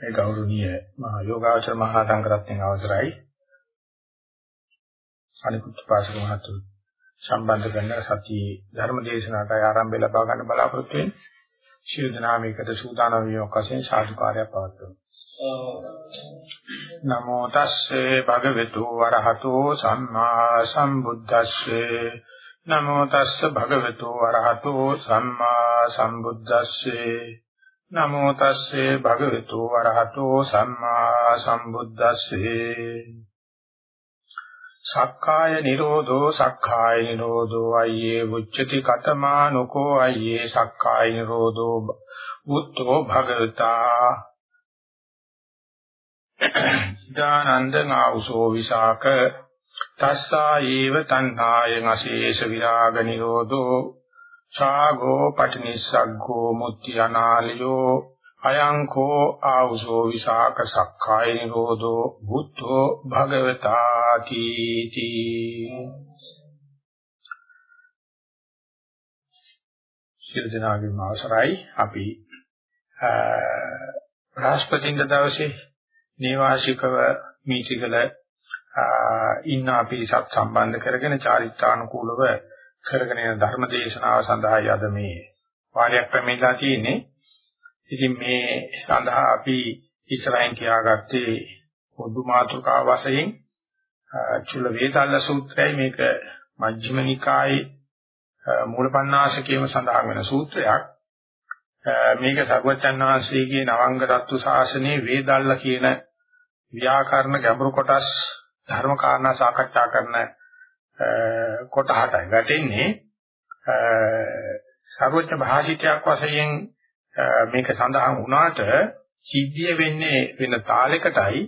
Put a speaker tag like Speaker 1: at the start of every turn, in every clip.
Speaker 1: ඒ ගෞරවනීය මහා යෝගාචර මහා සංඝරත්නයන් අවසරයි. අනිකුත් පාසක මහතුරු සම්බන්ධ කරන සතියේ ධර්ම දේශනාවට ආරම්භය ලබා ගන්න බලාපොරොත්තු වෙන ශිරු දනාමිකට සූදානම් වීමක් වශයෙන් සාදුකාරය පවත්වමු. නමෝ තස්සේ භගවතු වරහතෝ සම්මා සම්බුද්දස්සේ. නමෝ තස්සේ භගවතු වරහතෝ සම්මා සම්බුද්දස්සේ. නමෝ තස්සේ භගවතු වරහතෝ සම්මා සම්බුද්දස්සේ. සක්කාය නිරෝධෝ සක්කාය නිරෝධෝ අයියේ උච්චති කතමානුකෝ අයියේ සක්කාය නිරෝධෝ බුද්ධෝ භගවතා. දානන්දං ආවසෝ විසාක. තස්සා ඒව තණ්හායං අශේෂ විරාග නිරෝධෝ. ඡාගෝ පටිනිස්සග්ගෝ මුත්‍ති අනාලියෝ අයං කෝ ආවුසෝ විසාක සක්කාය නිරෝධෝ බුද්ධෝ භගවතාති තී. සියලු දෙනාගේම අවසරයි අපි බ්‍රහස්පතින්ද දවසේ නේවාසිකව මීතිකල ඉන්න අපි සත් සම්බන්ධ කරගෙන චාරිත්‍රානුකූලව කරගෙන යන ධර්ම දේශනාව සඳහායි අද මේ වාරයක් පැමිණලා තියෙන්නේ. ඉතින් මේ සඳහා අපි ඉස්සරහින් කියාගත්තේ පොදු මාතෘකාව වශයෙන් චුල්ල වේදල්ල සූත්‍රයයි මේක මජ්ක්‍ධිම නිකායේ මූලපණ්ණාසකේම සඳහන් වෙන සූත්‍රයක්. මේක සර්වචන් වහන්සේගේ නවංග තත්තු ශාසනයේ වේදල්ල කියන ව්‍යාකරණ ගැඹුරු කොටස් ධර්ම කාරණා සාකච්ඡා කරන කොටහටයි. වැටෙන්නේ සර්වඥ භාෂිතයක් වශයෙන් මේක සඳහන් වුණාට සිද්ධිය වෙන්නේ වෙන තාලයකටයි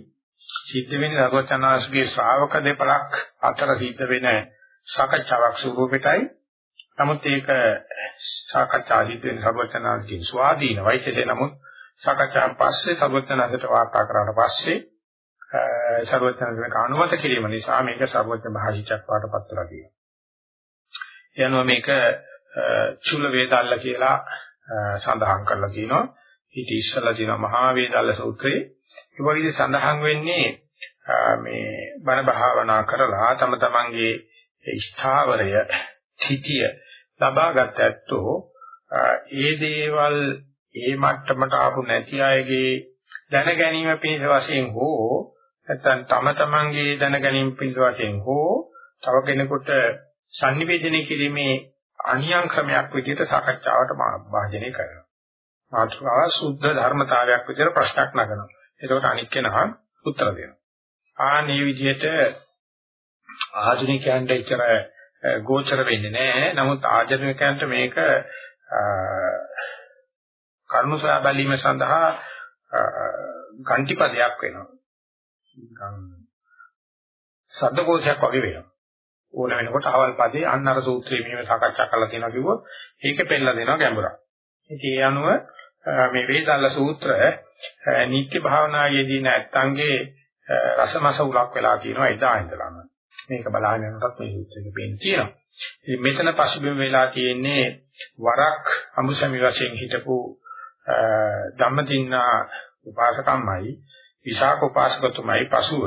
Speaker 1: සිද්ධ වෙන්නේ සර්වඥාන්සේගේ ශ්‍රාවක දෙපලක් අතර සිද්ධ වෙන සාකච්ඡාවක් ස්වරූපෙටයි. නමුත් ඒක සාකච්ඡා සිද්ධ වෙන සර්වඥාන්සේගේ ස්වාධීන වෛශේෂය නමුත් සාකච්ඡාන් පස්සේ සර්වඥාන්සේට වාර්තා කරාට පස්සේ සර්වඥාන්සේක අනුමත කිරීම නිසා මේක සර්වඥ භාෂිතයක් වාටපත් වෙලා තියෙනවා. එනවා මේක චුල්ල වේදල්ල කියලා සඳහන් කරලා තියෙනවා. ඊට ඉස්සලා තියෙනවා මහා වේදල්ල සූත්‍රයේ. ඒ වගේ සඳහන් වෙන්නේ මේ බණ භාවනා කරලා තම තමන්ගේ ස්ථාවරය, තිතිය ලබාගත ඇත්තෝ ඒ දේවල් ඒ මට්ටමට ආපු නැති අයගේ දැන ගැනීම පිණිස වශයෙන් හෝ නැත්නම් තම තමන්ගේ දැන ගැනීම පිණිස වශයෙන් හෝ තව කෙනෙකුට sannivedana කිරීමේ අනියම් ක්‍රමයක් විදිහට සාකච්ඡාවට භාජනය කරනවා. මාතෘකාව සුද්ධ ධර්මතාවයක් විදිහට ප්‍රශ්නක් නගනවා. එතකොට අනික් කෙනා උත්තර දෙනවා. ආනේ විදිහට ආධුනිකයන්ට ඉතර ගෝචර වෙන්නේ නැහැ. නමුත් ආධුනිකයන්ට මේක කරුණසා බැලීම සඳහා ගන්ටිපදයක් වෙනවා. සද්දකෝෂයක් වගේ වෙනවා. ඕන වෙනකොට අවල් පදේ අන්න අර සූත්‍රයේ මෙහෙම සාකච්ඡා කරලා තියෙනවා කිව්වොත් ඒකේ පෙන්නලා දෙනවා ගැඹුරක්. ඉතින් ඒ අනුව මේ වේදල්ල සූත්‍ර නිත්‍ය භාවනායේදී නැත්තන්ගේ රසමස උලක් වෙලා තියෙනවා එදා ඉඳලම. මේක බලහන් යනකොටත් මේ සූත්‍රෙක පේන්න තියෙනවා. ඉතින් මෙතන පසුබිම වෙලා තියෙන්නේ වරක් අමුසමි වශයෙන් හිටපු ධම්මදින්නා උපාසකම්මයි විසාක උපාසකතුමයි පසුව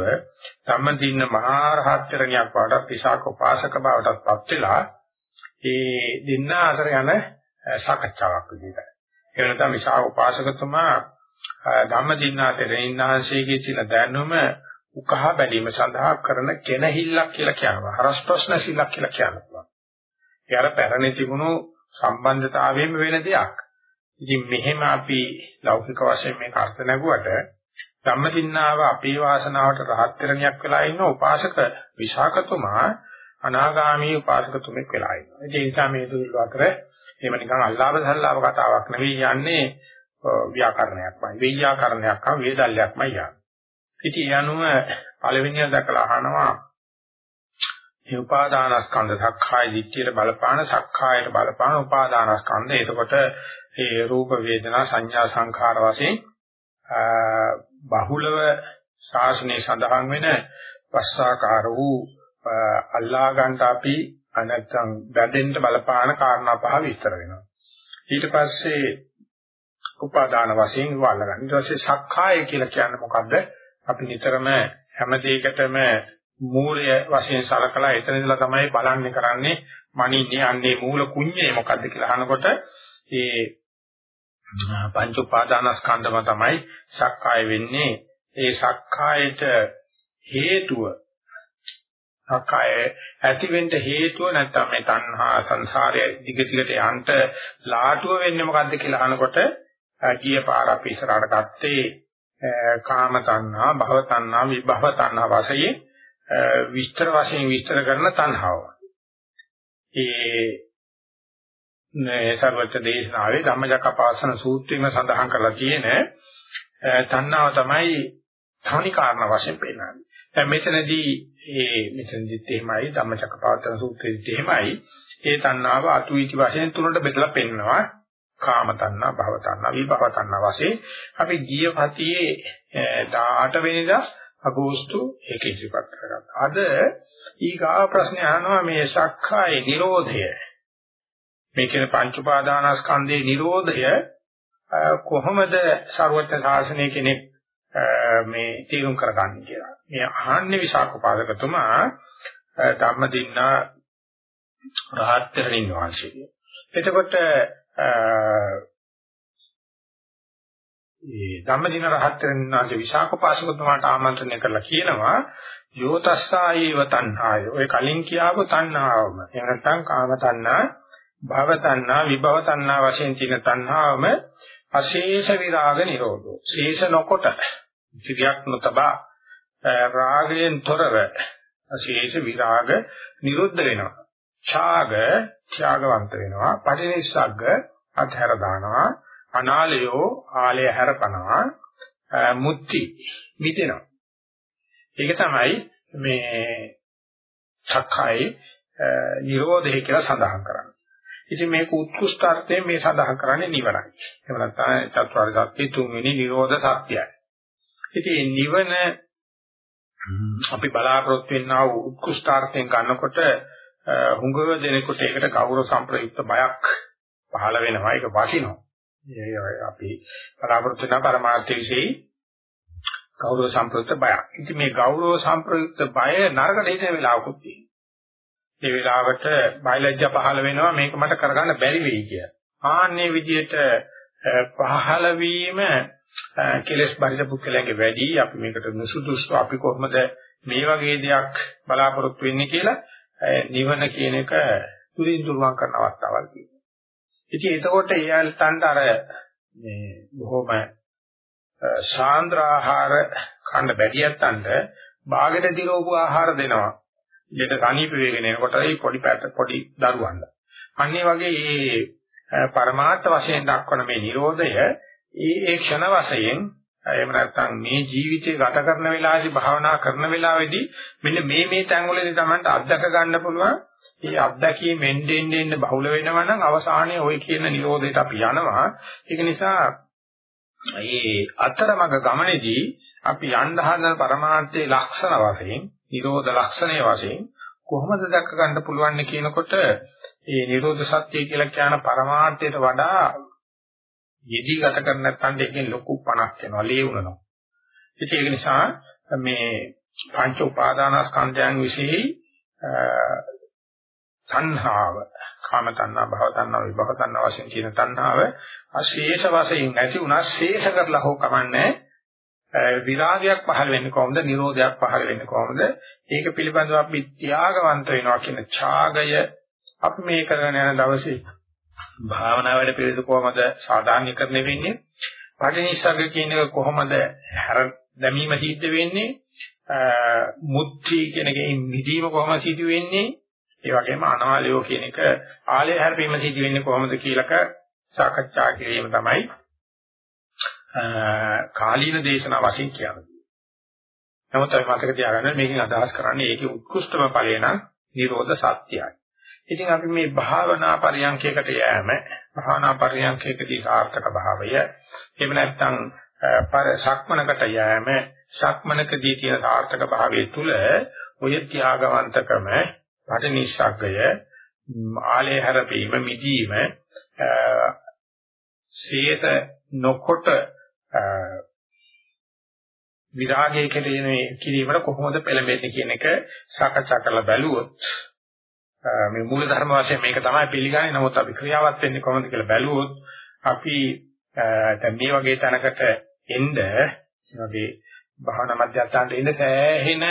Speaker 1: ධම්මදින්න මහා රහත්තරණියක් වඩා විසාක උපාසක බවටත් පත් වෙලා ඒ දෙන්න අතර යන සාකච්ඡාවක් විදිහට. ඒ වෙනතම විසාක උපාසකතුමා ධම්මදින්නාතරණින්නාංශයේ තියෙන දැනුම උකහා බැලීම සඳහා කරන කෙනහිල්ලක් කියලා කියනවා. හරස් ප්‍රශ්න සිල්ලක් කියලා කියනවා. ඒ අර පැරණි තිබුණු සම්බන්ධතාවයෙම වෙන දෙයක්. ඉතින් මෙහෙම අපි ලෞකික වශයෙන් මේක අර්ථ නැගුවට ධම්මදින්නාව අපේ වාසනාවට රහත් තරණියක් වෙලා ඉන්න උපාසක විශාකතුමා අනාගාමී උපාසකතුමෙක් වෙලා ඉන්නවා. ඒ නිසා මේ දුල්ල අතර එහෙම නිකන් අල්ලාව සල්ලාව කතාවක් නෙවෙයි යන්නේ ව්‍යාකරණයක්මයි. ව්‍යාකරණයක් හා වේදල්යක්මයි යන්නේ. ඉතින් යනුව පළවෙනිය දැකලා අහනවා මේ උපාදානස්කන්ධ සක්කාය දිට්ඨියට බලපාන සක්කායට බලපාන උපාදානස්කන්ධ. එතකොට ඒ රූප වේදනා සංඥා සංඛාර වශයෙන් බහුලව ශාසනයේ සඳහන් වෙන වස්සාකාර වූ අල්ලා ගන්නට අපි නැත්නම් බැඳෙන්න බලපාන කාරණා පහ විස්තර වෙනවා. ඊට පස්සේ උපාදාන වශයෙන් වල්ල ගන්න. ඊට පස්සේ සක්කාය කියලා කියන්නේ මොකද්ද? අපි නිතරම හැම දෙයකටම මූලය වශයෙන් සලකලා එතන ඉඳලා තමයි බලන්නේ කරන්නේ මනින්නේ අන්නේ මූල කුඤ්ඤේ මොකද්ද කියලා අහනකොට ඒ පංච උපාදානස්කන්ධම තමයි සක්කාය වෙන්නේ. ඒ සක්කායට හේතුව සක්කාය ඇතිවෙන්න හේතුව නැත්නම් මේ තණ්හා සංසාරය දිග දිගට යන්න ලාටුව වෙන්නේ මොකද්ද කියලා අහනකොට ගිය පාර අපි ඉස්සරහට ගත්තේ කාම තණ්හා, භව තණ්හා, විභව තණ්හා වශයෙන් විස්තර වශයෙන් විස්තර කරන තණ්හාව. ඒ මේ සර්වත්‍ය දේශනාවේ ධම්මජකපාසන සූත්‍රයේම සඳහන් කරලා තියෙන තණ්හාව තමයි තනි කාරණා වශයෙන් පෙන්නන්නේ. දැන් මෙතනදී මේ මෙතනදිත් එහෙමයි ධම්මචක්කපවත්තන සූත්‍රයේදීත් එහෙමයි. ඒ තණ්හාව අතුයිති වශයෙන් තුනට බෙදලා පෙන්නනවා. කාම තණ්හා, භව තණ්හා, විභව තණ්හා වශයෙන් අපි ගිය පතියේ 18 වෙනිදා අගෝස්තු 1 ඉදිරිපත් කරගත්තා. අද ඊගා ප්‍රශ්නේ අහනවා මේ සක්කාය නිරෝධය. මේ කියන පංච උපාදානස්කන්ධයේ නිරෝධය කොහොමද ਸਰවඥ ශාසනය කෙනෙක් මේ තීරුම් කරගන්නේ කියලා. මේ අහන්නේ විසාකපාදකතුමා ධම්මදින්නා රහත්තරණින් වහන්සේ. එතකොට ඒ ධම්මදින රහත්තරණින් වහන්සේ විසාකපාසකතුමාට ආමන්ත්‍රණය කරලා කියනවා යෝතස්සායේව තණ්හාය. ඔය කලින් කියාපු තණ්හාවම. එහෙම නැත්නම් කාම තණ්හා, භව තණ්හා, විභව තණ්හා වශයෙන් තියෙන තණ්හාවම අශේෂ විරාග නිරෝධෝ. ශේෂ නොකොට කිරියක් නොතබා රාගයෙන් තොරව අශේෂ විරාග නිරුද්ධ වෙනවා. ඡාග ත්‍යාගවන්ත වෙනවා. පරිනිස්සග්ග අධහැර දානවා. අනාලයෝ ආලය හැරපනවා. මුත්‍ති මිදෙනවා. ඒක තමයි මේ සක්කායි නිරෝධය කියලා සඳහන් කරන්නේ. ඉතින් මේක උත්කෘෂ්ඨ අර්ථයෙන් මේ සඳහන් කරන්නේ නිවනයි. එහෙම නැත්නම් චතුරාර්ය සත්‍ය තුන්වෙනි නිරෝධ සත්‍යයි. ඉතින් නිවන අපි බලාපොරොත්තු වෙනා වූ උත්කෘෂ්ඨාර්ථයෙන් ගන්නකොට හුඟව දෙනෙකුට ඒකට ගෞරව සම්ප්‍රයුක්ත බයක් පහළ වෙනවා ඒක වටිනවා. ඒ අපි බලාපොරොත්තු වෙන පරමාර්ථ විශේෂයි ගෞරව සම්ප්‍රයුක්ත බයක්. ඉතින් මේ ගෞරව සම්ප්‍රයුක්ත බය නරකට හිතෙන වෙලාවකුත් තියෙනවා. ඒ වෙලාවට බයලජ්ජා පහළ වෙනවා මේක මට කරගන්න බැරි වෙයි කියලා. ආන්නේ විදිහට පහළ වීම කෙලස් බරිත පුද්ගලයන්ගේ වැඩි අපි මේකට නුසුදුසු අපි කොහොමද මේ වගේ දෙයක් බලාපොරොත්තු වෙන්නේ කියලා නිවන කියන එක තුලින් දුරුවන් කරන අවස්ථාවල් තියෙනවා. ඉතින් එතකොට ඊයල්තන්ට අර මේ බොහොම ශාන්ද්‍ර ආහාර කන්න බැරියත්තන්ට බාගෙට දිරවපු ආහාර දෙනවා. ලෙඩ තනීප වේගෙන එනකොටයි පොඩි පැට පොඩි දරුවන්ට. අන්න ඒ වගේ මේ පරමාර්ථ වශයෙන් දක්වන මේ Nirodhaය ඒ ඒ ක්ෂණ වශයෙන් එහෙම නැත්නම් මේ ජීවිතේ ගත කරන වෙලාවේදී භාවනා කරන වෙලාවේදී මෙන්න මේ මේ තැන්වලදී Tamanට අත්දක ගන්න පුළුවන්. ඒ අත්දැකීමෙන් දෙන්න දෙන්න බහුල වෙනවා නම් අවසානයේ ওই කියන Nirodhaයට අපි යනවා. ඒක නිසා මේ අතරමඟ ගමනේදී අපි යන්න හදන පරමාර්ථයේ ලක්ෂණ වශයෙන් නිරෝධ ලක්ෂණය වශයෙන් කොහොමද දැක ගන්න පුළුවන් කියනකොට ඒ නිරෝධ සත්‍ය කියලා කියන පරමාර්ථයට වඩා යෙදී ගත කර නැත්නම් ඒකෙන් ලොකු පණක් වෙනවා ලේ උනනවා. ඉතින් ඒක නිසා මේ පංච උපාදානස්කන්ධයන් વિશેයි තණ්හාව, කාම තණ්හා, භව තණ්හා, විභව තණ්හා වශයෙන් කියන තණ්හාව අශේෂ වශයෙන් ඇති උනා ශේෂ කරලා හෝ කමන්නේ විරාගයක් පහළ වෙන්නේ කොහොමද නිරෝධයක් පහළ වෙන්නේ කොහොමද ඒක පිළිබඳව අපි ත්‍යාගවන්ත වෙනවා කියන ඡාගය අපි මේ කරගෙන යන දවසේ භාවනා වැඩ පිළිවෙල කොහොමද සාධාරණීකරණය වෙන්නේ? පටිනිස්සග්ග කියන එක කොහොමද හැර දැමීම සිද්ධ වෙන්නේ? මුත්‍ති කියන එකෙන් මිදීම කොහොමද සිදු වෙන්නේ? ඒ වගේම අනාලයෝ කියන එක ආලය හැරපීම සිදු වෙන්නේ කොහොමද කියලාක සාකච්ඡා කිරීම තමයි කාලීන දේශනා වශයෙන් කියන්නේ. නමුත් අපි මතක තියාගන්න මේකෙන් අදහස් කරන්නේ ඒකේ උත්කෘෂ්ඨම ඵලය නම් නිරෝධ සත්‍යයි. ඉතින් අපි මේ භාවනා පරියන්කයකට යෑම භාවනා පරියන්කයකදී සාර්ථක භාවය එහෙම නැත්නම් පර සක්මනකට යෑම සක්මනකදී තියෙන සාර්ථක භාවයේ තුල ඔය ත්‍යාගවන්තකම පටිනිස්සග්ගය ආලේ හැරපීම මිදීම ශේත නොකොට විරාගයේ කෙරෙන්නේ කිරීමට කොහොමද පෙළඹෙන්නේ කියන එක සාකච්ඡා කරලා බැලුවොත් මේ මූල ධර්ම වශයෙන් මේක තමයි පිළිගන්නේ. නමුත් අපි ක්‍රියාවත් වෙන්නේ කොහොමද කියලා බැලුවොත් අපි දැන් මේ වගේ තැනකට එන්න වගේ භාවනා මධ්‍යස්ථානට එන්න සෑහෙන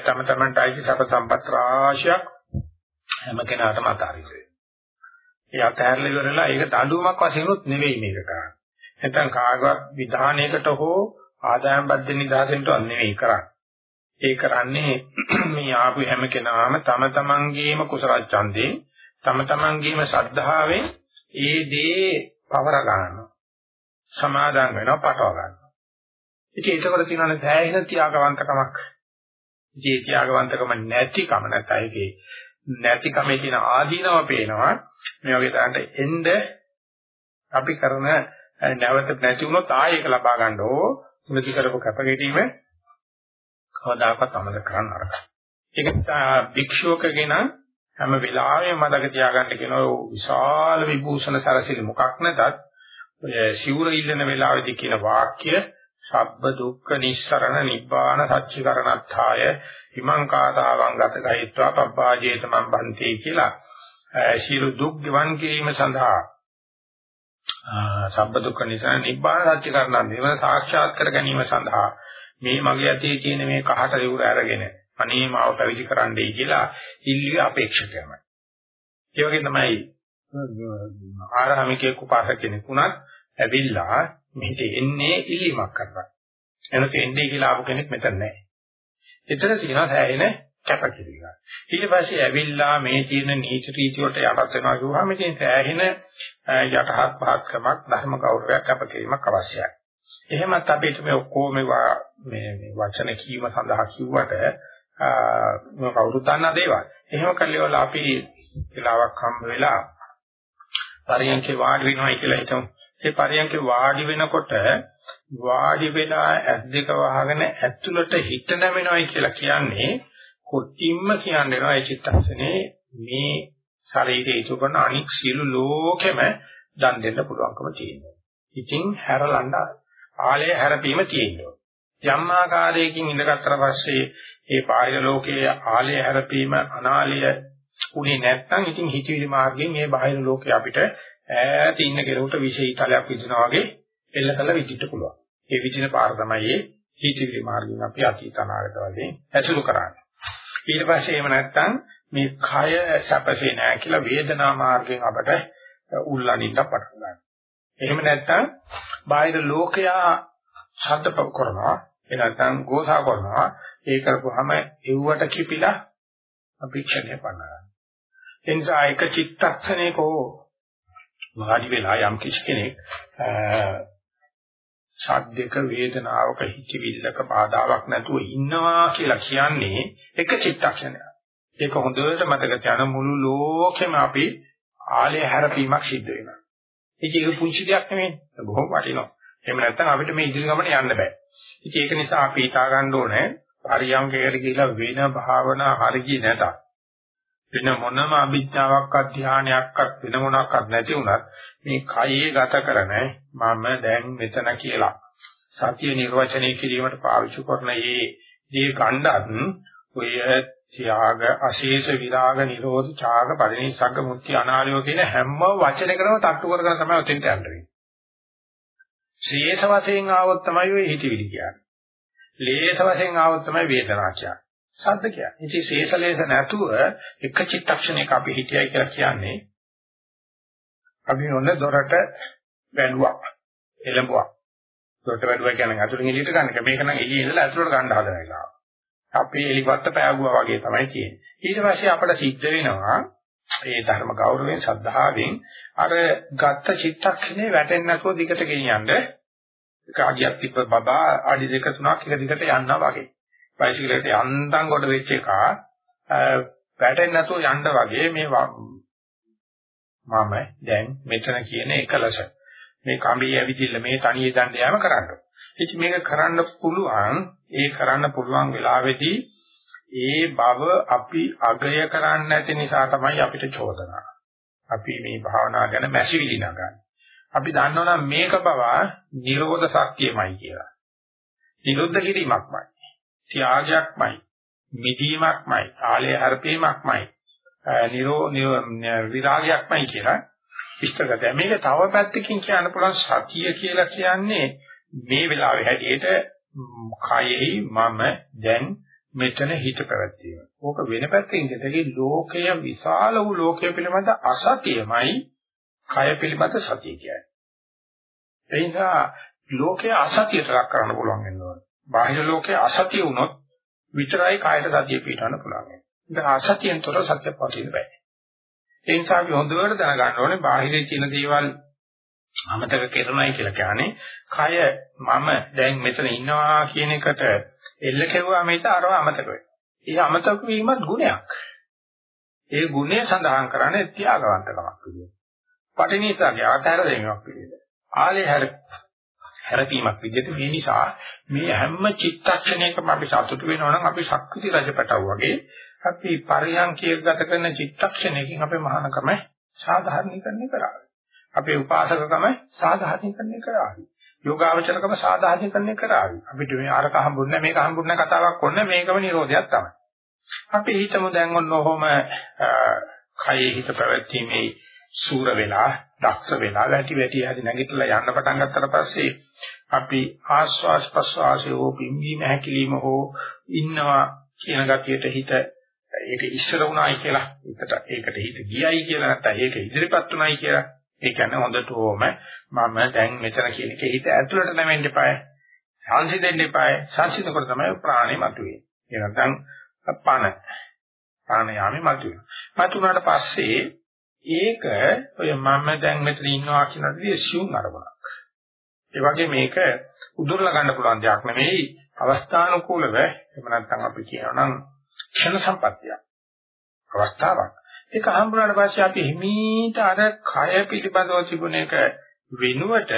Speaker 1: තම තමන්ට අයිති සප සම්පත් රාශියක් හැම කෙනාටම අතාරින්නේ. ඒ අතහැරලා ඉවරලා ඒක දඬුවමක් වශයෙන් උත් නෙවෙයි මේක කරන්නේ. නැත්නම් කාගවත් විධානයකට හෝ ආදායම් බද්ධ නිදාසෙන්ටවත් නෙවෙයි කරන්නේ. ඒ කරන්නේ මේ ආපු හැම කෙනාම තම තමන්ගේම කුසල ඡන්දේ තම තමන්ගේම ශ්‍රද්ධාවෙන් ඒ දේ පවර ගන්නවා. සමාදන් වෙනවා පටව ගන්නවා. ඉතින් ඒකවල තියෙනවානේ සෑහෙන ත්‍යාගවන්තකමක්. ඉතින් ත්‍යාගවන්තකම නැතිකම නැත්නම් ඒකේ නැතිකමේ තියෙන ආදීනව පේනවා. මේ වගේ තරන්ට එන්න අපි කරන නැවත නැති වුණොත් ආයෙ ඒක ලබා ගන්න ඕ මුලදි කරපු කැපකිරීම කවදාකවත් අමතක කරන්න අරගන්න. ඒක භික්ෂුවකගෙන හැම වෙලාවෙම මතක තියාගන්න කියන විශාල විභූෂණ සරසිලි මොකක් නැතත් ඔය සිවුර ඉල්ලන වෙලාවේදී කියන වාක්‍ය සබ්බ දුක්ඛ නිස්සරණ නිබ්බාන සච්චිකරණත්ථාය හිමං කාදාවං ගත ගහිත්වා පබ්බාජේත මම් බන්ති කියලා ශීල දුක් ගවන් කිරීම සඳහා සබ්බ දුක්ඛ නිසා නිබ්බාන සත්‍ය කරනා නිවන සාක්ෂාත් කර ගැනීම සඳහා මේ මගේ ඇතේ තියෙන මේ කහට රිවුර අරගෙන අනේ මාව පැවිදි කරන්නයි කියලා ඉල්ලුවේ අපේක්ෂකයම. ඒ වගේ තමයි ආරාමිකයෙකු පාසක කෙනෙක් උනත් ඇවිල්ලා මෙහෙට එන්නේ ඉල්ලීමක් කරලා. එනක එන්නේ කියලා ආපු කෙනෙක් මෙතන නැහැ. එතන තියෙනවා සෑහෙන කැපකිරීම. ඊට පස්සේ ඇවිල්ලා මේ තියෙන නීති රීති වලට යටත් වෙනවා කිව්වහම ඉතින් සෑහෙන යටහත් පහත්කමක් ධර්ම ගෞරවයක් කැපකිරීමක් අවශ්‍යයි. එහෙමත් අපිට මේ ඔක්කොම මේ මේ වචන කීම සඳහා කිව්වට මේ කවුරුත් දන්නා දේවල්. එහෙම කල්ලිවල අපි වෙලාවක් හම්බ වෙලා පරියන්කේ වාඩි වෙනවා කියලා හිතමු. ඒ පරියන්කේ වාඩි වෙනකොට වාඩි වෙලා ඇස් දෙක වහගෙන ඇතුළට හිත නැමෙනවයි කියලා කියන්නේ කොටින්ම කියන්න වෙනවා ඒ චිත්තක්ෂණේ මේ ශරීරයේ ඉතු කරන අනික් සියලු ලෝකෙම දන් දෙන්න පුළුවන්කම තියෙනවා. ඉතින් හැරලන්න ආලය හැරපීම තියෙනවා. යම් ආකාරයකින් ඉඳගත්තර පස්සේ ඒ බාහිර ලෝකයේ ආලය හැරපීම අනාලය උනේ නැත්නම් ඉතින් හිතවිලි මාර්ගයෙන් මේ බාහිර ලෝකේ අපිට ඈත ඉන්න කෙනෙකුට විශේෂීතලයක් විදිනා වගේ එල්ල කළ විදිහට පුළුවන්. ඒ විදින පාර තමයි හිතවිලි මාර්ගයෙන් අපි අතීත අනාගත වශයෙන් ඇසුරු කරන්නේ. ඊට පස්සේ එහෙම නැත්නම් මේ කය සැපසේ නැහැ කියලා වේදනා මාර්ගයෙන් අපට උල්ලනින්න පටන් ගන්නවා. එහෙම නැත්නම් බාහිර ලෝකයා ශබ්ද කරනවා ඒ නැත්නම් ගෝසා කරනවා ඒ කරපුවාම එව්වට කිපිලා අපේක්ෂණය පන්නනවා. එනිසා එක චිත්තක්ෂණයකෝ වාඩි වෙලා යම් කිසි කෙනෙක් සාධ්‍යක වේදනාවක හිතවිල්ලක බාධාවක් නැතුව ඉන්නවා කියලා කියන්නේ එක චිත්තක්ෂණයක්. ඒක හොඳට මතක තියාගන්න මුළු ලෝකෙම අපි ආලය හැරපීමක් සිද්ධ වෙනවා. ඒක ඒක පුංචි දෙයක් නෙමෙයි. බොහොම වටිනවා. එහෙම නැත්නම් අපිට මේ ඉදිරි ගමන යන්න බෑ. ඉතින් ඒක නිසා අපි හිතා ගන්න ඕනේ පරියංගයකට ගිහිලා වෙන භාවනා හරියි නැතත් වෙන මොනම අභිඥාවක්වත් ධානයක්වත් වෙන මොනක්වත් නැති වුණත් මේ කයේ ගත කරන මම දැන් මෙතන කියලා සතිය නිර්වචනය කිරීමට පාවිච්චි කරන මේ දී කණ්ඩත් ඔය ත්‍යාග අශේෂ විරාග නිරෝධ ඡාග පරිණිසග්ග මුක්ති අනාලයෝ කියන හැම වචනයකම තට්ටු කරගෙන තමයි උතෙන්ට යන්න වෙන්නේ. ශේෂ වශයෙන් ආවොත් තමයි ඔය හිතවිලි කියන්නේ. ලේස වශයෙන් ආවොත් තමයි වේදනා කියන්නේ. සද්ද කියන්නේ. ඉතින් ශේෂලේස නැතුව එක චිත්තක්ෂණයක අපි හිතයි කියලා කියන්නේ අපි නොන දොරට වැළුවක් එළඹුවක්. දොරට වැළුවා කියන්නේ අතුලින් එළියට ගන්න එක. මේක නම් එළියේ ඉඳලා අතුලට ගන්න හදන එක. අපි එලිපත්ත පෑගුවා වගේ තමයි කියන්නේ. ඊට පස්සේ අපට සිද්ධ වෙනවා ඒ ධර්ම ගෞරවයෙන් ශ්‍රද්ධාවෙන් අර ගත්ත චිත්තක්ෂණේ වැටෙන්නේ නැතුව දිගට ගෙනියන්න කාගියක් තිබ්බ බබා අඩි දෙක තුනක් එක දිගට යනවා වගේ. බයිසිකලෙට යන්තම් කොට වෙච්ච එක වැටෙන්නේ නැතුව යන්න වගේ මේ මම දැන් මෙතන කියන එකලස මේ කඹේ ඇවිදින්න මේ තනියේ දණ්ඩ යෑම කරන්න. ඉතින් මේක කරන්න පුළුවන් ඒ කරන්න පුළුවන් වෙලාවේදී ඒ බව අපි අගය කරන්නේ නැති නිසා තමයි අපිට චෝදනා. අපි මේ භාවනා ගැන මැසිවිලි නගන්නේ. අපි දන්නවනම් මේක පවා නිරෝධ සත්‍යමයි කියලා. නිරුද්ධ කිරීමක්මයි. ත්‍යාගයක්මයි. මිදීමක්මයි. කාලය හරපීමක්මයි. නිරෝ විරාගයක්මයි කියලා ඉෂ්ටගත. මේක තව පැත්තකින් කියන්න පුළුවන් සතිය කියලා කියන්නේ මේ වෙලාවේ හැටියට කයෙහි මම දැන් මෙතන හිත පැවැත්වීම. ඕක වෙන පැත්තකින් දෙතේ ලෝකය විශාල වූ ලෝකය පිළිබඳ අසතියමයි කය පිළිබඳ සතිය කියන්නේ. ඒ නිසා ලෝකයේ අසතියට ලක් කරන්න පුළුවන් වෙනවා. බාහිර ලෝකයේ අසතිය වුණොත් විතරයි කායට සතිය පිටවන්න පුළුවන්. ඒක අසතියෙන් තොර සත්‍ය පවතින බෑ. ඒ නිසා අපි හොඳට දැනගන්න ඕනේ බාහිරේ තියෙන දේවල් අමතක කරනයි කියලා කියන්නේ කය මම දැන් මෙතන ඉන්නවා කියන එකට එල්ල කෙරුවා මේක අරව අමතක වෙනවා. ඒ අමතක වීමත් ගුණයක්. ඒ ගුණය සඳහන් කරන්නේ ත්‍යාගවන්තකමක් විදියට. පටිනිසගේ ආකාර දෙන්නක් විදියට. ආලේ හැර හැරපීමක් විදිහට මේ නිසා මේ හැම චිත්තක්ෂණයකම අපි සතුටු වෙනවා නම් අපි ශක්ති රජපටව වගේ අපි පරියන්කයේ ගත කරන චිත්තක්ෂණයකින් අපේ මහානකම සාධාරණීකරණය කරාවි. අපේ උපාසකකම සාධාරණීකරණය කරාවි. යෝගාවචරකම සාධාරණීකරණය කරાવી. අපිට මේ අරක හම්බුන්නේ මේක හම්බුන්නේ කතාවක් කොන්න මේකම නිරෝධයක් තමයි. අපි හිතමු දැන් ඔන්න ඔහොම කයේ හිත පැවැත්ීමේ සූර වෙලා, දක්ෂ වෙලා, වැටි වැටි හරි නැගිටලා යන්න පටන් ගත්තට පස්සේ අපි ආස්වාස් ප්‍රස්වාසයේ හෝ පිම්බීම හැකිලිම හෝ ඉන්නවා කියන ගතියට හිත ඒක ඉස්සර වුණායි කියලා ඒකට ඒකට හිත ගියයි කියලා නැත්නම් ඒක ඉදිරිපත් වුණායි කියලා ඒ කියන්නේ හොඳටම මම දැන් මෙතන කියන එක හිත ඇතුළට නැවෙන්න එපාය. සංසිඳෙන්න එපාය. සංසිඳනකොට තමයි ප්‍රාණය මතුවේ. ඒ නැත්නම් පණ. ප්‍රාණයාමි මතුවේ. මතුනාට පස්සේ ඒක ඔය මම දැන් මෙතන ඉන්නවා කියන දේ සිවුම් අරමුණක්. ඒ වගේ මේක උදුරලා ගන්න පුළුවන් දෙයක් නෙමෙයි අවස්ථානුකූලව එහෙම නැත්නම් අපි කියනවා නම් ක්ෂණ සම්පත්තිය. අවස්ථාවක්. ඒක හම්බුනාට පස්සේ අපි හිමීට අර කය පිළිබඳව තිබුණ එක වෙනුවට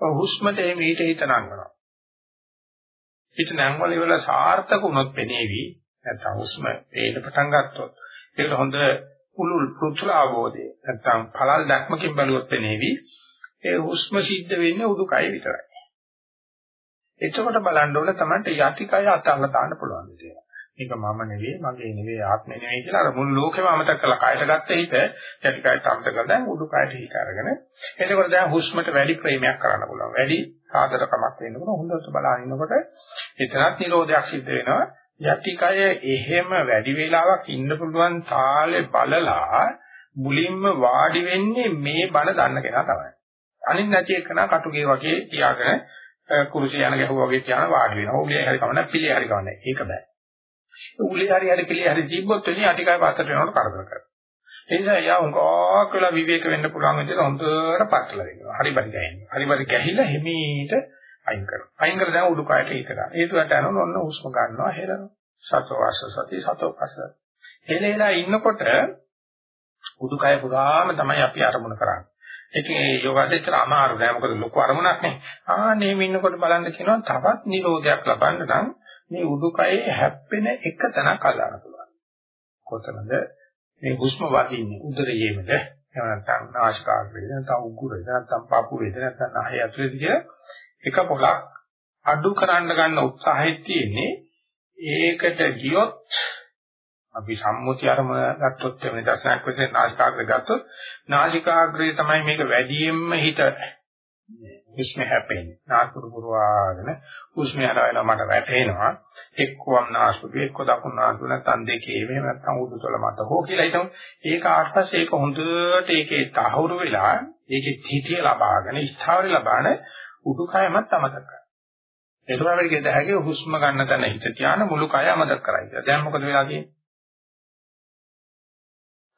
Speaker 1: හුස්මට එමීට හිත නංගනවා. හිත නංගවල ඉවල සාර්ථක වුණොත් පෙනේවි. නැත්නම් හුස්ම වේද පටන් ගත්තොත් ඒක හොඳ පුළුල් පෘථුල අවබෝධය. නැත්නම් පළල් දැක්මකින් බැලුවොත් පෙනේවි. ඒ හුස්ම සිද්ධ වෙන්නේ උඩුකය විතරයි. එතකොට බලන්න ඕන තමයි යටිකය අතල්ලා දාන්න පුළුවන් දෙයක්. මේක මම නෙවෙයි, මගේ නෙවෙයි, ආත්මෙ නෙවෙයි කියලා අර මුළු ලෝකෙම අමතක කරලා කයට ගත්ත හිත යටිකයට අමතක කරලා දැන් උඩුකයට හිත අරගෙන එතකොට දැන් හුස්මට වැඩි ප්‍රේමයක් කරන්න පුළුවන්. වැඩි සාදරකමක් වෙනකොට හොඳට බලන ඉන්නකොට එතනත් නිරෝධයක් සිද්ධ වෙනවා. යටිකය එහෙම වැඩි වේලාවක් ඉන්න පුළුවන් තාලේ බලලා මුලින්ම වාඩි වෙන්නේ මේ බණ දන්න කෙනා තමයි. අනිත් නැති එකන කටුගේ වගේ තියාගෙන කුරුසිය යන ගැහුවා වගේ තියාන වාඩි වෙනවා. ඕගලේ හරි කවන්න පිළි හරි කවන්න. ඒක බෑ. උලේ හරි හරි පිළි හරි ජීබ්බොත් වෙන්නේ අටිකයි පස්සට යනකොට කරදර කරනවා. ඒ නිසා යා උංගක් වෙලා විවේක වෙන්න පුළුවන් විදිහට හොඳට පටල වෙනවා. හරි බරි ගහන්නේ. හරි බරි ගැහිලා හිමීට අයින් කරනවා. අයින් කරලා දැන් උඩුකයට හිත ගන්න. ඒකට යනකොට ඔන්න හුස්ම ගන්නවා හෙලනවා. සතෝ වාස සති සතෝ පස්ස. හෙලෙලා ඉන්නකොට උඩුකය පුරාම තමයි අපි අරමුණ කරන්නේ. ඒකේ යෝගාදේශතර අමාරු නෑ මොකද ලොකු අරමුණක් නේ. ආ මේක බලන්න කියනවා තවත් නිරෝධයක් ලබන්න නම් මේ උඩුකයේ හැප්පෙන එක තැනක් අල්ලන්න පුළුවන්. කොතනද මේ හුස්ම වදින්නේ උදරයේමද එහෙම නැත්නම් නාසිකාග්‍රේද නැත්නම් උගුරේද නැත්නම් පපුවේද නැත්නම් නහය ඇතුලේද එක පොලක් අඩු කරන්න ගන්න උත්සාහය තියෙන්නේ ඒකට ගියොත් අපි සම්මුති අරමුණ ගත්තොත් එවැනි දර්ශනයක් වශයෙන් නාසිකාග්‍රේ ගත්තොත් නාසිකාග්‍රේ තමයි මේක වැඩියෙන්ම හිත හුස්ම හැපෙන්නේ. නාස්පුඩු පුරවාගෙන හුස්ම යනවා මට වැටෙනවා. එක්කවම් නාස්පුඩු එක්ක දකුණු නාස්පුඩු නැත්නම් දෙකේ එහෙම නැත්නම් උඩුතල මත හෝ කියලා හිතමු. ඒක ආස්පස්සේ ඒක හොඳට ඒකේ තහවුරු වෙලා ඒකේ තීතිය ලබාගෙන ස්ථාවර ලබාන උඩුකයමත් අමතක කරනවා. ඒකම අපිට කියද හැකි හුස්ම ගන්න තැන හිත තියාන මුළු කය අමතක කරයි කියලා. දැන් මොකද වෙලා තියෙන්නේ?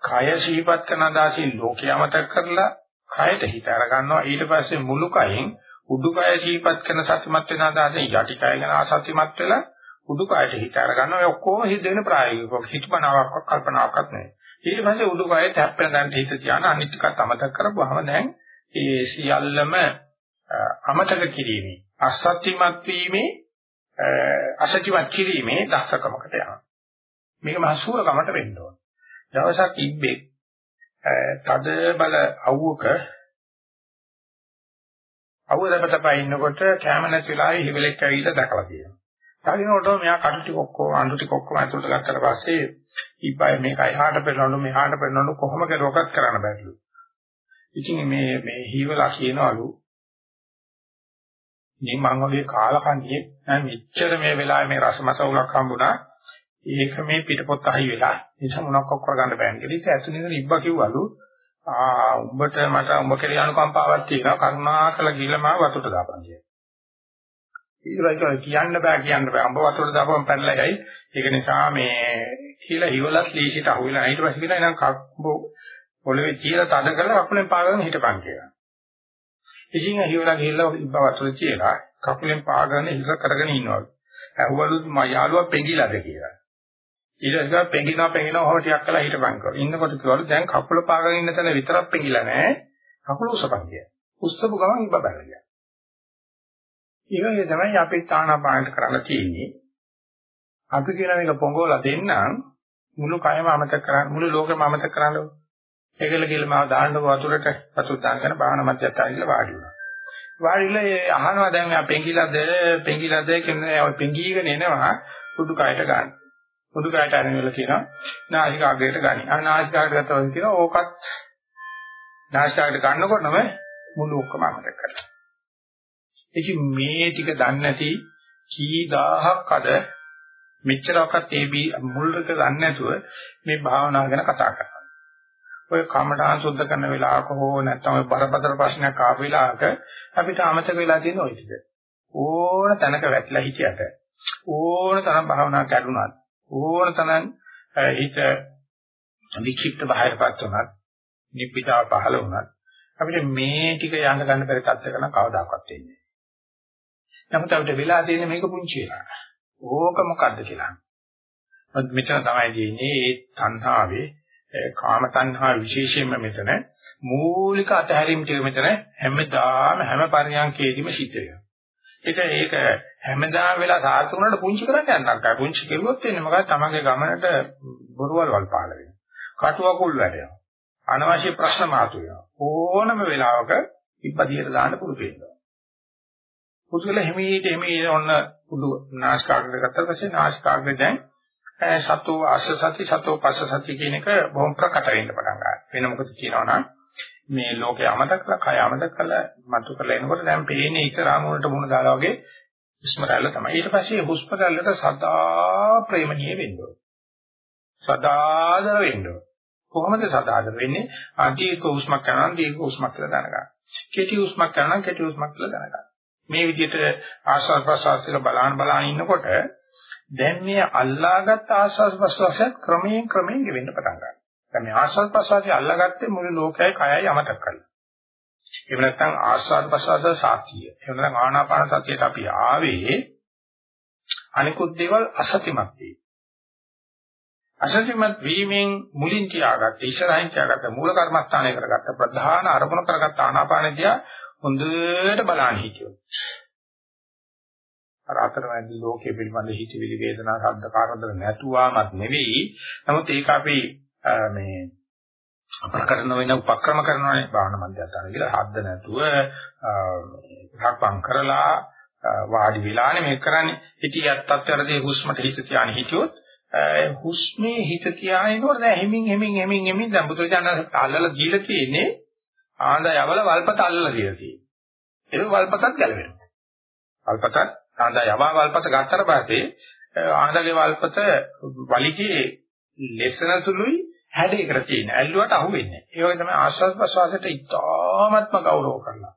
Speaker 1: කය සීපත් කරන දාසින් ලෝකය අමතක කරලා කයට හිත අර ගන්නවා ඊට පස්සේ මුළු කයෙන් උඩුකය සීපත් කරන සත්‍යමත් වෙන අදහසෙන් යටිකය ගැන අසත්‍යමත් වෙලා උඩුකයට හිත අර ගන්නවා ඒ ඔක්කොම හිත වෙන ප්‍රායෝගිකව හිතපනාවක් කල්පනාවක්වත් නැහැ ඊට පස්සේ උඩුකය තැප්පෙන දැන් හිත තියාන අනිත් ටිකත් අමතක කරපුවාම දැන් ඒ සියල්ලම අමතක කිරීමේ අසත්‍යමත් වීමේ අසත්‍යමත් කිරීමේ දක්ෂකමකට යනවා මේක මහසුරකමට වෙන්න ඕන දවසක් ඉබ්බේ තද බල අවුවක අවුරපතපයි ඉන්නකොට කැම නැති වෙලාවේ හිවලෙක් ඇවිල්ලා දැකලා තියෙනවා. දකින්නකොට මෙයා කටු ටික ඔක්කොම අඳු ටික ඔක්කොම අතුලට ගත්තට පස්සේ ඉබ්බයි මේක එහාට පෙරනොඩු මෙහාට පෙරනොඩු කොහොම කරුවක්වත් කරන්න බැරිලු. ඉතින් මේ මේ හීවලා කියනවලු මේ මං වගේ කාලකන්ණියේ දැන් මෙච්චර මේ වෙලාවේ මේ රසමසවුලක් හම්බුණා. ඒක මේ පිටපොත් අහි වෙලා. නිසා මොනවක් කර ගන්න බෑනේ කියලා. ඉතින් ඇතුළේ ඉබ්බා කිව්වලු ආ උඹට මට උඹ කෙරේ අනුකම්පාවක් තියෙනවා කරුණාකර ගිහලා මාව වතුරට දාපන් කියලා. ඊට කියන්න බෑ කියන්න බෑ උඹ වතුරට දාපන් පැනලා යයි. ඒක නිසා මේ කියලා හිවලස් ලීසිට අහුවෙලා ඊට පස්සේ කියලා එනම් කප්ප පොළවේ තියලා තද කරලා කකුලෙන් පාගගෙන හිටපන් කියලා. ඉතින් හිවලා ගිහිල්ලා ඉබ්බ වතුරේ තියලා කකුලෙන් පාගගෙන හිස කරගෙන ඉන්නවලු. ඇහුවලු මා යාළුවා පෙඟිලාද කියලා. ඊට පස්සේ පෙඟිනවා පෙඟිනවා ඔහොම ටිකක් කළා හිටපන් කරා. ඉන්නකොට කිව්වලු දැන් කකුල පාගගෙන ඉන්න තැන විතරක් පෙඟිලා නැහැ. කකුල උසපන් කියලා. උස්සපු ගමන් ඉබ්බ බැලලා ගියා. ඊළඟට තමයි අපි තානාපානට කරන්න තියෙන්නේ. අපි කියන මේක පොඟෝලා දෙන්නම් මුළු කයම අමතක කරන්න මුළු ලෝකෙම අමතක කරන්න ඒකල කියලා මාව දාන්න වතුරට වතුර දාගෙන බාහන මැදට ඇවිල්ලා වාඩි වුණා. වාඩිලා ඒ අහනවා දැන් මෙයා පෙඟිලාද පෙඟිලාද කියන්නේ ඔය පෙඟීගෙන එනවා සුදු කයට ගන්න. සුදු කයට අරගෙන කියනවා නාසිකාග්‍රයට ගනි. ආ නාසිකාග්‍රයට ගත්තා කියනවා ඕකත් නාසිකාග්‍රයට ගන්නකොටම මුළු ඔක්කොම අමතක කරලා. ඉතින් මේ ටික දන්නේ නැති කී දහහක් අද මෙච්චරක්වත් ඒ මුල්ක ගන්න නැතුව මේ භාවනාව ගැන කතා කරනවා. ඔය කමඨාන් සුද්ධ කරන වෙලාවක හෝ නැත්නම් ඔය බරපතල ප්‍රශ්නයක් ආපු වෙලාවක අපිට අමතක වෙලා තියෙන ওই ටික. ඕන තැනක වැටලා හිටියට ඕන තරම් භාවනා කරුණාත් ඕන තරම් හිත විචිත්ත බාහිරපත් උනත් නිප්පිතාව පහළ වුණත් අපිට මේ ටික යන්න ගන්න බැරි තත්ත්වයක නම් කවදාකවත් වෙන්නේ නැහැ. නමුත් අපිට වෙලා තියෙන්නේ මේක පුංචි වෙලා. ඕක මොකද්ද කියලා. මෙතන තමයි දෙන්නේ ඒ තණ්හාවේ කාම තණ්හා විශේෂයෙන්ම මෙතන මූලික අතහැරීම ටික මෙතන හැමදාම හැම පරියන්කේදීම සිද්ධ වෙනවා. ඒක ඒක හැමදාම වෙලා සාර්ථක වුණාට පුංචි කරන්න යන්නත් අය පුංචි කෙරුවොත් වෙන්නේ මොකද තමන්ගේ ගමනට බොරුවල් වල් පහළ වෙනවා. කටුවකුල් වැඩෙනවා. අනවශ්‍ය ප්‍රශ්න මාතු වෙනවා. ඕනම වෙලාවක ඉපදියට දාන්න පුරුදු වෙනවා. පුදුල හිමීට හිමී ඔන්න පුදු නාස්කාග්‍රය ගත්තා පස්සේ නාස්කාග්‍රය දැන් සතෝ ආස සති සතෝ පස්ස සති කියන එක බොහොම ප්‍රකට වෙන්න පටන් ගන්නවා. වෙන මොකද කියනවා නම් මේ ලෝකේ අමතක කරලා කය අමතක කරලා මතු කරලා එනකොට දැන් පේන්නේ ඉතරාම වලට මුණ දාලා වගේ හුස්ම රැල්ල තමයි. ඊට පස්සේ හුස්ම රැල්ලට සදා ප්‍රේමණීය වෙන්න ඕන. සදාදර වෙන්න ඕන. කොහොමද සදාදර වෙන්නේ? අදීක හුස්මක් කරනවා දීක හුස්මක් කියලා දැනගන්න. කෙටි හුස්මක් කරනවා කෙටි හුස්මක් කියලා දැනගන්න. මේ විදිහට ආස්වාද ප්‍රසවාස කියලා බලන බලන ඉන්නකොට දැන් මේ අල්ලාගත් ආස්වාද ප්‍රසවාසයත් ක්‍රමයෙන් ක්‍රමයෙන් ගෙවෙන්න පටන් ගන්නවා. දැන් මේ ආස්වාද ප්‍රසවාසය අල්ලාගත්තේ මුළු ලෝකයයි කයයි අමතක කරලා. එහෙම නැත්නම් ආස්වාද ප්‍රසවාස සාක්ෂිය. එහෙම නැත්නම් ආනාපාන සතියට අපි ආවේ අනිකුත් දේවල් අසතිමත් වේ. අසතිමත් වීමෙන් මුලින් තියාගත්ත ඉස්සරහින් තියාගත්ත මූල කර්මස්ථානය කරගත්ත ප්‍රධාන අරමුණ කරගත්ත ආනාපානදිය හොඳට බලන්න හිටියොත්. අර අතරමැදි ලෝකයේ පිළිබඳ හිතවිලි වේදනා ශබ්ද කාරණා නැතුවමත් නෙවෙයි. නමුත් ඒක අපි මේ අපරකරන වෙන උපක්‍රම කරනවානේ භාවන මධ්‍යස්ථාන කියලා හද්ද නැතුව සක්පම් කරලා වාඩි වෙලානේ මේක කරන්නේ. හිතියත් තත්ත්වවලදී හුස්මට හිත තියාගෙන හිටියොත් හුස්මේ හිත තියාගෙනකොට දැන් හිමින් හිමින් හිමින් හිමින් දැන් බුදුරජාණන් අල්ලලා දීලා තියෙන්නේ ආඳ යවල වල්පත අල්ලලා දීලා තියෙන්නේ. ඒක වල්පතත් ගැලවෙනවා. වල්පතත් ආඳ යවා වල්පත ගත්තට පස්සේ ආඳගේ වල්පත වලිගේ ලෙසන සුළුයි හැඩයකට තියෙන. ඇල්ලුවට අහු වෙන්නේ. ඒ වගේ තමයි ආශ්වාස ප්‍රශ්වාසයට ඉතාමත්ම ගෞරව කරනවා.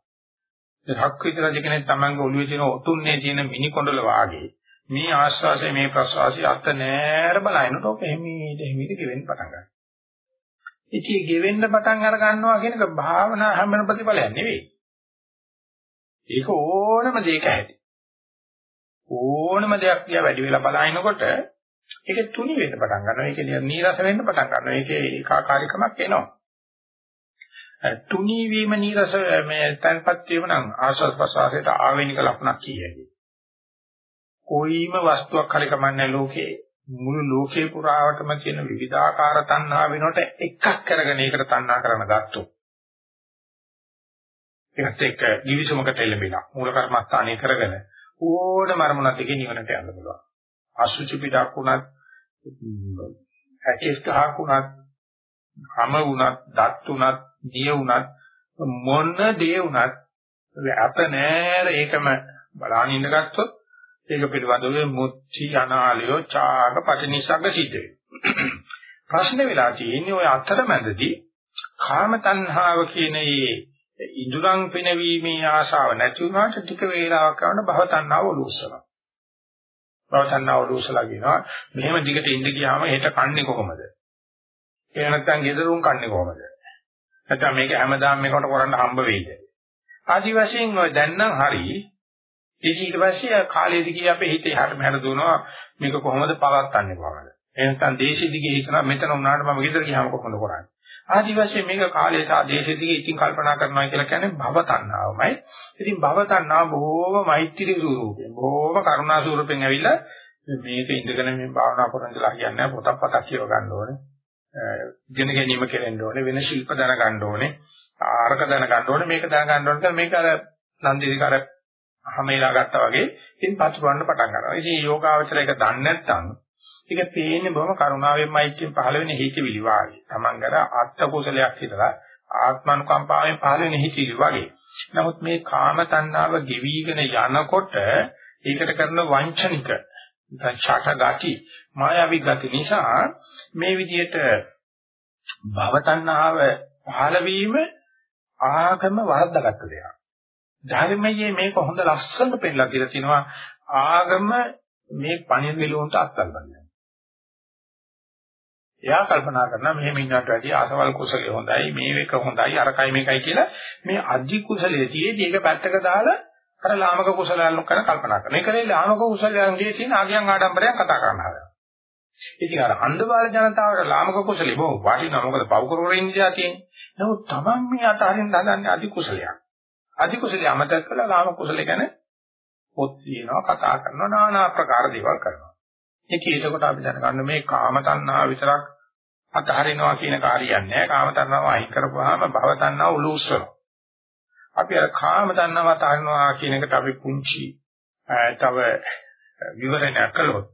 Speaker 1: ඒ හක්විත රජ කෙනෙක් තමන්ගේ ඔළුවේ තියෙන ඔතුන්නේ තියෙන මිනි කොණ්ඩල වාගේ මේ ආශ්වාසය මේ ප්‍රශ්වාසය අත නෑර බලනකොට ඔක එහිමීට එහිමීට ගෙවෙන්න පටන් ගන්නවා. ඉතින් ගෙවෙන්න පටන් අර ගන්නවා කියන එක භාවනා හැමන ප්‍රතිඵලයක් නෙවෙයි. ඒක ඕනම දෙයක ඇති. ඕනම දෙයක් දිහා වැඩි වෙලා බලනකොට ඒක තුනි වෙන්න පටන් ගන්නවා. ඒක නීරස වෙන්න පටන් ගන්නවා. ඒකේ ඒකාකාරීකමක් එනවා. තුනි වීම නීරස මේ තන්පත් වීම නම් ආස්වාද ප්‍රසආසයට ආවේනික ලක්ෂණක් කියයි. කොයිම වස්තුවක් හරි කමන්නේ ලෝකේ මුළු ලෝකේ පුරාවටම තියෙන විවිධාකාර තණ්හා වෙනකොට එකක් කරගෙන ඒකට තණ්හා කරන ගත්තොත් ඒකත් එක්ක givisumකට එළඹිලා මූල කර්මස්ථානය කරගෙන ඕනම අරමුණක් එකේ නිවනට යන්න පුළුවන්. අසුචි පිටක් වුණත් ඇකෙස් ගහක් වුණත් හැම වුණත් දත් වුණත් දිය වුණත් මොන දේ වුණත් අප නෑර ඒකම බලාගෙන ඉඳ ගත්තොත් ඒක පිළිබඳව මුච්චි අනාලයෝ චාග පටිනිසග්ග සිද්ධ වෙනවා. ප්‍රශ්න වෙලා තියෙන්නේ ওই අතරමැදදී කාම තණ්හාව කියන මේ ඉඳුරන් පිනවීමේ ආශාව නැති වුණාට ටික වේලාවක් යනකොට භව තණ්හාව ඔලුස්සනවා. භව තණ්හාව ඔලුස්සලා කියනවා මෙහෙම දිගට ඉඳ ගියාම හෙට කන්නේ කොහොමද? එහෙම නැත්නම් ගෙදරුන් කන්නේ කොහොමද? නැත්නම් මේක හැමදාම මේකට කරන්න හම්බ වෙයිද? ආදි වශයෙන් ඔය දැන් නම් හරි ඒක ඊට පස්සේ කාලයේදී කිය අපේ හිතේ හැට මෙහෙට දුවනවා මේක කොහොමද පවත්න්නේ කොහොමද? එහෙම නැත්නම් දේශෙ දිගේ හිතනවා මෙතන උනාට මම ගෙදර ගියාම කොහොමද කරන්නේ? ආදි වශයෙන් මේක කාලය සහ දේශෙ දිගේ ඉතින් කල්පනා කරනවා කියලා කියන්නේ භව තණ්හාවමයි. ඉතින් භව තණ්හාව බොහෝම මෛත්‍රී ස්වරූපයෙන් බොහෝම කරුණා ස්වරූපයෙන් ඇවිල්ලා මේක ඉඳගෙන මේ භාවනා කරන කියලා කියන්නේ පොතක් පතක් කියව ගන්න ඕනේ. ඉගෙන ගැනීම කෙරෙන්න ඕනේ වෙන ශිල්ප දැනගන්න ඕනේ ආරක දැනගන්න ඕනේ මේක දැනගන්න ඕනේ මේක අර නන්දිනික අර හැමේලා ගත්තා වගේ ඉතින් පතුරවන්න පටන් ගන්නවා. ඉතින් යෝගාවචර එක දන්නේ නැත්නම් ඒක පේන්නේ බොහොම කරුණාවෙන් මෛත්‍රියෙන් පහළ වෙන හිතවිලි වාගේ. Taman කර ආත්ම කුසලයක් හිතලා ආත්මනුකම්පාවෙන් පහළ වෙන හිතවිලි වගේ. නමුත් මේ කාම තණ්හාව ගෙවිගෙන යනකොට ඒකට කරන වංචනික ඡාට ගති මායාවී ගති නිසා මේ විදිහට භව තණ්හාව පහළ වීම ආගම වරද්දාගත්ත දෙයක්. ධර්මයේ මේක හොඳ ලස්සනට පෙන්නලා කියලා තිනවා ආගම මේ පණින විලෝන්ට අත්දැක ගන්නවා. එයා කල්පනා කරනවා මෙහෙම ඉන්නවට වැඩිය අසවල් කුසලයේ හොඳයි මේක හොඳයි අරකයි මේකයි කියලා මේ අධි කුසලයේ තියේදී ඒක පැත්තක දාලා අර ලාමක කුසලයන් කරන කල්පනා කරනවා. ඒකනේ ලාමක කුසලයන්ගේ තියෙන ආගයන් ආඩම්බරයක් කතා කරන්න හදනවා. ඉතින් අර අන්ධබාල ජනතාවට ලාමක කුසලෙ බොහොම වටිනවා. මොකද පව් කරවර ඉන්දියා තියෙන්නේ. නමුත් Taman මේ අතරින් හදන්නේ අධි කුසලයක්. අධි කුසලයේ අමතක කළා ලාමක කුසලෙ ගැන පොත් ලියනවා කතා කරනවා নানা ආකාර දේවල් කරනවා. ඒක ඒකට අපි දැනගන්න මේ කාම තණ්හා විතරක් අතහරිනවා කියන කාර්යයක් නෑ. කාම තණ්හාව අයින් කරපුවාම භව තණ්හාව උලුස්සනවා. අපි අර කාම තණ්හාව අතහරිනවා කියන එකට අපි පුංචි තව විවරණයක් කළොත්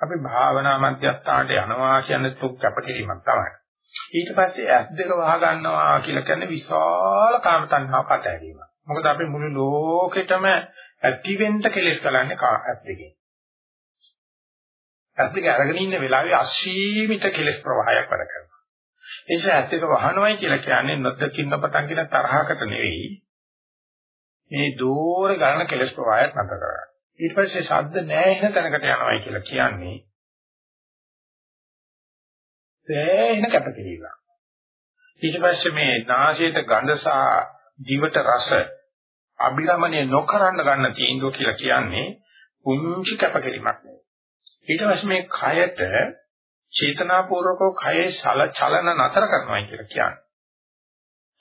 Speaker 1: අපි භාවනා මධ්‍යස්ථානට යනවා කියන්නේ තුක් කැපකිරීමක් තමයි. ඊට පස්සේ ඇස් දෙක වහ ගන්නවා කියලා කියන්නේ විශාල කාම තණ්හාවක් අතහැරීමක්. මොකද අපි මුළු ලෝකෙටම ඇතිවෙන්න කෙලස් කරන්නේ ඇස් දෙකෙන්. ඇස් දෙක අරගෙන ඉන්න වෙලාවේ අසීමිත කෙලස් ප්‍රවාහයක් වැඩ කරනවා. ඒ නිසා ඇස් දෙක වහනවයි කියලා කියන්නේ නොදකින්න පටන් කියන තරහකට නෙවෙයි. මේ දෝර ගන්න කෙලස් ප්‍රවාහයක් නැතර කරගන්න. ඊට පස්සේ ශබ්ද නැහැ තැනකට යනවායි කියලා කියන්නේ සෑහෙන කැපකිරීමක්. ඊට පස්සේ මේ නාසයට ගඳ සහ දිවට රස අභිරමණය නොකරන ගන්න තීන්දුව කියලා කියන්නේ පුංචි කැපකිරීමක් නෙවෙයි. ඊට පස්සේ මේ කයට චේතනාපූර්වකව කයේ චලන නතර කරනවා කියලා කියන්නේ.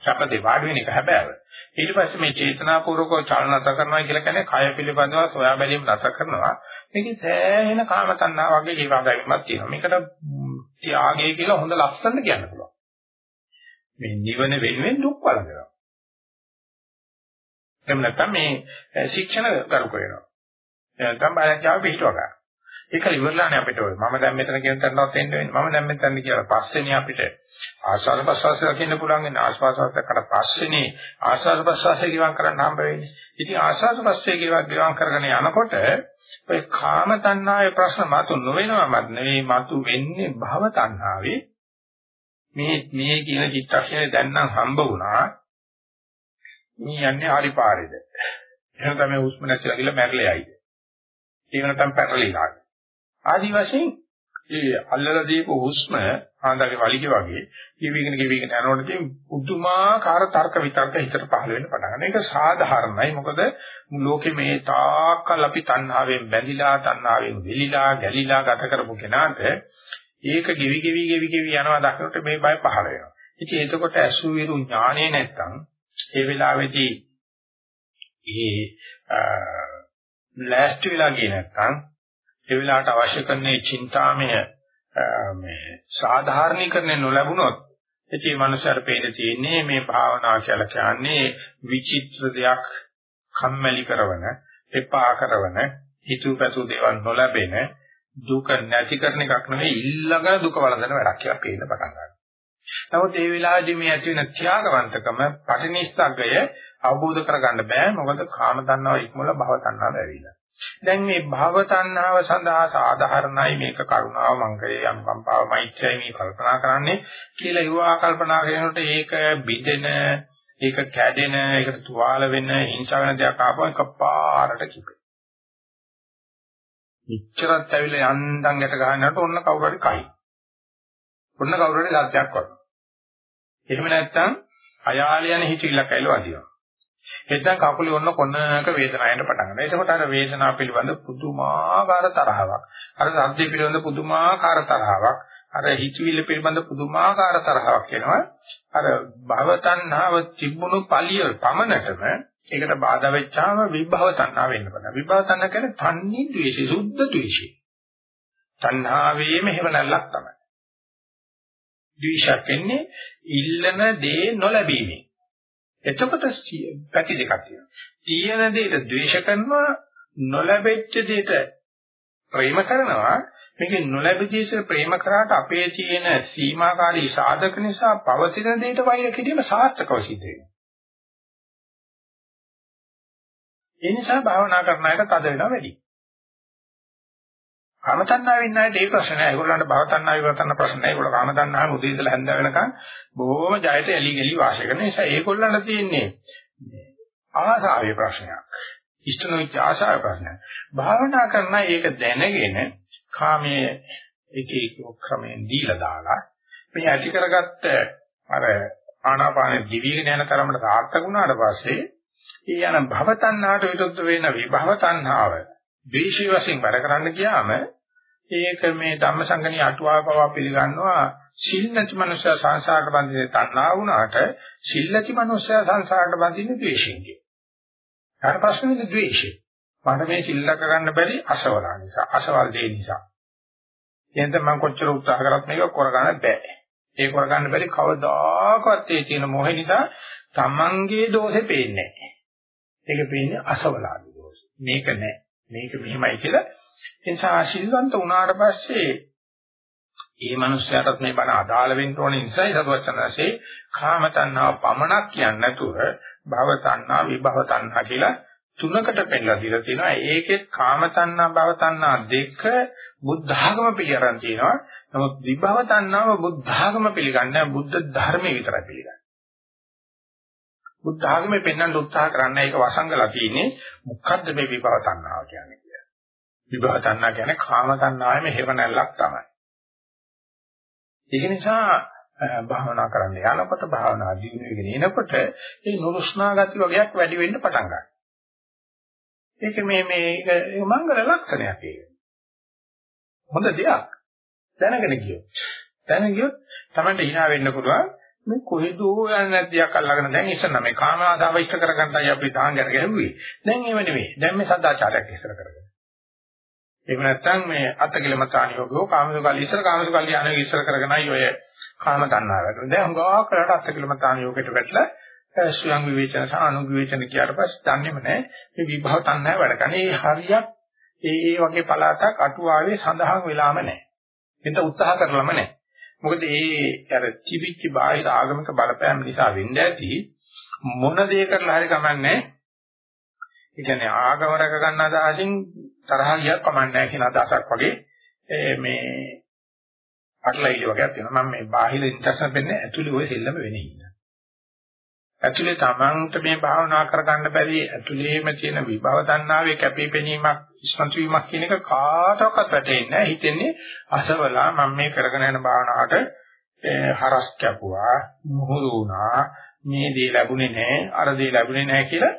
Speaker 1: සැපදේ වාඩි වෙන එක හැබෑව. ඊට පස්සේ මේ චේතනාපූර්වකව චලන නතර කරනවා කියලා කියන්නේ කය පිළිබඳව සොයා බැලීම නතර කරනවා. මේකේ සෑහෙන කාම තණ්හා වගේ ජීවාගීමක් තියෙනවා. මේකට ත්‍යාගය කියලා හොඳ ලක්ෂණ කියන්න පුළුවන්. මේ නිවන වෙනුවෙන් දුක් වළඳනවා. එහෙම නැත්නම් මේ ශික්ෂණ කරු කරනවා. නැත්නම් බයංජාව පිටව ගන්න. ඒක ඉවරලානේ අපිට ඔය මම දැන් මෙතන කියන තැනවත් එන්න වෙන්නේ. මම දැන් මෙතන කියලා පස්සේනේ අපිට ආස්වාද ප්‍රසවාසය දකින්න පුළුවන් වෙන ආස්වාසවත්තකට පස්සේනේ ආස්වාද ප්‍රසවාසය ගිවන් කරන්න හම්බ වෙන්නේ. ඉතින් ආස්වාද ප්‍රසවාසය ගිවන් කරගෙන යනකොට ඔය කාම තණ්හාවේ ප්‍රශ්න මතු නොවෙනවමත් නෙවෙයි මතු වෙන්නේ භව තණ්හාවේ. මේ මේ කියන චිත්තක්ෂණය දැන් නම් හම්බ වුණා. මේ යන්නේ හරි පාරේද? එහෙනම් තමයි හුස්ම නැතිලා ගිහලා මැරලා යයිද? ඒක නැත්නම් පැටලිලා. ආදි වශයෙන් ඒ අල්ලලා දීපු හුස්ම ආන්දගේ වලිගය වගේ කිවිගෙන කිවිගෙන යනකොට තියෙන පුදුමාකාර තර්ක විතර්ක හිතට පහළ වෙන්න පටන් ගන්නවා. ඒක සාධාරණයි. මොකද ලෝකේ මේ තාක්කල් අපි තණ්හාවෙන් බැඳිලා, තණ්හාවෙන් වෙලිලා, ගැලිලා ගත කරපු කෙනාට ඒක ගෙවි ගෙවි ගෙවි ගෙවි යනවා දකිනකොට මේ බය පහළ වෙනවා. ඉතින් එතකොට අසු විරු ඥානේ නැත්තම් ඒ වෙලාවේදී ඒ ලෑස්ති වෙලා ගියේ නැත්නම් ඒ වෙලාවට අවශ්‍ය කරන චින්තාමය මේ සාධාරණීකරණය නොලැබුණොත් ඉතින් මනුස්සයර පේන තියෙන්නේ මේ භාවනා කියලා කියන්නේ විචිත්‍ර දෙයක් කම්මැලි කරන, එපා කරන, හිතුවපසු දේවල් නොලැබෙන, දුක නැති කරන එකක් නෙවෙයි ඊළඟ දුක වළඳන වැඩක් කියලා පේන්න පටන් ගන්නවා. නමුත් ඒ වෙලාවේදී මේ ඇති වෙන ත්‍යාගවන්තකම, පටිනිස්සග්ගය අවබෝධ කරගන්න බෑ මොකද කාම තණ්හාව ඉක්මවල භව තණ්හාව ඇවිල්ලා. දැන් මේ භව තණ්හාව සඳහා සාධාරණයි මේක කරුණාව මංගලයේ අනුකම්පාව මෛත්‍රියයි මේ කල්පනා කරන්නේ කියලා යුවා කල්පනා කරනකොට ඒක බිදෙන ඒක කැඩෙන ඒකට තුවාල වෙන හිංසා වෙන දෙයක් ආපුවා එකපාරට කිපේ. ඉච්චරත් ඇවිල්ලා යන්දන් ගැට ගහනකොට ඔන්න කවුරු හරි කයි. ඔන්න කවුරු හරි සත්‍යයක් වගේ. එහෙම නැත්නම් අයාල යන හිතිලක් ඇවිල්ලා වදිනවා. එතෙන් කකුලේ ඔන්න කොනක වේදනාවට පටන් ගන්නවා. ඒකකොට අර වේදනාව පිළිබඳ පුදුමාකාර තරහාවක්. අර සද්ද පිළිබඳ පුදුමාකාර තරහාවක්. අර හිතවිල්ල පිළිබඳ පුදුමාකාර තරහාවක් එනවා. අර භව තණ්හාව තිබුණු පළිය පමණටම ඒකට බාධා වෙච්චාම විභව තණ්හා වෙන්න පුළුවන්. විභව තණ්හා කියන්නේ තන්නේ ද්වේෂය, සුද්ධ ද්වේෂය. තණ්හාවේම හේවණල්ලක් තමයි. ද්වේෂයක් එන්නේ ඉල්ලන දේ නොලැබීමෙන්. එතකොට පැති දෙකක් තියෙනවා. තියෙන දෙයට ද්වේෂ කරනවා නොලැබෙච්ච දෙයට ප්‍රේම කරනවා මේකේ නොලැබෙච්ච ප්‍රේම කරාට අපේ තියෙන සීමාකාරී සාධක නිසා පවතින දෙයට වෛර කිරීම සාර්ථකව සිද්ධ වෙනවා. ඒ නිසා භාවනා කරන අයට තද වෙනවා වැඩි. කාමතණ්හාවෙන් ඉන්න ඒ ප්‍රශ්න නෑ. ඒගොල්ලන්ට භවතණ්හාව ඉවතන්න ප්‍රශ්න නෑ. ඒගොල්ලෝ කාමතණ්හාව උදේ ඉඳලා හැන්ද වෙනකන් බොහොම ජයට එලි ගලි වාසය කරන නිසා ඒගොල්ලන්ට තියෙන්නේ ආසාවේ ප්‍රශ්නයක්. ඉෂ්ට නොවිච්ච ආශාවේ ප්‍රශ්නයක්. භාවනා කරන ඒක දැනගෙන කාමයේ එක එක ක්‍රමයෙන් දීලා දාලා මේ ඇති කරගත්ත අර ආනාපාන දිවිගෙන යන තරමට සාර්ථක වුණාට පස්සේ ඒ යන භවතණ්හාට විරුද්ධ වෙන විභව තණ්හාව ද්වේෂී වශයෙන් වැඩ කරන්න ගියාම ඒක මේ ධම්මසංගණී අටුවාව පවා පිළිගන්නවා සිල් නැති මනුස්සයා සංසාරට බඳින්නේ තණ්හා වුණාට සිල් නැති මනුස්සයා සංසාරට බඳින්නේ ද්වේෂයෙන් කියන. ඊට පස්සේ මේ ද්වේෂය. මට මේ සිල් ලක ගන්න බැරි අසවලා නිසා, අසවල් දේ නිසා. එහෙනම් මම කොච්චර උත්සාහ කරත් මේක කරගන්න බෑ. ඒක කරගන්න බැරි කවදාකවත් ඒ තියෙන මොහෙ නිසා තමන්ගේ දෝෂේ පේන්නේ නැහැ. ඒක පේන්නේ අසවලාගේ දෝෂේ. මේක නෑ. මේක මෙහෙමයි කියලා. එනිසා ශිල්වන්ත වුණාට පස්සේ ඒ මනුස්සයාටත් මේ බණ අදාළ වෙන්න ඕන නිසායි සතුවචනසේ කාම තණ්හාව පමණක් කියන්නේ නැතුව භව තණ්හා විභව තණ්හා කියලා තුනකට පෙන්නලා දීලා තියෙනවා ඒකෙත් කාම තණ්හා භව තණ්හා දෙක බුද්ධ ආගම පිළිගන්න තියෙනවා. නමුත් විභව තණ්හාව බුද්ධ ආගම පිළිගන්නේ බුද්ධ ධර්මයේ විතරයි පිළිගන්නේ. බුද්ධ ආගමේ පෙන්වන්න උත්සාහ කරන්නේ ඒක වසංගලා තියෙන්නේ මොකද්ද මේ විභව තණ්හාව කියන්නේ කියලා. විභව තණ්හා කියන්නේ කාම තණ්හාවෙම හේවණල්ලක් තමයි. ඒක නිසා භාවනා කරන්න යනකොට භාවනා දිනුවගෙන එනකොට මේ නුරුස්නා ගති වගේක් වැඩි වෙන්න පටන් ගන්නවා. ඒක මේ මේ මංගල ලක්ෂණයක් ඒක. හොඳ දෙයක්. දැනගෙන ගියොත්. දැනගෙන ගියොත් Tamanට hina වෙන්න පුළුවන්. මේ කොහෙදෝ යන්නේ නැතිවක් අල්ලගෙන දැන් ඉස්සන මේ කාම ආදාව ඉෂ්ට කරගන්නයි අපි තාංගර ගැහුවේ. දැන් ඒව නෙවෙයි. දැන් මේ සදාචාරයක් ඉස්සර කරගෙන. එහෙම නැත්නම් මේ අත්කිලමතානියෝගෝ කාමසුකල්ලි ඉස්සර කාමසුකල්ලි අනේ ඉස්සර කරගෙනයි ඔය කාම තණ්හාවට. දැන් හුඟා කරලා අත්කිලමතානියෝගයට වැටලා ස්වයං විවේචන සහ අනු විවේචන කියාට පස්සේ දන්නේම නැහැ මේ විභව තණ්හාව වැඩ කරන. ඒ හරියක් ඒ ඒ වගේ පළාතක් අටුවාවේ සඳහන් වෙලාම නැහැ. එතන උත්සාහ කරලම නැහැ. මොකද ඒ අර තිබිච්ච බාහිර ආගමික බලපෑම් නිසා වෙන්න ඇති මොන දේ කරලා හරි කමන්නේ ඒ කියන්නේ ආගම රැක ගන්න අදහසින් තරහ ගියක් කමන්නේ කියන අදහසක් වගේ මේ අట్లයිලි වගේක් තියෙනවා. මම මේ බාහිර ඉන්ට්‍රස්ට් වෙන්නේ ඇතුළේ ඔය සෙල්ලම වෙන්නේ. ඉන්න. ඇතුළේ තමන්ට මේ භාවනා කරගන්න බැරි ඇතුළේම තියෙන විභව තණ්හාවේ කැපිපෙනීමක් ඉස්මතු වීමක් කියන එක කාටවත් වැටෙන්නේ නැහැ. හිතෙන්නේ අසවලා මම මේ කරගෙන යන භාවනාවට හරස් කැපුවා, මුහුදු වුණා, මේ දේ ලැබුණේ නැහැ, අර දේ ලැබුණේ නැහැ කියලා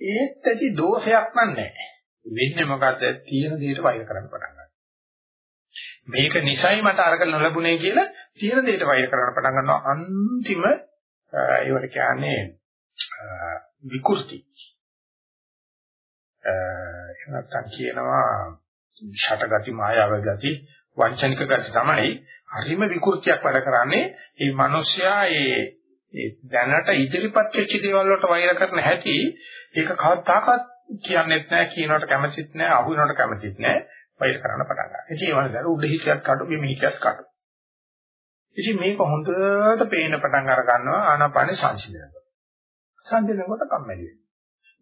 Speaker 1: ඒත් ඇති දෝෂයක් නැහැ. වෙන්නේ මොකද්ද? තියෙන දේට වෛර කරන්න පටන් ගන්නවා. මේක නිසයි මට අරක නොලැබුණේ කියලා තියෙන දේට වෛර කරන්න පටන් ගන්නවා. අන්තිම ඒවට කියන්නේ විකෘති. එහෙම නැත්නම් කියනවා ෂටගති මායාව ගති වංචනික ගති තමයි හරිම විකෘතියක් වැඩ කරන්නේ. මේ මිනිස්සයා ඒ ඒ දැනට ඉදිරිපත් වෙච්ච දේවල් වලට වෛර කරන හැටි ඒක කවදාකවත් කියන්නෙත් නැහැ කියනකට කැමතිත් නැහැ අහු වෙනකට කැමතිත් නැහැ වෛර කරන්න පටන් ගන්නවා. ඉතින් ඒ වගේ දර උඩ හිතියක් කඩු බිම හිතියක් කඩු. ඉතින් මේක හොඳට පේන පටන් අර ගන්නවා ආනාපානේ සංසිඳනකොට. සංසිඳනකොට කම්මැලි වෙනවා.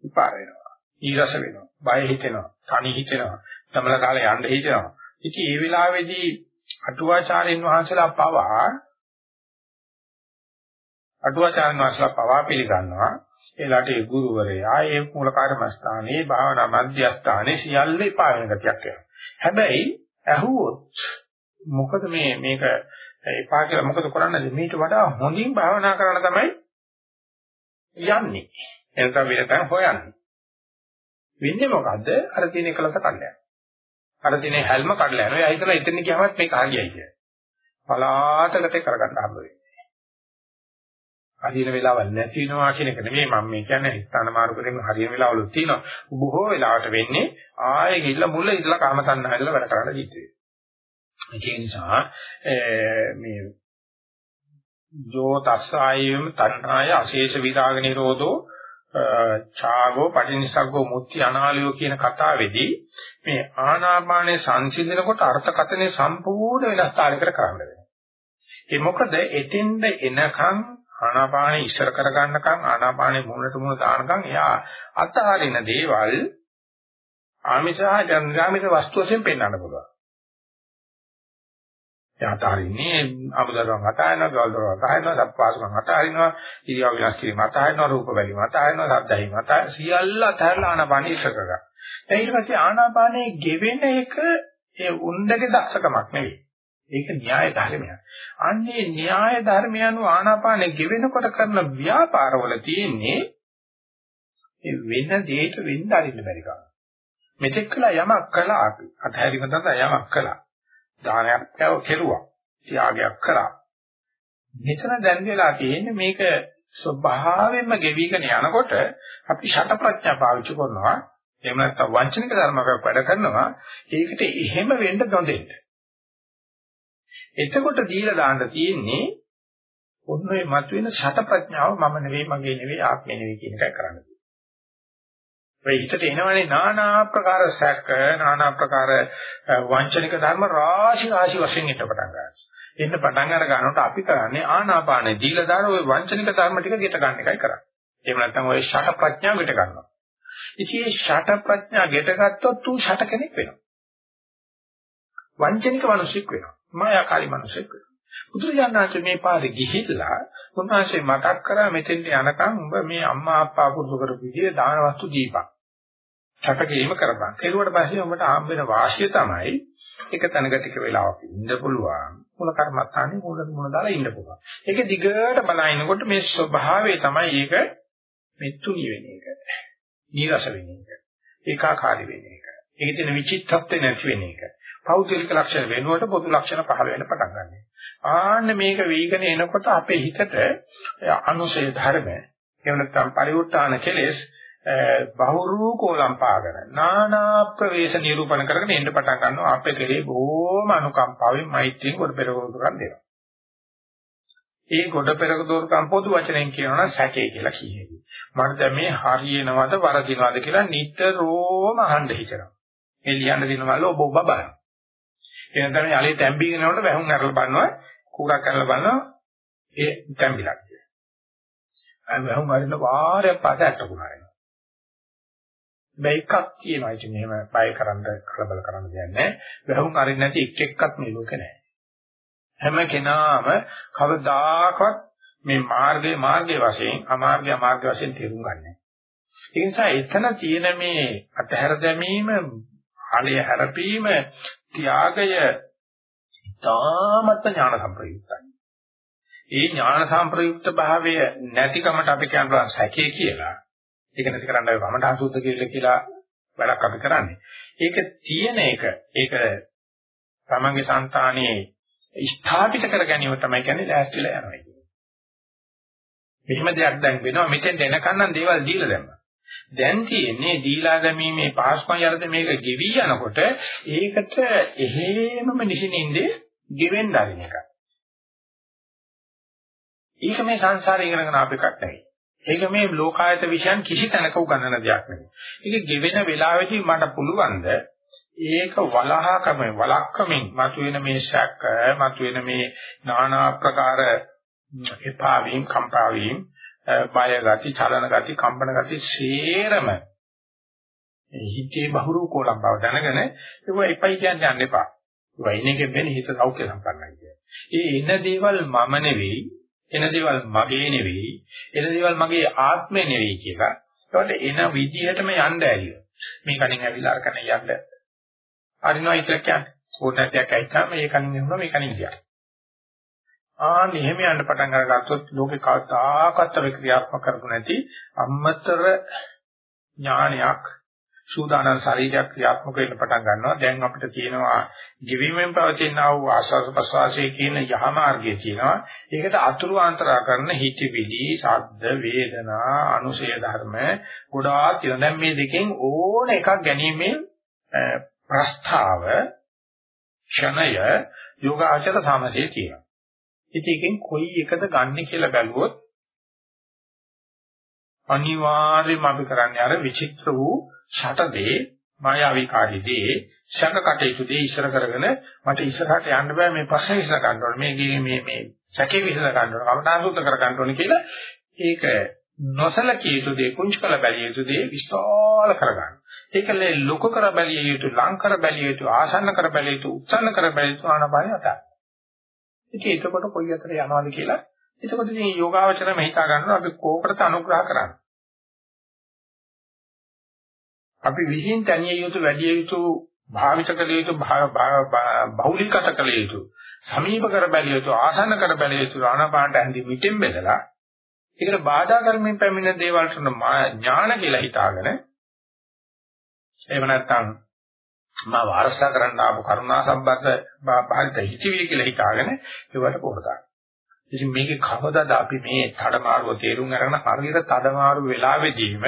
Speaker 1: විපාර වෙනවා. ඊරස වෙනවා. බය හිතෙනවා. තනි හිතෙනවා. තමල කාලේ යන්න හිතෙනවා. ඉතින් ඒ වෙලාවේදී අටුවාචාර්යන් වහන්සේලා පවා අටුවාචාර්යන් වහන්සේලා පවා පිළිගන්නවා. ඒලාට ඒ ගුරුවරයා ඒ මූල කර්මස්ථානයේ භාවනා මධ්‍යස්ථානයේ සියල්ල එපා වෙන ගතියක් එනවා. හැබැයි ඇහුවොත් මොකද මේ මේක එපා කියලා මොකද කරන්නද මේට වඩා හොඳින් භාවනා කරන්න තමයි යන්නේ. එනකම් වෙනතන් හොයන්නේ. වෙන්නේ මොකද්ද? අර තියෙන එකලස කඩලා. අර තියෙන හැල්ම කඩලා යනවා. එයා හිතලා එතන ගියාමත් මේක හරියයි කියලා. පලාතකට කරගන්න හම්බ වෙන්නේ. හරියන වෙලාවල් නැති වෙනවා කියන එක නෙමෙයි මම මේ කියන්නේ. ස්ථාන මාරු කරගෙන හරියන වෙලාවලුත් තියෙනවා. බොහෝ වෙලාවට වෙන්නේ ආයෙ ගිහිල්ලා මුල ඉඳලා කාම තණ්හාවල වැඩ කරන්න ජීවිතේ ඒ නිසා මේ ජෝ තස්සායෙම තණ්හාය අශේෂ විරාග නිරෝධෝ ඡාගෝ පටිනිසග්ගෝ මුත්‍ති අනාලයෝ කියන කතාවේදී මේ ආනාපානේ සංසිඳනකොට අර්ථකථනය සම්පූර්ණ වෙනස් තාලයකට කරන්න වෙනවා. ඒ මොකද එතෙන්ද එනකන් ආනාපානේ ඉස්සර කරගන්නකම් ආනාපානේ මුලට මුල දානකම් එයා අතහරින දේවල් ආමිෂා ජන්ගාමිත වස්තු වශයෙන් පෙන්වන්න පුළුවන්. එයාට හරින්නේ අමුදරුවන් අතහරිනවා, ගල්දරුවන් අතහරිනවා, සප්පාසුන් අතහරිනවා, ඉරියව් විනාශ කිරීම අතහරිනවා, රූප බැලීම අතහරිනවා, සද්දහිම අතහරිනවා, සියල්ල අතහැරලා ආනාපානෙ ඉස්සර කරගන්න. දැන් ඊට පස්සේ ආනාපානෙ ගෙවෙන එක ඒ උණ්ඩගේ දක්ෂකමක් නෙවෙයි. ඒක න්‍යාය ධර්මයක්. අන්නේ න්‍යාය ධර්මය අනුව ආනාපානෙ ගෙවෙනකොට කරන ව්‍යාපාරවල තියෙන්නේ ඒ වෙන දෙයක වෙන්න අරින්න බැරි කම. මෙතෙක් කළා යමක් කළා අපි. අතහැරීම තමයි යමක් කළා. දානයක් කෙරුවා. ත්‍යාගයක් කරා. මෙතන දැන් වෙලා තියෙන්නේ මේක ස්වභාවයෙන්ම ගෙවිගෙන යනකොට අපි ෂට ප්‍රඥා පාවිච්චි කරනවා. එහෙම නැත්නම් වංචනික ධර්මයක් වැඩ කරනවා. ඒකට එහෙම වෙන්න නොදෙන්න. එතකොට දීලා දාන්න තියෙන්නේ ඔන්න ඔය මතුවෙන ෂට ප්‍රඥාව මම නෙවෙයි මගේ නෙවෙයි ආත්මේ නෙවෙයි කියන එකයි කරන්නේ. ඔය හිතට එනවනේ নানা ආකාර සැක নানা ආකාර වංචනික ධර්ම රාශි රාශි වශයෙන් ඉන්න පටන් ගන්නවා. එන්න පටන් අර ගන්නකොට අපි කරන්නේ ආනාපානෙ දීලා දාන ওই වංචනික ධර්ම ටික ගෙට ගන්න එකයි කරන්නේ. එහෙම නැත්නම් ওই ෂට ප්‍රඥාව ගෙට ගන්නවා. ඉතින් මේ ෂට ප්‍රඥා ගෙට ගත්තොත් ඌ ෂට කෙනෙක් වෙනවා. වංචනික මිනිසෙක් වෙනවා. මායාකාරී මිනිසෙක් වෙනවා. බුදුරජාණන්සේ මේ පාරේ ගිහිල්ලා උන්වහන්සේ මතක් කරා මෙතෙන්ට යනකම් උඹ මේ අම්මා අප්පා පුරුදු කරපු විදිහේ දාන වස්තු දීපන්. සැපකීම කරපන්. කෙරුවට පස්සේ උඹට හම්බ වෙන වාසිය තමයි එක තැනක ටික වෙලාවක් ඉන්න පුළුවන්. මුල කර්මස්ථානේ මුල මුල දාලා ඉන්න පුළුවන්. ඒක දිගට බලනකොට මේ ස්වභාවය තමයි ඒක මෙත්තුනි වෙන එක. නීරස වෙන එක. ඒකාකාරී වෙන එක. ඒකේ තියෙන විචිත්තත්වය නැති වෙන එක. පෞද්ගලික ලක්ෂණ වෙනුවට පොදු ලක්ෂණ පහළ වෙන්න පටන් ගන්නවා. ආන්න මේක වීගෙන එනකොට අපේ හිතට අනුසය ධර්ම එහෙම නැත්නම් පරිවෘත්තාන කෙලෙස් බහුරු කෝලම් පාගෙන නානා ප්‍රවේශ නිරූපණ කරගෙන එන්න පටන් ගන්නවා අපේ කෙරේ බොහොම අනුකම්පාවෙන් මෛත්‍රියෙන් කොට පෙරවුරු කරන් දෙනවා. ඒ කොට පෙරක දෝරකම් පොදු වචනෙන් කියනවා සැකේ කියලා කියන්නේ. මට දැන් මේ හරියනවද වරදිනවද කියලා නිතරම අහන්න හිතනවා. මේ ලියන්න දිනවල ඔබ ඔබ බලන්න. එන තමයි යලේ තැම්බීගෙන යනකොට වැහුම් අරලා බලනවා කුරක් කරලා බලනවා ඒ තැම්බිලා කියලා. අය වැහුම් අරින්න වාරයක් පස්සේ අටකුණා වෙනවා. මේ එකක් කියනවා ඉතින් මෙහෙම බය කරන්න කලබල කරන්න දෙයක් නැහැ. වැහුම් අරින්න නැති එක් එක්කත් මේ ලෝකේ නැහැ. හැම කෙනාම කවදාකවත් මේ මාර්ගයේ මාර්ගයේ වශයෙන් අමාර්ගය අමාර්ගය වශයෙන් තේරුම් ගන්නෑ. ඒ නිසා එතන තියෙන මේ අතහැර දැමීම, ආලය හැරපීම, ත්‍යාගය තාමත් ඥාන සම්ප්‍රයුක්තයි. ඒ ඥාන සම්ප්‍රයුක්ත භාවය නැතිකමට අපි කියනවා සැකේ කියලා. ඒක නැති කරන්න අපි වමඩා සූත්‍ර කියලා වැඩක් අපි කරන්නේ. ඒක තියෙන එක ඒක තමන්ගේ సంతානයේ ස්ථාපිත කර ගැනීම තමයි කියන්නේ ලෑස්තිලා යනවා කියන්නේ. මෙහෙම දෙයක් දැන් වෙනවා මෙතෙන් එනකන් නම් දේවල් දීලා දැම්මා. දැන් තියෙන්නේ දීලා දැමීමේ පාස්පන් යරද මේක ගෙවි යනකොට ඒකට එහෙමම නිසිනින්දේ ගෙවෙන්න ආරින එක. ඒක මේ සංසාරේ ඉගෙනගෙන ආපු එකක් නෙවෙයි. ඒක මේ ලෝකායත විෂයන් කිසි තැනක උගන්වන දෙයක් නෙවෙයි. ඒක ගෙවෙන වෙලාවෙදී මට පුළුවන්ද ඒක වලහාකම වලක්කමින් මතුවෙන මේ ශක්ක මතුවෙන මේ নানা ආකාර එපා වීම කම්පා වීම බය ගති චලන ගති කම්පන ගති සේරම හිතේ බහුරු කොලම් බව දැනගෙන ඒක එපයි කියන්නේ යන්න එපා. ඒවා ඉන්නකෙන් වෙන්නේ හිත සෞඛ්‍ය සම්පන්නයි කියන්නේ. ඒ එන දේවල් මම නෙවෙයි, එන දේවල් මගේ නෙවෙයි, එන දේවල් මගේ ආත්මේ නෙවෙයි කියලා. ඒකට එන විදිහටම යන්න ඇරියෝ. මේ කණින් ඇවිල්ලා අර කණ යන්න. අරිනවා කියලා කියන්නේ. ඕටටයක් ඇයිතාම මේ කණින් එනවා මේ කණින් කියන්නේ. ආන් එහෙම යන්න පටන් අරගත්තොත් ලෝකේ කවදාකවත් අපි ක්‍රියාත්මක කරගු නැති අමතර ඥානයක් සූදානම් ශරීරයක් ක්‍රියාත්මක වෙන්න පටන් ගන්නවා. දැන් අපිට තියෙනවා ජීවීමෙන් පවතින ආ වූ ආස්වාද ප්‍රසවාසයේ කියන යහමාර්ගය තියෙනවා. ඒකට අතුරු ආන්තරා කරන හිතවිලි, ශබ්ද, වේදනා, අනුසය ධර්ම ගොඩාක් තියෙනවා. දැන් මේ දෙකෙන් ඕන එකක් ගැනීමෙන් ප්‍රස්තාව ක්ෂණය යෝගාචර සමාධිය තියෙනවා. ඉතින් එකෙන් කොයි එකද ගන්නෙ කියලා බැලුවොත් අනිවාර්යයෙන්ම අපි කරන්නේ අර විචිත්‍ර වූ ඡටදේ මායාවිකාරී දේ ශක කටයුතු දේ ඉස්සර කරගෙන මට ඉස්සරහට යන්න බෑ මේ පස්සේ ඉස්සර ගන්න ඕනේ මේකේ මේ මේ සැකේ විසඳ ගන්න ඕනේ කවදාසුත් කර ගන්න ඕනේ කියලා ඒක නොසලකිය යුතු දේ කුංච කළ බැලිය යුතු දේ විශාල කරගන්න. ඒකලේ ලොක කර බැලිය යුතු ලං කර බැලිය යුතු ආසන්න කර බැලිය යුතු උත්සන්න කර බැලිය යුතු ආනපානිය අතයි. ඉතින් එතකොට කොයි අතට යනවද කියලා එතකොට ඉතින් යෝගාවචරම හිතා ගන්නවා අපි කෝකටද අනුග්‍රහ කරන්නේ. අපි විහිං තනිය යුතු වැඩි යුතු භාවිත කළ යුතු බහුලීකත කළ යුතු සමීප කර බැලිය යුතු ආසන්න කර බැලිය යුතු ආනාපානට ඇඳි මිටින් බෙදලා ඒකට බාධා කරමින් පැමිණෙන දේවල් තුන ඥාන කියලා හිතාගෙන එහෙම නැත්නම් මා වාරසා කරන්න ආපු කරුණා සම්බන්ධ බාහිර හිතවිලි කියලා හිතාගෙන ඒවට පොරදා. ඉතින් මේකේ කවදාද අපි මේ තඩමාරුව තේරුම් අරගෙන හරියට තඩමාරු වෙලාවෙදීම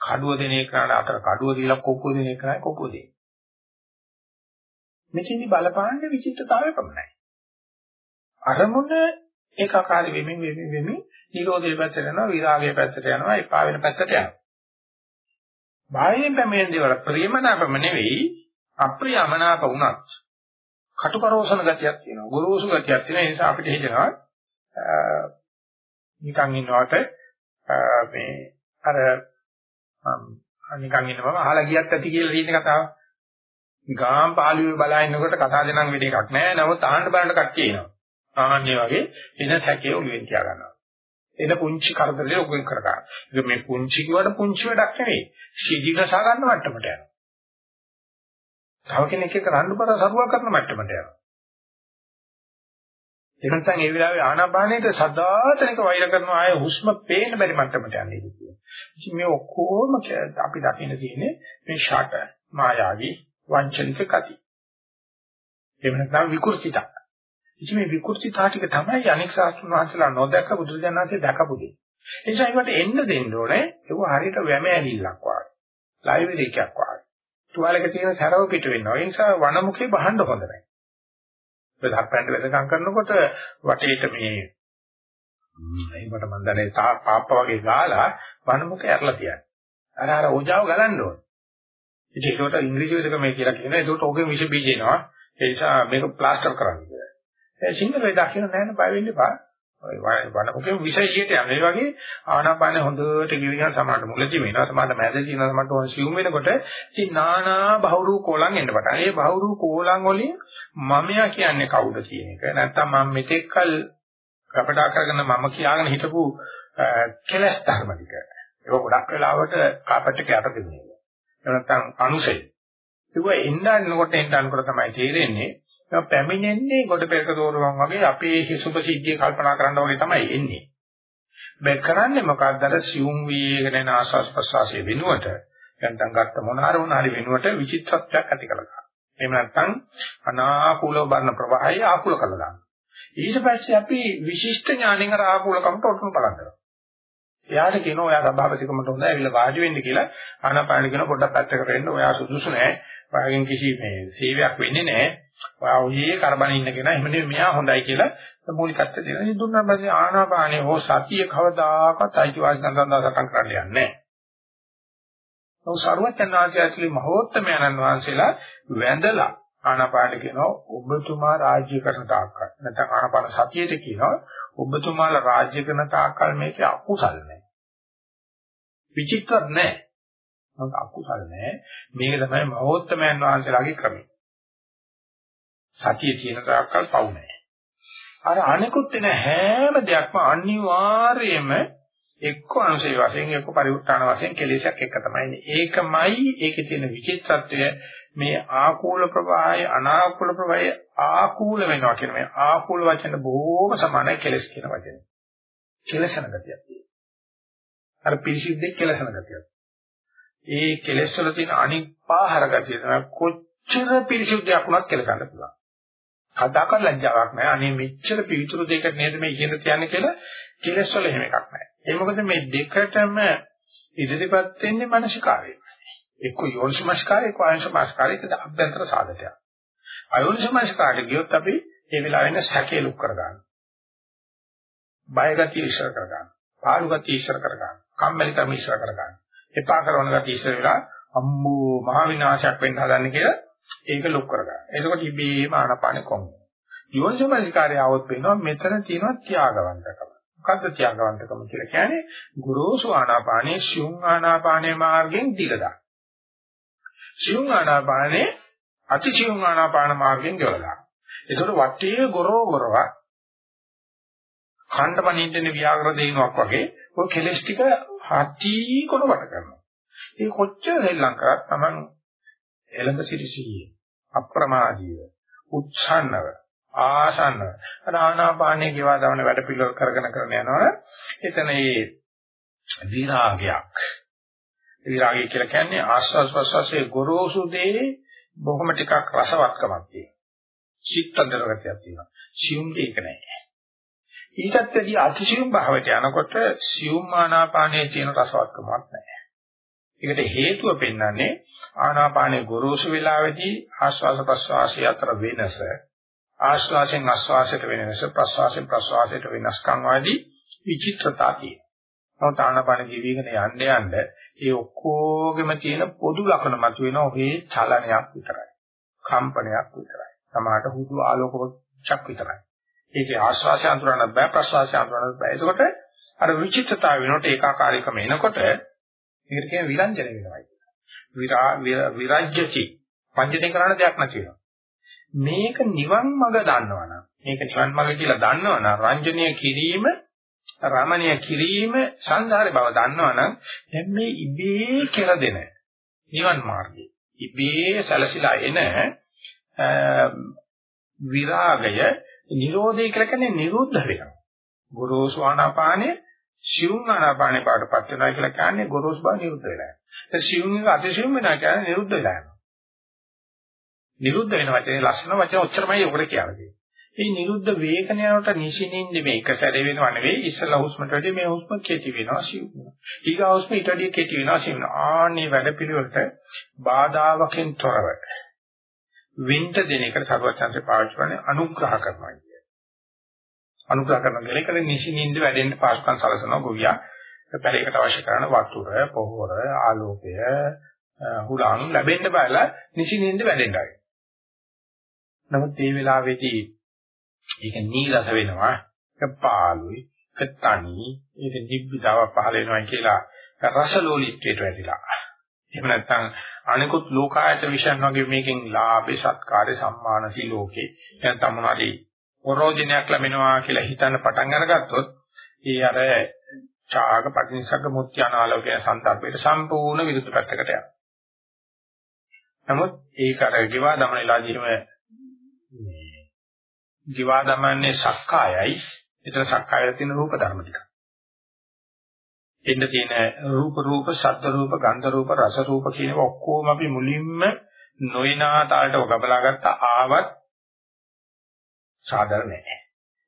Speaker 1: කඩුව දෙන එකට අතර කඩුව දීලා කොක්කුව දෙන එකයි කොක්කුව දෙන්නේ. මෙතෙන්දි බලපාන්නේ විචිත්තතාවය පමණයි. අරමුණ ඒකාකාරී වෙමින් වෙමින් වෙමින් නිරෝධයේ පැත්තට යනවා විරාගයේ පැත්තට යනවා එපා වෙන පැත්තට යනවා. බාහිරින් පැමිණෙන දේවල් ප්‍රේමනාපම නෙවෙයි අප්‍රියමනාප වුණත් කටුකරෝසන ගතියක් තියෙනවා. ගොරෝසු ගතියක් තියෙන නිසා අපිට හිතෙනවා නිකන් ඉන්නවට මේ අර නිකන් ඉන්නවම අහලා ගියත් ඇති කියලා තියෙන කතාව. ගාම් පාළුවේ බලා ඉන්නකොට කතා දෙනම් වෙන එකක් නෑ. නමුත් අහන්න බලන්න කට්ටිය එනවා. ආන්නේ වගේ එන සැකේ ඔළුවෙන් තියා ගන්නවා. එන පුංචි කරදරේ ඔගෙන් කර ගන්න. ඒක මේ පුංචි කිව්වට පුංචි වැඩක් නෙවෙයි. ශීඝ්‍රසා ගන්න මට්ටමට යනවා. තව කෙනෙක් එක්ක රණ්ඩු කර සරුවක් කරන මට්ටමට යනවා. ඒ නැත්නම් ඒ වෙලාවේ ආනාපානයට සදාතනික වෛර කරනවා ආය හුස්ම පේන්න බැරි මට්ටමට යන්නේ කියලා. ඉතින් මේ ඔක්කොම අපි දකින්න තියෙන්නේ මේ ෂට මායාවී වංචනික කති. එහෙම නැත්නම් විකෘතිතා. ඉතින් මේ විකෘතිතා ටික තමයි අනෙක් ශාස්ත්‍රඥ වහන්සේලා නොදැක බුදුරජාණන්සේ දැකපු දේ. ඒ නිසා ඒකට එන්න දෙන්න ඕනේ. ඒක හරියට වැම ඇලිල්ලක් වගේ. ලයිබ්‍රරි එකක් වගේ. තුවාලයක තියෙන සරව පිට වෙනවා. ඒ නිසා වනමුඛේ බහන්න හොඳ නැහැ. වෙලක්පැන්ට වෙදකම් කරනකොට වටේට මේ ඒකට මම දන්නේ පාප්ප වගේ ගාලා වනමුඛ ඇරලා තියන්නේ. අර අර ඕජාව ගලන්න ඕනේ. ඉතින් ඒකට ඉංග්‍රීසි වෙදකම කියලා කියනවා. ඒකට ඕකේ විෂ බීජ එනවා. ඒ නිසා මේක ප්ලාස්ටර් කරන්න කියලා. ඒ සිංහල වෙදකින නැහැ නේ බය වෙන්න එපා. වනමුඛේ විෂයයට යන ඒ වගේ ආනාපාන හොඳට ගිවින සමාන මුලදී වෙනවා සමාන මැදදී වෙනවා සමාන ඕන සිවුම් වෙනකොට ඉතින් නානා බහුරු කොලන් එන්න පටන්. ඒ බහුරු කොලන් වලින් මමයා කියන්නේ කවුද කියන එක. නැත්තම් මම මෙතෙක්කල් කපටා කරගෙන මම කියාගෙන හිටපු කෙලස් ධර්ම ටික. ඒක ගොඩක් වෙලාවට කාපට් එක යට දෙන්නේ. නැත්තම් අනුසය. ඒක එන්නන්නකොට එන්නන්නකොට තමයි තේරෙන්නේ ඒක පැමිණෙන්නේ ගොඩ පෙරක දෝරුවන් වගේ අපේ සුභ සිද්ධිය කල්පනා කරන්න වගේ තමයි එන්නේ. මේ කරන්නේ මොකක්ද අර සියුම් වීගෙන යන ආස්වාස් ප්‍රසවාසයේ වෙනුවට නැත්නම් ගත්ත මොනාර වුණාරි වෙනුවට විචිත්‍රත්වයක් ඇති කරගන්නවා. එහෙම නැත්නම් අනාකූලව බරන ප්‍රවාහය ආකූල කරලා ඊට පස්සේ අපි විශිෂ්ට ඥාණයෙන් අර ආකූලකමට ඔටුනු බලනවා. එයාට කියනවා ඔයා සභාපතිකමට හොඳයි ඇවිල්ලා වාඩි වෙන්න කියලා ආනාපාන කියන පොඩ්ඩක් පැත්තකට වෙන්න ඔයා සුදුසු නෑ. ඔයාගෙන් කිසි මේ සේවයක් වෙන්නේ නෑ. ඔයා ඔයේ කරබන ඉන්න කෙනා එහෙම නෙමෙයි මෙයා හොඳයි කියලා මූලිකත්වය දෙනවා. ඉතින් දුන්නා පස්සේ ආනාපානේ හෝ සතිය කවදාකවත් අයිතිවාසිකම් සඳහා සටන් කරන්න යන්නේ නෑ. ඔව් සර්වඥාන්සේ ඇතුළේ මහෝත්තමයන්න් වහන්සේලා වැඳලා ආනාපාන කියනවා ඔබතුමා රාජ්‍ය කරන තාක්කල්. නැත්නම් ආනාපාන සතියේට කියනවා ඔබතුමාලා රාජ්‍ය කරන තාක්කල් මේකේ අකුසල් නැහැ. විචිත්‍රත් නැහැ. මොකද අකුසල් නැහැ. මේක තමයි මහෝත්තමයන් වහන්සේලාගේ ක්‍රමය. සතිය තියෙන තාක්කල් පවු නැහැ. අර අනිකුත් වෙන හැම දෙයක්ම අනිවාර්යයෙන්ම එක්ක අංශය වශයෙන් එක්ක පරිඋත්තාන වශයෙන් කෙලෙසක් එක තමයි. ඒකමයි ඒකේ තියෙන විචිත්‍රත්වය මේ ආකූල ප්‍රවාහය අනාකූල ප්‍රවාහය ආකූල වෙනවා කියන මේ ආකූල වචන බොහෝම සමානයි කෙලස් කියන වචනේ. කෙලසන ගතියක් තියෙනවා. අර පිරිසිද්දේ කෙලසන ගතියක්. ඒ කෙලස් වල තියෙන අනික් පාහර ගතිය තමයි කොච්චර පිරිසිදුයක් වුණත් කෙලසන්න පුළුවන්. කදාක ලැජ්ජාවක් නැහැ. අනේ මෙච්චර පිළිතුරු දෙක නේද මේ ඉගෙන තියන්නේ කියලා කෙලස් වල එහෙම එකක් නැහැ. ඒ මොකද මේ දෙකටම ඉදිරිපත් වෙන්නේ මානසිකාරය. එක්ක යෝනිසමස්කාරය එක්ක ආයෝනිසමස්කාරය ඒක අභ්‍යන්තර සාධකයක්. අයෝනිසමස්කාරයට ගියොත් අපි ඒ වෙලාවෙන්න සැකේ ලුක් කරගන්න. බය ගතිය ඉස්සර කරගන්න. පාළු ගතිය ඉස්සර කරගන්න. කම්මැලිකම ඉස්සර කරගන්න. එපා කරන ගතිය ඉස්සර වෙලා අම්මෝ මහ විනාශයක් වෙන්න හදන්නේ කියලා ඒක ලොක් කරගන්න. එතකොට ඉබේම ආනපානෙ කොම්. යෝනිසමස්කාරය આવොත් වෙනවා මෙතන තියෙනවා ත්‍යාගවන්තකම. මොකද්ද ත්‍යාගවන්තකම කියලා කියන්නේ ගුරුසු ආනාපානේ ශුන් ආනාපානේ මාර්ගෙන් දිගදා. සියුම් ආනාපානේ අතිසියුම් ආනාපාන මාර්ගෙන් ගෙවලා. ඒකට වටේ ගොරෝ ගොරව ඛණ්ඩපණින්දනේ ව්‍යාකර දෙයිනක් වගේ ඔය කෙලස් ටික හටි කොට වට කරනවා. ඒ කොච්චර හෙල්ලම් කරත් Taman එළඹ සිටිසියේ අප්‍රමාදීව උච්ඡන්නව ආසන්නව ආනාපානයේ ගෙවා දවන වැඩ පිළිවෙල කරගෙන කරගෙන යනවා. එතන මේ විරාගයක් විරාගය කියලා කියන්නේ ආස්වාද ප්‍රසවාසයේ ගොරෝසු දේ බොහොම ටිකක් රසවත්කමක් තියෙනවා. සිත්තරගතියක් තියෙනවා. සියුම් දෙයක නැහැ. ඊටත් වැඩි අතිසියුම් භාවයට යනකොට සියුම් ආනාපානයේ තියෙන රසවත්කමක් නැහැ. ඒකට හේතුව පෙන්වන්නේ ආනාපානයේ ගොරෝසු වෙලාවේදී ආස්වාද ප්‍රසවාසය අතර වෙනස ආශ්වාසයෙන් ආශ්වාසයට වෙනස ප්‍රශ්වාසයෙන් ප්‍රශ්වාසයට වෙනස්කම් ආදී විචිත්‍රතා තියෙනවා. නමුත් ආනාපාන ජීවිගෙන යන්න යන්න ඒ ඔක්කොගෙම තියෙන පොදු ලක්ෂණ මත වෙන ඔහේ චලනයක් විතරයි. කම්පනයක් විතරයි. සමහරට හුදු ආලෝකයක් විතරයි. ඒකේ ආශ්වාසය අඳුරන්න බෑ ප්‍රශ්වාසය අඳුරන්න බෑ. ඒකට අර විචිත්තතාව වෙනකොට ඒකාකාරීකම එනකොට මේකට කියන විරංජන වෙනවා කියලා. විරාජ්‍යති පංචදෙන් කරන්න දෙයක් නැති වෙනවා. මේක නිවන් මඟ දන්නවනම් මේක නිවන් මඟ කියලා දන්නවනම් රංජනීය කිරීම රමණීය කිරීම සංසාරේ බව දන්නවනම් දැන් මේ ඉබේ කියලා දෙන නිවන් මාර්ගය ඉබේ සැලසිලා එන විරාගය නිරෝධය කියලා කියන්නේ නිරුද්ධ වෙනවා ගොරෝසු ආනාපානේ සිවුම් ආනාපානේ පාඩපත් වෙනවා කියලා කියන්නේ ගොරෝසු බව නිරුද්ධ වෙලා යනවා. ඒ සිවුම් එක අතිසිවුම් වෙනවා කියන්නේ නිරුද්ධ වෙලා යනවා. නිරුද්ධ වෙන වචනේ ලස්සන වචන ඔච්චරමයි ඔකට කියන්නේ මේ නිරුද්ධ වේගන යනකොට නිසිනින්ද මේ එක සැරේ වෙනව නෙවෙයි ඉස්සලා හුස්මට වැඩි මේ හුස්ම කෙටි වෙනවා සිව් වෙනවා ඊගා හුස්ම ඊට වැඩි කෙටි වෙනවා සිව් වෙනවා ආන්නේ වැඩ පිළිවෙලට බාධාවකින් තොරව වින්ට දෙන එකට සර්වචන්සේ පාවිච්චි කරන්නේ අනුග්‍රහ කරනවා කියන්නේ අනුග්‍රහ කරන දෙලකට නිසිනින්ද වැඩෙන්න පාස්කම් සලසනවා ගොවියා පැලයකට අවශ්‍ය කරන වතුර පොහොර ආලෝකය හුලං ලැබෙන්න බයලා නිසිනින්ද වැඩෙන්නයි නමුත් මේ වෙලාවේදී ඒක නීරස වෙනවා. ඒක පාළුයි. ඒක තනි. ඒක නිබ්බිදාව පහල වෙනවා කියලා රසලෝලීත්වයට වැටිලා. එහෙම නැත්නම් අනිකුත් ලෝකායත විශ්යන් වගේ මේකෙන් ලාභේ සත්කාරේ සම්මාන සිලෝකේ නැත්නම් මොනවාරි පරෝජනයක් ලැබෙනවා කියලා හිතන්න පටන් අරගත්තොත් ඒ අර ඡාග පටිනිසග්ග මුත්‍යානාලෝකය සන්තර්පයට සම්පූර්ණ විරුද්ධ පැත්තකට යනවා. නමුත් ඒක අර ගෙවා දමනලාදීම දිවා දමන්නේ සක්කායයි. එතන සක්කායල තියෙන රූප ධර්ම ටික. එන්න තියෙන රූප රූප, ශබ්ද රූප, ගන්ධ රූප, රස රූප කියන ඔක්කොම අපි මුලින්ම නොයනා තාලට ඔගබලා ගත්ත ආවත් සාධාරණ නැහැ.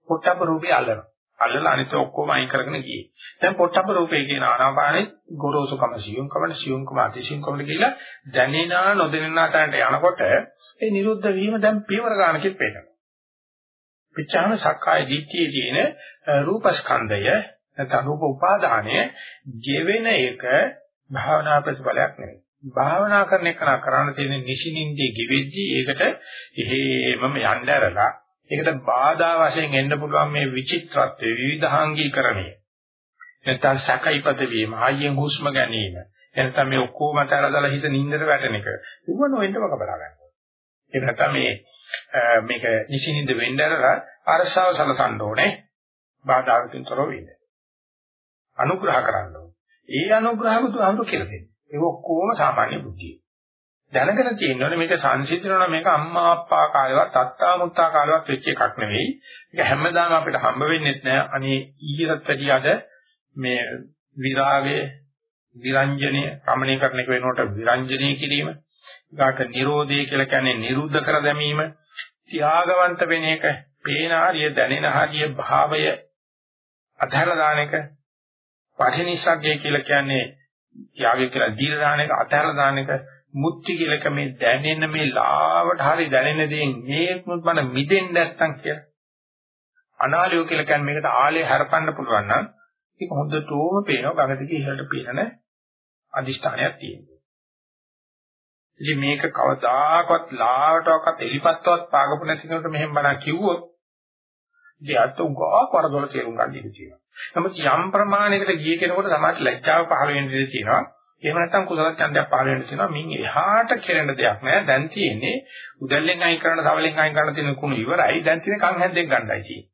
Speaker 1: පොට්ටබ රූපය අල්ලනවා. අල්ලලා අනිත් ඔක්කොම අයින් කරගෙන ගියේ. දැන් පොට්ටබ්බ රූපේ කියන ආනාපානෙ ගොරෝසුකම සියුම්කම සියුම්කම අතිසියුම්කම කියලා දැනෙනා නොදැනෙනා තැනට යනකොට ඒ නිරුද්ධ වීම දැන් පියවර ගන්නකෙත් පේනවා. පිටාම සක්කාය දිට්ඨියේ තියෙන රූපස්කන්ධය නැත්නම් රූප උපාදානය ගෙවෙන එක භාවනා ප්‍රතිඵලයක් නෙවෙයි. භාවනා කරන එක කරන්න තියෙන නිසිනින්දී ගෙවෙද්දී ඒකට එහෙමම යන්න ඇරලා ඒකට බාධා වශයෙන් එන්න පුළුවන් මේ විචිත්‍රත්වයේ විවිධාංගීකරණය. නැත්නම් සැකයිපත වීම, ආයෙන් හුස්ම ගැනීම. එනතම මේ ඔක්කොම අතරදලා හිත නින්දට වැටෙන එක. ඒක නොවෙන්නම කබලා ගන්නවා. ඒක නැත්නම් මේ මේක නිසින්ින්ද වෙන්න ඇරලා අරසාව සලසන්න ඕනේ. බාධාකින් තොරව වෙන්න. අනුග්‍රහ කරන්න ඕනේ. ඒ අනුග්‍රහ බුදුහාමුදුරු කියලා දෙන්නේ. ඒක ඔක්කොම සාමාන්‍ය බුද්ධිය. දැනගෙන තියෙනවනේ මේක සංසිඳනවා මේක අම්මා අප්පා කාලේවත් අත්තා මුත්තා කාලේවත් වෙච්ච එකක් නෙවෙයි. ඒක හැමදාම අපිට හම්බ වෙන්නේ නැහැ. අනේ ඊටත් වැඩිය අද මේ විරාගයේ විරංජනීය කමණී කරන එක වෙනකොට විරංජනීය කිරීම. ඊගාට නිරෝධය කියලා කියන්නේ නිරුද්ධ කර දැමීම. ත්‍යාගවන්ත වෙන එක, පේන හරිය දැනෙන හරිය භාවය අධහැර දාන එක. පටිනිස්සග්ගය කියලා කියන්නේ ත්‍යාගය කියලා දීලා දාන එක, අධහැර දාන එක. මුත්‍ති කියලක මේ දැනෙන මේ ලාවට හරි දැනෙන දේෙන් මේකුත් මන මිදෙන්න නැත්තම් කියලා. අනාලයෝ කියලා කියන්නේ මේකට ආලේ හරපන්න පුළුවන් නම් ඒක හොඳටම පේනවා ගඟට ඉහළට පේන අදිෂ්ඨානයක් තියෙනවා. ඉතින් මේක කවදාකවත් ලාවටවත් එලිපත්තවත් පාගපු නැති කෙනෙකුට මෙහෙම බණක් කිව්වොත් ඉතින් අත උගා කරදොල තේරුම් ගන්න ඉඩ තියෙනවා. නමුත් යම් ප්‍රමාණයකට ගිය කෙනෙකුට තමයි ලැජ්ජාව පහළ වෙන්න ඉඩ තියෙනවා. එහෙම නැත්නම් කුසල ඡන්දයක් පාල වෙන්න තියෙනවා. මින් එහාට කෙරෙන දෙයක් නෑ. දැන් තියෙන්නේ උදැල්ලෙන් අයින් කරන, තවලෙන් අයින් කරන තියෙන කුණු ඉවරයි. දැන් තියෙන කන් හැද්දෙන් ගන්නයි තියෙන්නේ.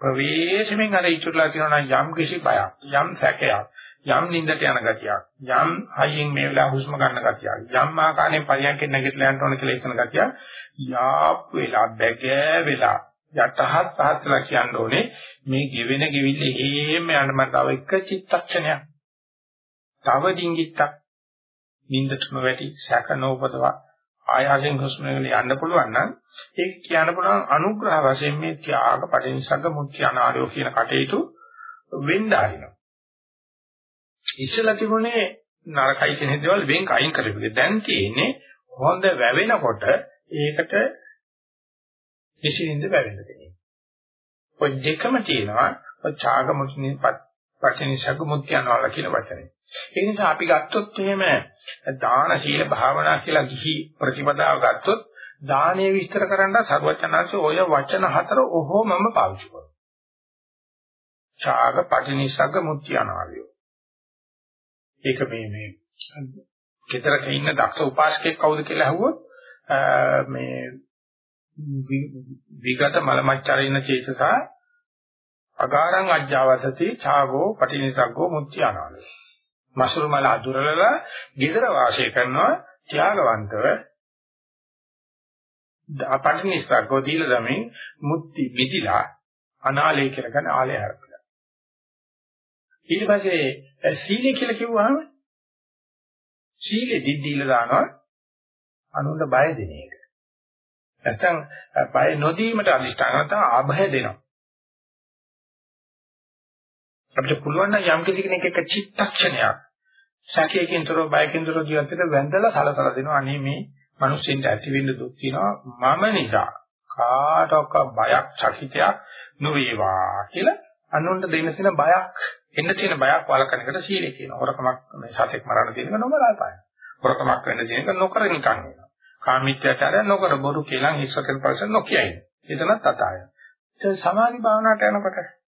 Speaker 1: ප්‍රවේශමෙන් අර ඉතුරුලා තියෙනවා නම් යම් කිසි බයක්, යම් සැකයක්, යම් නින්දට යන ගතියක්, යම් හයියෙන් මේ වෙලාව හුස්ම ගන්න ගතියක්, යම් ආකාරයෙන් පරියන්කෙන් නැගිටලා යන්න ඕන කියලා හිතන ගතියක්, යාප් වෙලා බැගෑ වෙලා යටහත් පහත්ලා කියන්න ඕනේ මේ ගෙවෙන ගෙවිල්ල එහෙම යන්න මම තව එක චිත්තක්ෂණයක් තව ඩිංගිත්තක් නින්දට නොවැටි සැක නොඋපදවා ආයාසෙන් හුස්ම වල යන්න පුළුවන් නම් ඒක කියන්න පුළුවන් අනුග්‍රහ වශයෙන් මේ ත්‍යාග පටිනිසග්ග මුත්‍ය අනාරයෝ කියන කටයුතු වෙන්න ආරිනවා. ඉස්සලා තිබුණේ නරකයි කියන දේවල් වෙන් අයින් කරපිට දැන් තියෙන්නේ හොඳ වැවෙනකොට ඒකට විසින්ද වැවෙන්න දෙන්නේ. ඔය දෙකම තියෙනවා ඔය ඡාග මුත්‍නිපත් පටිනිසග්ග මුත්‍ය අනාරය කියන වචනේ. ඒ නිසා අපි ගත්තොත් එහෙම දාන සීල භාවනා කියලා ගිහි ප්‍රතිපදාව ගත්තොත් දානීය විස්තර කරන්න සර්වචනාංශ ඔය වචන හතර ඔහොමම පාවිච්චි කරනවා. ඡාග පටිනිසග්ග මුත්‍යානාවිය. ඒක මේ මේ කතරක ඉන්න දක්ෂ උපාසකෙක් කවුද කියලා අහුවොත් මේ විගත මල මච්චරින චේතසා අගාරං අජ්ජවසති ඡාගෝ පටිනිසග්ගෝ මුත්‍යානාවිය. මසුරු මල අඳුරලලා ගෙදර වාසය කරනවා ත්‍යාගවන්තව. අපටිනිස්සකෝ දීලා දමින් මුත්‍ති විදිලා අනාලේ කියලා ගන්න ආලය හරපලා. ඊට පස්සේ සීලය කියලා කිව්වහම? සීලෙ දිද්දීලා දානවා. අනුන්ට බය දෙන එක. නැත්නම් බය නොදීමට අදිෂ්ඨාන නැත්නම් අභය දෙනවා. අපිට පුළුවන් නම් යම් කිසි කෙනෙක් එක චිත්තක්ෂණයක් සැකයකින් තොරව බයකින් තොරව ජීවිත වෙන්න වැඳලා සලකලා දෙනවා අනේ මේ මිනිස්සුන්ට ඇති වෙන්න දුක් තියෙනවා මම නිසා කාටවත් බයක් චකිතයක් නොවේවා කියලා අනුන්ට දෙන්න තියෙන බයක් එන්න තියෙන බයක් වළකන එකට සීලය කියනවා. හොරකමක් මේ සතෙක් මරන්න තියෙනක නොමරා පාන. හොරකමක් වෙන්න තියෙනක නොකර නිකන් වෙනවා. කාමීත්‍යචාරය නොකර බොරු කියලා හිස්සකෙන් පස්සේ නොකියයි. එතනත් අතාය. ඒ සමාධි භාවනාවට යනකොට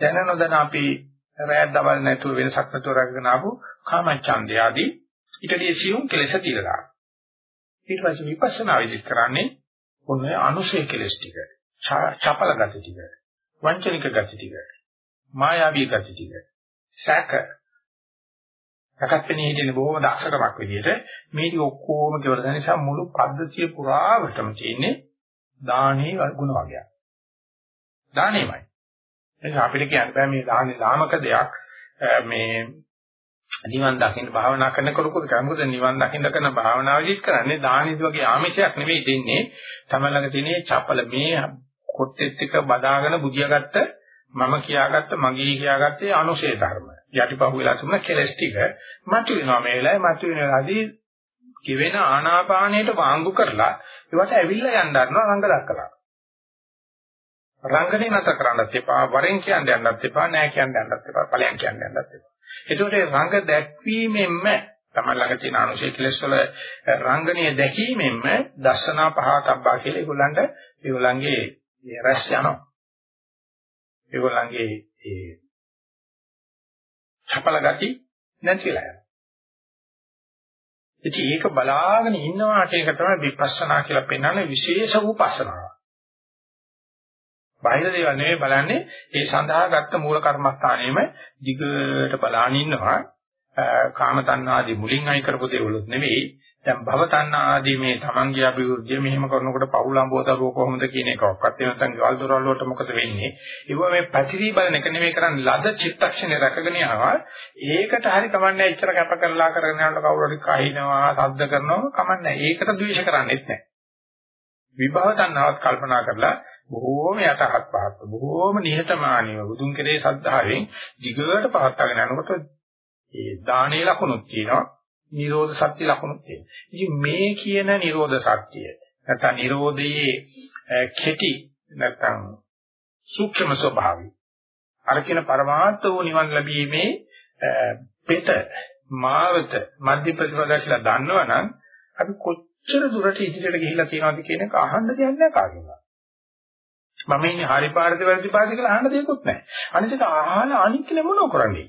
Speaker 1: දැන නොදැන අපි රැයක් දවල් නැතුව වෙනසක් නැතුව රැගෙන ආපු කාමච්ඡන්දය ආදී ඊටදී සියුම් කෙලෙස තිරලා. ඊට පස්සේ විපස්සනා විදිහට කරන්නේ ඔන්නේ අනුශේ කෙලෙස් ටික. චපල ගති ටික. වංචනික ගති ටික. මායාවී ගති ටික. සැක. සකත්පෙනී හිටින බොහොම දක්ෂකමක් විදිහට මේ ටික ඔක්කොම කියවල දැන නිසා මුළු පද්ධතිය පුරාවටම තියෙන්නේ දානේ ගුණ වර්ගයක්. දානේමයි. ඒක අපිට කියන්න බෑ මේ දාහනේ ලාමක දෙයක් මේ නිවන් දකින්න භාවනා කරනකොට කරන්නේ මොකද නිවන් දකින්න කරන භාවනාවදිත් කරන්නේ දාහනේද වගේ ආමිෂයක් නෙවෙයි දෙන්නේ තමයි ළඟ තියෙන චපල මේ කොට්ටෙත් එක බදාගෙන බුදියාගත්ත මම කියාගත්ත මගේ කියාගත්තේ අනුශේ ධර්ම. යටිපහුවලා තිබුණ කෙලස් ටික මතු වෙනවා මේ වෙලාවේ මතු වෙන වෙලාවදී කිවෙන ආනාපානයට වාංගු කරලා ඒවට ඇවිල්ලා යන්න ගන්නවා රංග දක්කලා. රංගනේ නැත කරන්නත් එපා වරෙන් කියන්න යන්නත් එපා නෑ කියන්න යන්නත් එපා ඵලයන් කියන්න යන්නත් එපා. ඒකට රංග දැක්වීමෙන්ම තමයි ළඟ තියෙන අනුශේ කෙලස් වල රංගනීය දැකීමෙන්ම දර්ශනා පහතබ්බා කියලා ඒගොල්ලන්ට ඒගොල්ලන්ගේ රැස් යනවා. ඒගොල්ලන්ගේ ඒ චපල ගති නැතිලා යනවා. ඉතින් ඒක බලාගෙන ඉන්නවාට ඒක තමයි විපස්සනා කියලා පෙන්වන්නේ විශේෂ උපස්සනාව. බාහිර දේවල් නෙවෙයි බලන්නේ. ඒ සඳහා ගත්ත මූල කර්මස්ථානෙම දිගට බලාගෙන ඉන්නවා. කාම තණ්හාදී මුලින් අයි කරපු දේවලුත් නෙවෙයි. දැන් භව තණ්හා ආදී මේ තමන්ගේ අභිවෘද්ධිය මෙහෙම කරනකොට පවුල අඹෝතරුව කොහොමද කියන එක ඔක්කත් නැත්නම් ගෙවල් දොරවල් වලට මොකද වෙන්නේ? ඒව මේ පැතිරී බලන එක නෙමෙයි කරන්නේ. ලද චිත්තක්ෂණය රැකගෙන යනවා. ඒකට හරි කමන්නේ ඉච්චර කැප කරලා කරගෙන යනකොට කවුරු හරි කහිනවා සද්ද කරනවා. කමන්නේ ඒකට ද්වේෂ කරන්නේත් නැහැ. විභව තණ්හාවත් කල්පනා කරලා බොහෝම යටහත් පහත් බොහෝම නිහතමානීව බුදුන් කෙරේ සද්ධාවෙන් දිගට පවත්වාගෙන යනකොට ඒ දානේ ලකුණුත් තියෙනවා නිරෝධ සත්‍ය ලකුණුත් තියෙනවා. ඉතින් මේ කියන නිරෝධ සත්‍ය නැත්නම් නිරෝධයේ කෙටි නැත්නම් සූක්ෂම ස්වභාවය අර කියන පරමාර්ථ වූ නිවන් ලැබීමේ පෙත මාවත මධ්‍ය ප්‍රතිපදා කියලා දන්නවනම් අපි කොච්චර දුරට ඉදිරියට ගිහිලා තියෙනවද කියන එක අහන්න දෙයක් නැහැ කාගෙන්වත්. මම ඉන්නේ හරි පාරද වැරදි පාරද කියලා අහන්න දෙයක්වත් නැහැ. අනිත් එක අහලා අනිත් කෙනෙක් මොනව කරන්නේ?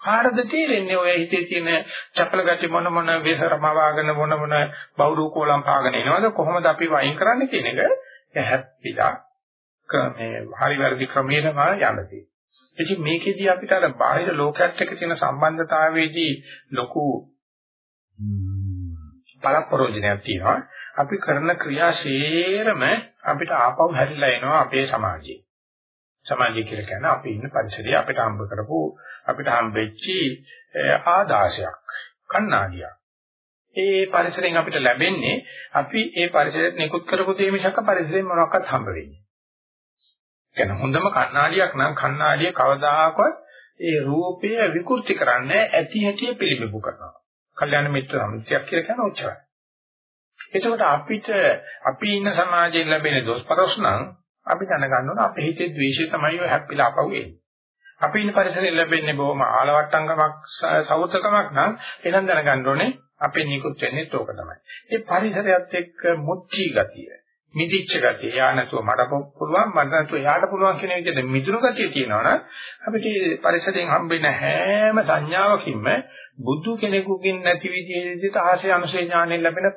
Speaker 1: කාටද තේරෙන්නේ ඔය හිතේ තියෙන චපල ගති මොන මොන වේසරමවාගෙන මොන මොන බෞරු කෝලම් පාගෙන එනවද කොහොමද අපි වයින් කරන්නේ කියන එක හැප්පිලා මේ හරි වැරදි ක්‍රමයකට යන්න. ඉතින් මේකෙදී අපිට අර බාහිර ලෝකයක් එක්ක තියෙන සම්බන්ධතාවයේදී ලොකු පළපරෝජනයක් තියෙනවා. අපි කරන ක්‍රියාශීලම අපිට ආපහු හැරිලා එනවා අපේ සමාජයේ. සමාජය කියලා කියන්නේ අපි ඉන්න පරිසරය අපිට හම්බ කරපු අපිට හම්බෙච්චි ආදාසයක් කණ්ණාඩියක්. ඒ පරිසරයෙන් අපිට ලැබෙන්නේ අපි ඒ පරිසරයට නිකුත් කරපු දේ මිසක පරිසරයෙන් මොනවක්වත් හම්බ වෙන්නේ. කියන්නේ හොඳම කණ්ණාඩියක් නම් කණ්ණාඩිය කවදාකවත් ඒ රූපය විකෘති කරන්නේ ඇති හැටි පිළිබිඹු කරනවා. කල්‍යාණ මිත්‍ර සමිතියක් කියලා කියන උච්චාරය. එතකොට අපිට අපි ඉන්න සමාජයෙන් ලැබෙන දොස්පරොස් නම් අපි දැනගන්න ඕන අපේ හිතේ ද්වේෂය තමයි ඔය හැප්පිලා අපව එන්නේ. අපි ඉන්න පරිසරයෙන් ලැබෙන්නේ බොහොම ආලවට්ටංගමක් සෞතකමක් නම් එනම් දැනගන්න ඕනේ අපේ නිකුත් වෙන්නේ තෝක තමයි. ඒ පරිසරයත් එක්ක මුච්චි ගතිය, මිදිච්ච ගතිය, යා නැතුව මට පුළුවන්, මට නැතුව යාට පුළුවන් කියන විදිහට මිදුණු ගතිය තියෙනවනම් අපිට පරිසරයෙන් හම්බෙන හැම සංඥාවකින්ම බුදු කෙනෙකුකින් නැති විදිහට ආශය අනුශේ ඥාණයෙන් ලැබෙන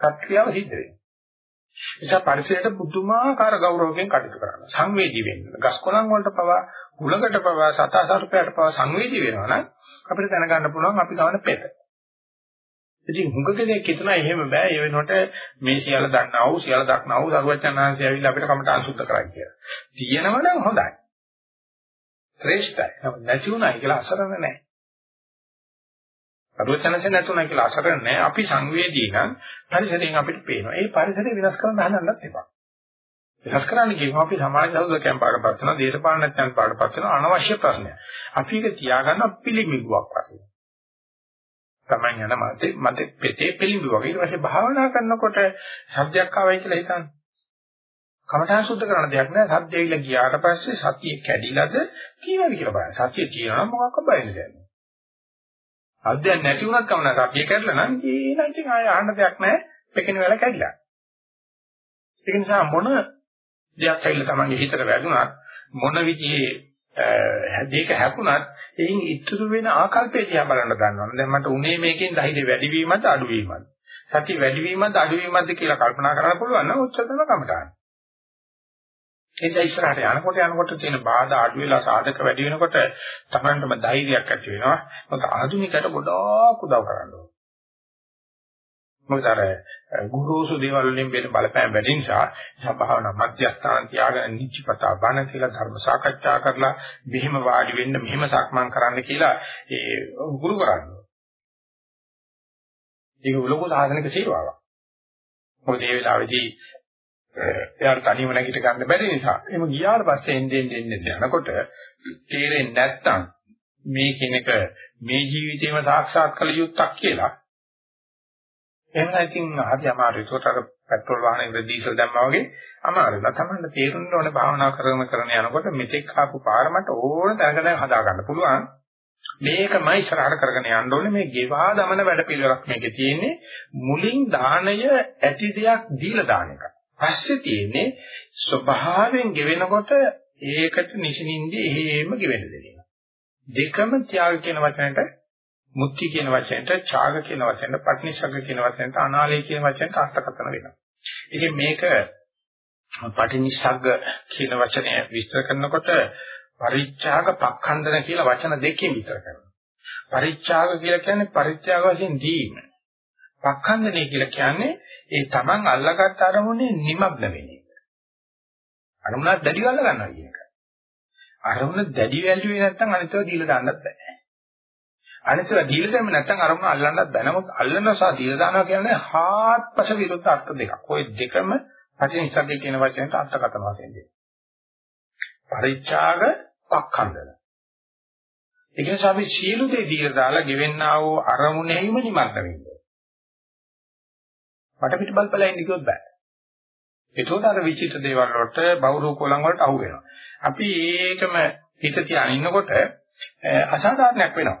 Speaker 1: ප්‍රක්‍රියාව සිද්ධ වෙනවා. නිසා පරිසරයට පුදුමාකාර ගෞරවයෙන් කටයුතු කරනවා. සංවේදී වෙන්න. ගස් කොළන් වලට පවා, හුලකට පවා, සතාසර්පයට පවා සංවේදී වෙනවා නම් අපිට දැනගන්න පුළුවන් අපි ගවන පෙත. ඉතින් හුඟ කෙනෙක් හිතනවා එහෙම බෑ. ඒ වෙනකොට මේ සියල්ල දන්නා වූ, සියල්ල දක්නා වූ සරුවචනාංශය ඇවිල්ලා අපිට කමට අසුද්ධ කරයි කියලා. තියෙනව නම් හොඳයි. ශ්‍රේෂ්ඨයි. නැති උනායි කියලා අසරණ නැහැ. අරුවචනසේ නැතුණා කියලා අසරණ නැහැ. අපි සංවේදී නම් පරිසරයෙන් අපිට පේනවා. ඒ පරිසරය වෙනස් කරන්න හදන්නත් එපා. වෙනස් කරන්න කියනවා අපි සමාජ සෞදකයන් පාඩපත් කරනවා, දේශපාලනඥයන් පාඩපත් කරනවා අනවශ්‍ය ප්‍රශ්නයක්. අපි ඒක තියාගන්න පිළිමිගුවක් වශයෙන්. Taman යන මතේ මතේ පෙතේ පිළිමිගුවක්. ඊට පස්සේ භාවනා කරනකොට සත්‍යයක් ආවයි කියලා හිතන්න. කමඨාන් සුද්ධ කරන දෙයක් නෑ. සත්‍යය ඉල ගියාට පස්සේ සතිය කැඩිලාද කියනද කියලා බලන්න. සතිය තියෙනවා නම් මොකක්ද බයින්නේ දැන්. අධ්‍යයන නැති වුණත් කමන කපිය කරලා නම් ඊළඟ ඉතින් ආය අහන්න දෙයක් නැහැ පෙකින වෙලා කැඩිලා. ඒක නිසා මොන දෙයක් ඇවිල්ලා Tamange හිතට වැදුනත් මොන විදිහේ දෙයක හැපුණත් එයින් ඉතුරු වෙන ආකල්පය දිහා බලන්න ගන්නවා. දැන් මට උනේ මේකෙන් ධෛර්ය වැඩිවීමද අඩුවීමද? සති වැඩිවීමද අඩුවීමද කියලා කල්පනා කරන්න පුළුවන් නම් උච්චතම කමටහන්. ඒක ඉස්සරහට යනකොට යනකොට තියෙන බාධා අඩු වෙලා සාධක වැඩි වෙනකොට තමන්ටම ධෛර්යයක් ඇති වෙනවා. මොකද ආධුනිකයට ගොඩාක් උදව් කරනවා. මොකද අර ගුරුසු දේවල් වලින් වෙන බලපෑම් වැඩි නිසා සබාවන මධ්‍යස්ථාන තියාගෙන නිච්චපතා බණ කියලා ධර්ම සාකච්ඡා කරලා මෙහිම වාඩි වෙන්න මෙහිම සක්මන් කරන්න කියලා ඒ ගුරු කරන්නේ. ඒක ලොකු සාධනික සේවාවක්. මොකද මේ වෙලාවේදී එයාට තනියම නැගිට ගන්න බැරි නිසා. එහෙම ගියාට පස්සේ එන්නේ එන්නේ යනකොට තේරෙන්නේ නැත්තම් මේ කෙනෙක් මේ ජීවිතේම සාක්ෂාත් කළ යුත්තක් කියලා. එහෙම නැත්නම් හරි අමාරුයි. ඒකට අර පෙට්‍රල් වාහනේ ඩීසල් දැම්මා වගේ අමාරුයි. තමයි තේරුන්න ඕනේ භාවනා කරන කරන යනකොට මෙතෙක් ආපු පාර මට ඕන තැනක දැන් හදා ගන්න පුළුවන්. මේකමයි ඉස්සරහට කරගෙන යන්න ඕනේ මේ ගෙවා දමන වැඩ පිළිවෙලක් මේකේ තියෙන්නේ මුලින් දාණය ඇති දෙයක් දීලා දාන එක. පස්සේ තියෙන්නේ ස්වභාවයෙන් ගෙවෙනකොට ඒකට නිසින්ින්දී එහෙම ගෙවෙන්න දෙන එක. දෙකම ත්‍යාග කියන වචනයට මුක්ති කියන වචනයට ඡාග කියන වචනයට පටිනිසග්ග කියන වචනයට අනාලය කියන වචනයට අර්ථකථන වෙනවා. ඉතින් මේක පටිනිසග්ග කියන වචනය විස්තර කරනකොට පරිත්‍යාග පක්ඛන්දන කියලා වචන දෙකකින් විතර කරනවා. පරිත්‍යාග කියලා කියන්නේ පරිත්‍යාග වශයෙන් දීම. පක්ඛන්දනය කියලා කියන්නේ ඒ Taman අල්ලගත් අරමුණේ නිමග්න වෙන එක. අරමුණක් දැඩිව අල්ල ගන්නවා කියන එක. අරමුණ දැඩි වැල්ුවේ නැත්නම් අනිතව දීලා දාන්නත් බෑ. අනිතව දීලා දෙන්න නැත්නම් අරමුණ අල්ලන්නත් බෑ. නමුත් අල්ලන සහ දීලා දානවා කියන්නේ හාත්පස විරුද්ධ අර්ථ දෙකක්. ওই දෙකම පටිනිස්සග්ගේ කියන වචනයට අර්ථකථන වශයෙන් දෙනවා. පරිචාග පක්ඛන්දන. ඒ කියන්නේ අපි සියලු දේ දීලා දාලා ගෙවෙන්නා වූ අරමුණෙහිම නිමග්න වෙන්නේ. මට පිට බල්පලා ඉන්න කිව්වොත් බෑ. ඒකෝට අර විචිත දේවල් වලට බෞරු කොලන් වලට අහු වෙනවා. අපි ඒකම හිත තියාගෙන ඉන්නකොට අසාධාරණයක් වෙනවා.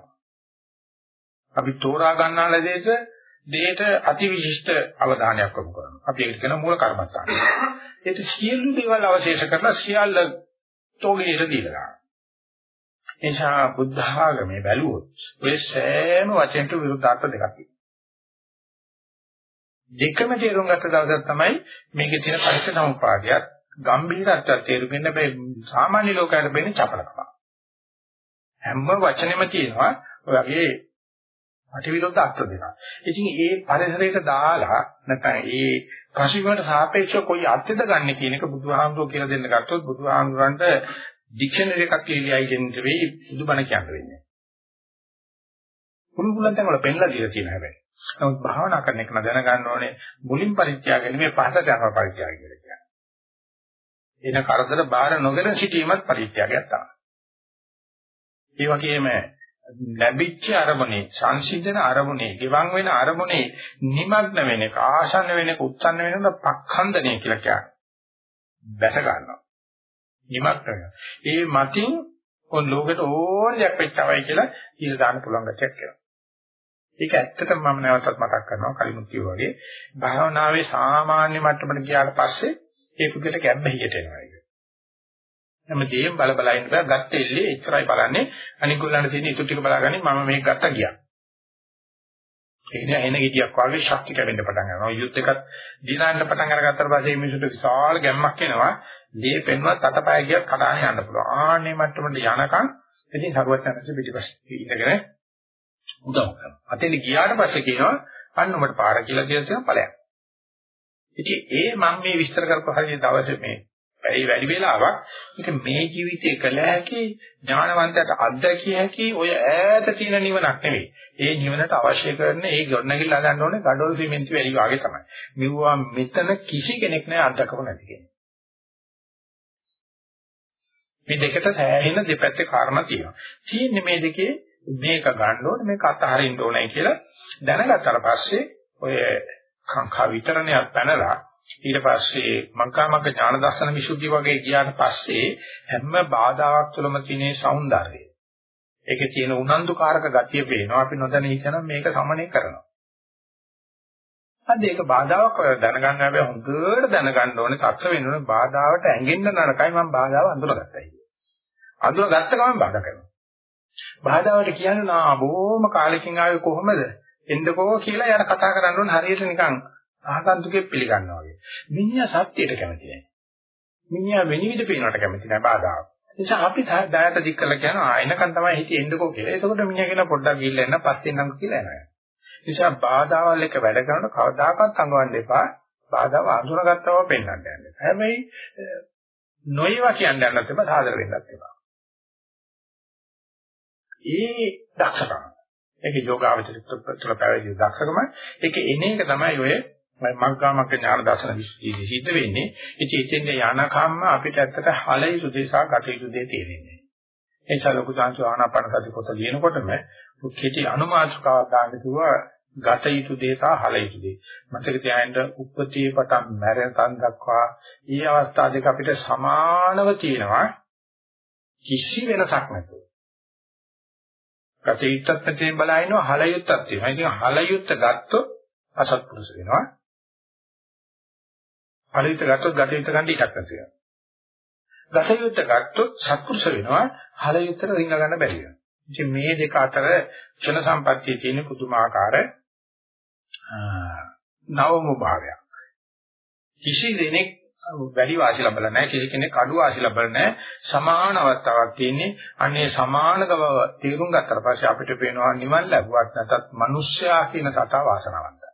Speaker 1: අපි තෝරා ගන්නා ලදේට දෙයට අතිවිශිෂ්ට අවධානයක් යොමු කරනවා. අපි ඒක කියන මූල කර්මත්තාන. ඒක සියලු දේවල් අවශේෂ කරලා සියල්ල තෝගේට දීලා. එනිසා බුද්ධ ආගමේ බැලුවොත් ඔය සෑම වචනට විරුද්ධාර්ථ දෙකක් තියෙනවා. දෙකම තේරුම් ගත්ත දවසක් තමයි මේකේ තියෙන පරිච්ඡේදමුපාදයක් ගම්භීරත්වයක් තේරුම් ගන්න බෑ සාමාන්‍ය ලෝකයට වෙන්නේ චපලකම. හැම වචනෙම තියෙනවා ඔය වගේ අටිවිරුද්ධ අර්ථ දෙකක්. ඉතින් ඒ පරිසරයට දාලා නැත්නම් ඒ ප්‍රශ්නවලට සාපේක්ෂව කොයි අර්ථද ගන්න කියන එක බුදුහාමුදුරුවෝ කියලා දෙන්න ගත්තොත් බුදුහාමුදුරන්ට ඩික්ෂනරි එකක් කියලියයි කියන දෙවි බුදුබණ කියන්න වෙන්නේ. කුණු කුලන් තැන් වල පෙන්ලා දීලා තියෙන හැබැයි. නමුත් භාවනා කරන එක දැනගන්න ඕනේ මුලින් පරිත්‍යාගය නෙමෙයි පහසට යන පරිත්‍යාගය කියලා කියන්නේ. එන කරදර බාර නොගෙන සිටීමත් පරිත්‍යාගයක් තමයි. ඒ වගේම ලැබිච්ච අරමුණේ සංසිඳන අරමුණේ ගිවන් වෙන අරමුණේ নিমগ্ন වෙන එක ආසන්න වෙන එක උත්සන්න වෙන එක පක්ඛන්දනය කියලා කියන්නේ. බැස ගන්නවා. නිමග්න වෙනවා. ඒ මතින් ඔය ලෝකෙට ඕන දෙයක් වෙච්චවයි කියලා ඉල දාන්න පුළුවන් ගැටයක් කරනවා. ඒක ඇත්තටම මම නැවතත් මතක් කරනවා කලිමුත් කිව්වා වගේ භාවනාවේ සාමාන්‍ය මට්ටමට ගියාට පස්සේ ඒ පුදුලට ගැඹහියට එනවා ඒක. හැමදේම බල බල ඉන්න බෑ ගත්ත එල්ලේ එච්චරයි බලන්නේ අනිකුල්ලන්ට තියෙන ඉතුරු ටික බලාගන්නේ මම මේක ගත්තා ගියා. ඒ කියන්නේ එන ගිටියක් වගේ ශක්ති කැවෙන්න පටන් ගන්නවා. යුත් එකත් දිනන්න පටන් අරගත්තට පස්සේ මේ මිනිසුන්ට විශාල ගැම්මක් එනවා. දී පෙන්වත් අතපය ගියක් කඩාන යන්න පුළුවන්. ආන්නේ මට්ටමට යනකම් ඉතින් සරුවත් යනසේ පිටිපස්සේ ඉඳගෙන උදව් කරනවා. අතෙන් ගියාට පස්සේ කියනවා අන්න උඹට පාර කියලා කියලා තියෙන ඵලයක්. ඉතින් ඒ මම මේ විස්තර කරපු හරිය දවසේ මේ ඒ වැඩි වෙලාවක් මේක මේ ජීවිතේ කළ හැකි ඥානවන්තයට අත්දැකිය හැකි ඔය ඈත තියෙන නිවනක් නෙවෙයි. ඒ නිවනට අවශ්‍ය කරන ඒ ගොඩනැගිල්ල හදන්න ඕනේ ගඩොල් සිමෙන්ති වැලි වගේ තමයි. මෙවුවා මෙතන කිසි කෙනෙක් නෑ අත්දකපු නැති කෙනෙක්. මේ දෙකට සෑහෙන දෙපැත්තේ කාරණා තියෙනවා. තියෙන්නේ මේ දෙකේ මේක ගන්න ඕනේ මේක අතහරින්න ඕනේ කියලා දැනගත්තාට පස්සේ ඔය කාංකා විතරණයක් පැනලා ඊට පස්සේ මංකාමක ඥාන දර්ශන විසුද්ධි වගේ ගියාට පස්සේ හැම බාධාවක් තුළම තියෙන సౌందර්යය. ඒකේ තියෙන උනන්දුකාරක ගතිය පේනවා. අපි නොදැන හිතන මේක සමනය කරනවා. අද ඒක බාධාවක් දැනගන්න හැබැයි හොඳට දැනගන්න ඕනේ තත්ත්ව වෙන ඕනේ බාධාවට ඇඟෙන්න නරකයි මම බාධාව අඳුරගත්තයි. අඳුරගත්ත ගමන් බාධා කරනවා. බාධාවට කියන්නේ නා බොහොම කාලෙකින් ආවේ කොහමද? එන්නකෝ කියලා යාර කතා කරන්න ඕන හරියට නිකන් ආගන්තුකෙ පිළිගන්නවා වගේ. මිනිහා සත්‍යයට කැමති නැහැ. මිනිහා වෙනිවිද පේනවට කැමති නැහැ බාධාවක්. නිසා අපි දායත දික් කරලා කියනවා ආයනකන් තමයි හිතේ එන්නකෝ කියලා. එතකොට මිනිහා කියන පොඩ්ඩක් ගිහිල්ලා එන්න පස්සේ එන්නම් කියලා එනවා. නිසා බාධාවල් එක වැඩ කරන කවදාකවත් අඟවන්න එපා. බාධාව අඳුනගත්තව පෙන්වන්න යන්න. හැබැයි නොයවා කියන්න යන්නත් එපා සාදර වෙන්නත් එපා. ඒ දක්ෂකම. ඒක යෝගාවචරිත තුළ පැවැදී දක්ෂකම. ඒක එන එක තමයි ඔය මග්ගාමග්ග ඥාන දර්ශන විශ්ලේෂණය සිද්ධ වෙන්නේ. ඉතින් එතෙන් යනකම්ම අපිට ඇත්තට හලයිසු දේශා කටයුතු දෙය තේරෙන්නේ. ඒ නිසා ලොකු සංසු ආනාපාන සති පොත ලියනකොටම කෙටි අනුමාත්‍රකාවක් ගන්න කිව්වා ගත යුතු දේ සහ හල යුතු දේ. මතක තියාගන්න උප්පතියේ පටන් මරණතන් දක්වා ඊ අවස්ථා දෙක අපිට සමානව තියෙනවා කිසි වෙනසක් නැතුව. ගත යුත්තත් පැත්තෙන් බලනකොට හල යුත්තක් තියෙනවා. ඉතින් හල යුත්ත ගත්තොත් අසත්පුරුෂ වෙනවා. හල යුත්ත ගත්තොත් ගත යුත්ත ගන්න ඉඩක් නැති වෙනවා. ගත යුත්ත ගත්තොත් සත්පුරුෂ වෙනවා. හල යුත්තට රිංග ගන්න බැරි වෙනවා. ඉතින් මේ දෙක අතර ක්ෂණ සම්පත්තියේ තියෙන පුදුමාකාර නවම භාවයක්. කිසි දෙනෙක් වැඩි වාසි ලැබලා නැහැ කිසි කෙනෙක් අඩු වාසි ලැබලා නැහැ සමාන අවස්ථාවක් තියෙන්නේ අනේ සමාන බව තේරුම් ගත්තට පස්සේ අපිට පේනවා නිවන් ලැබුවත් නැතත් මිනිස්සයා කියන සතා වාසනාවන්තයි.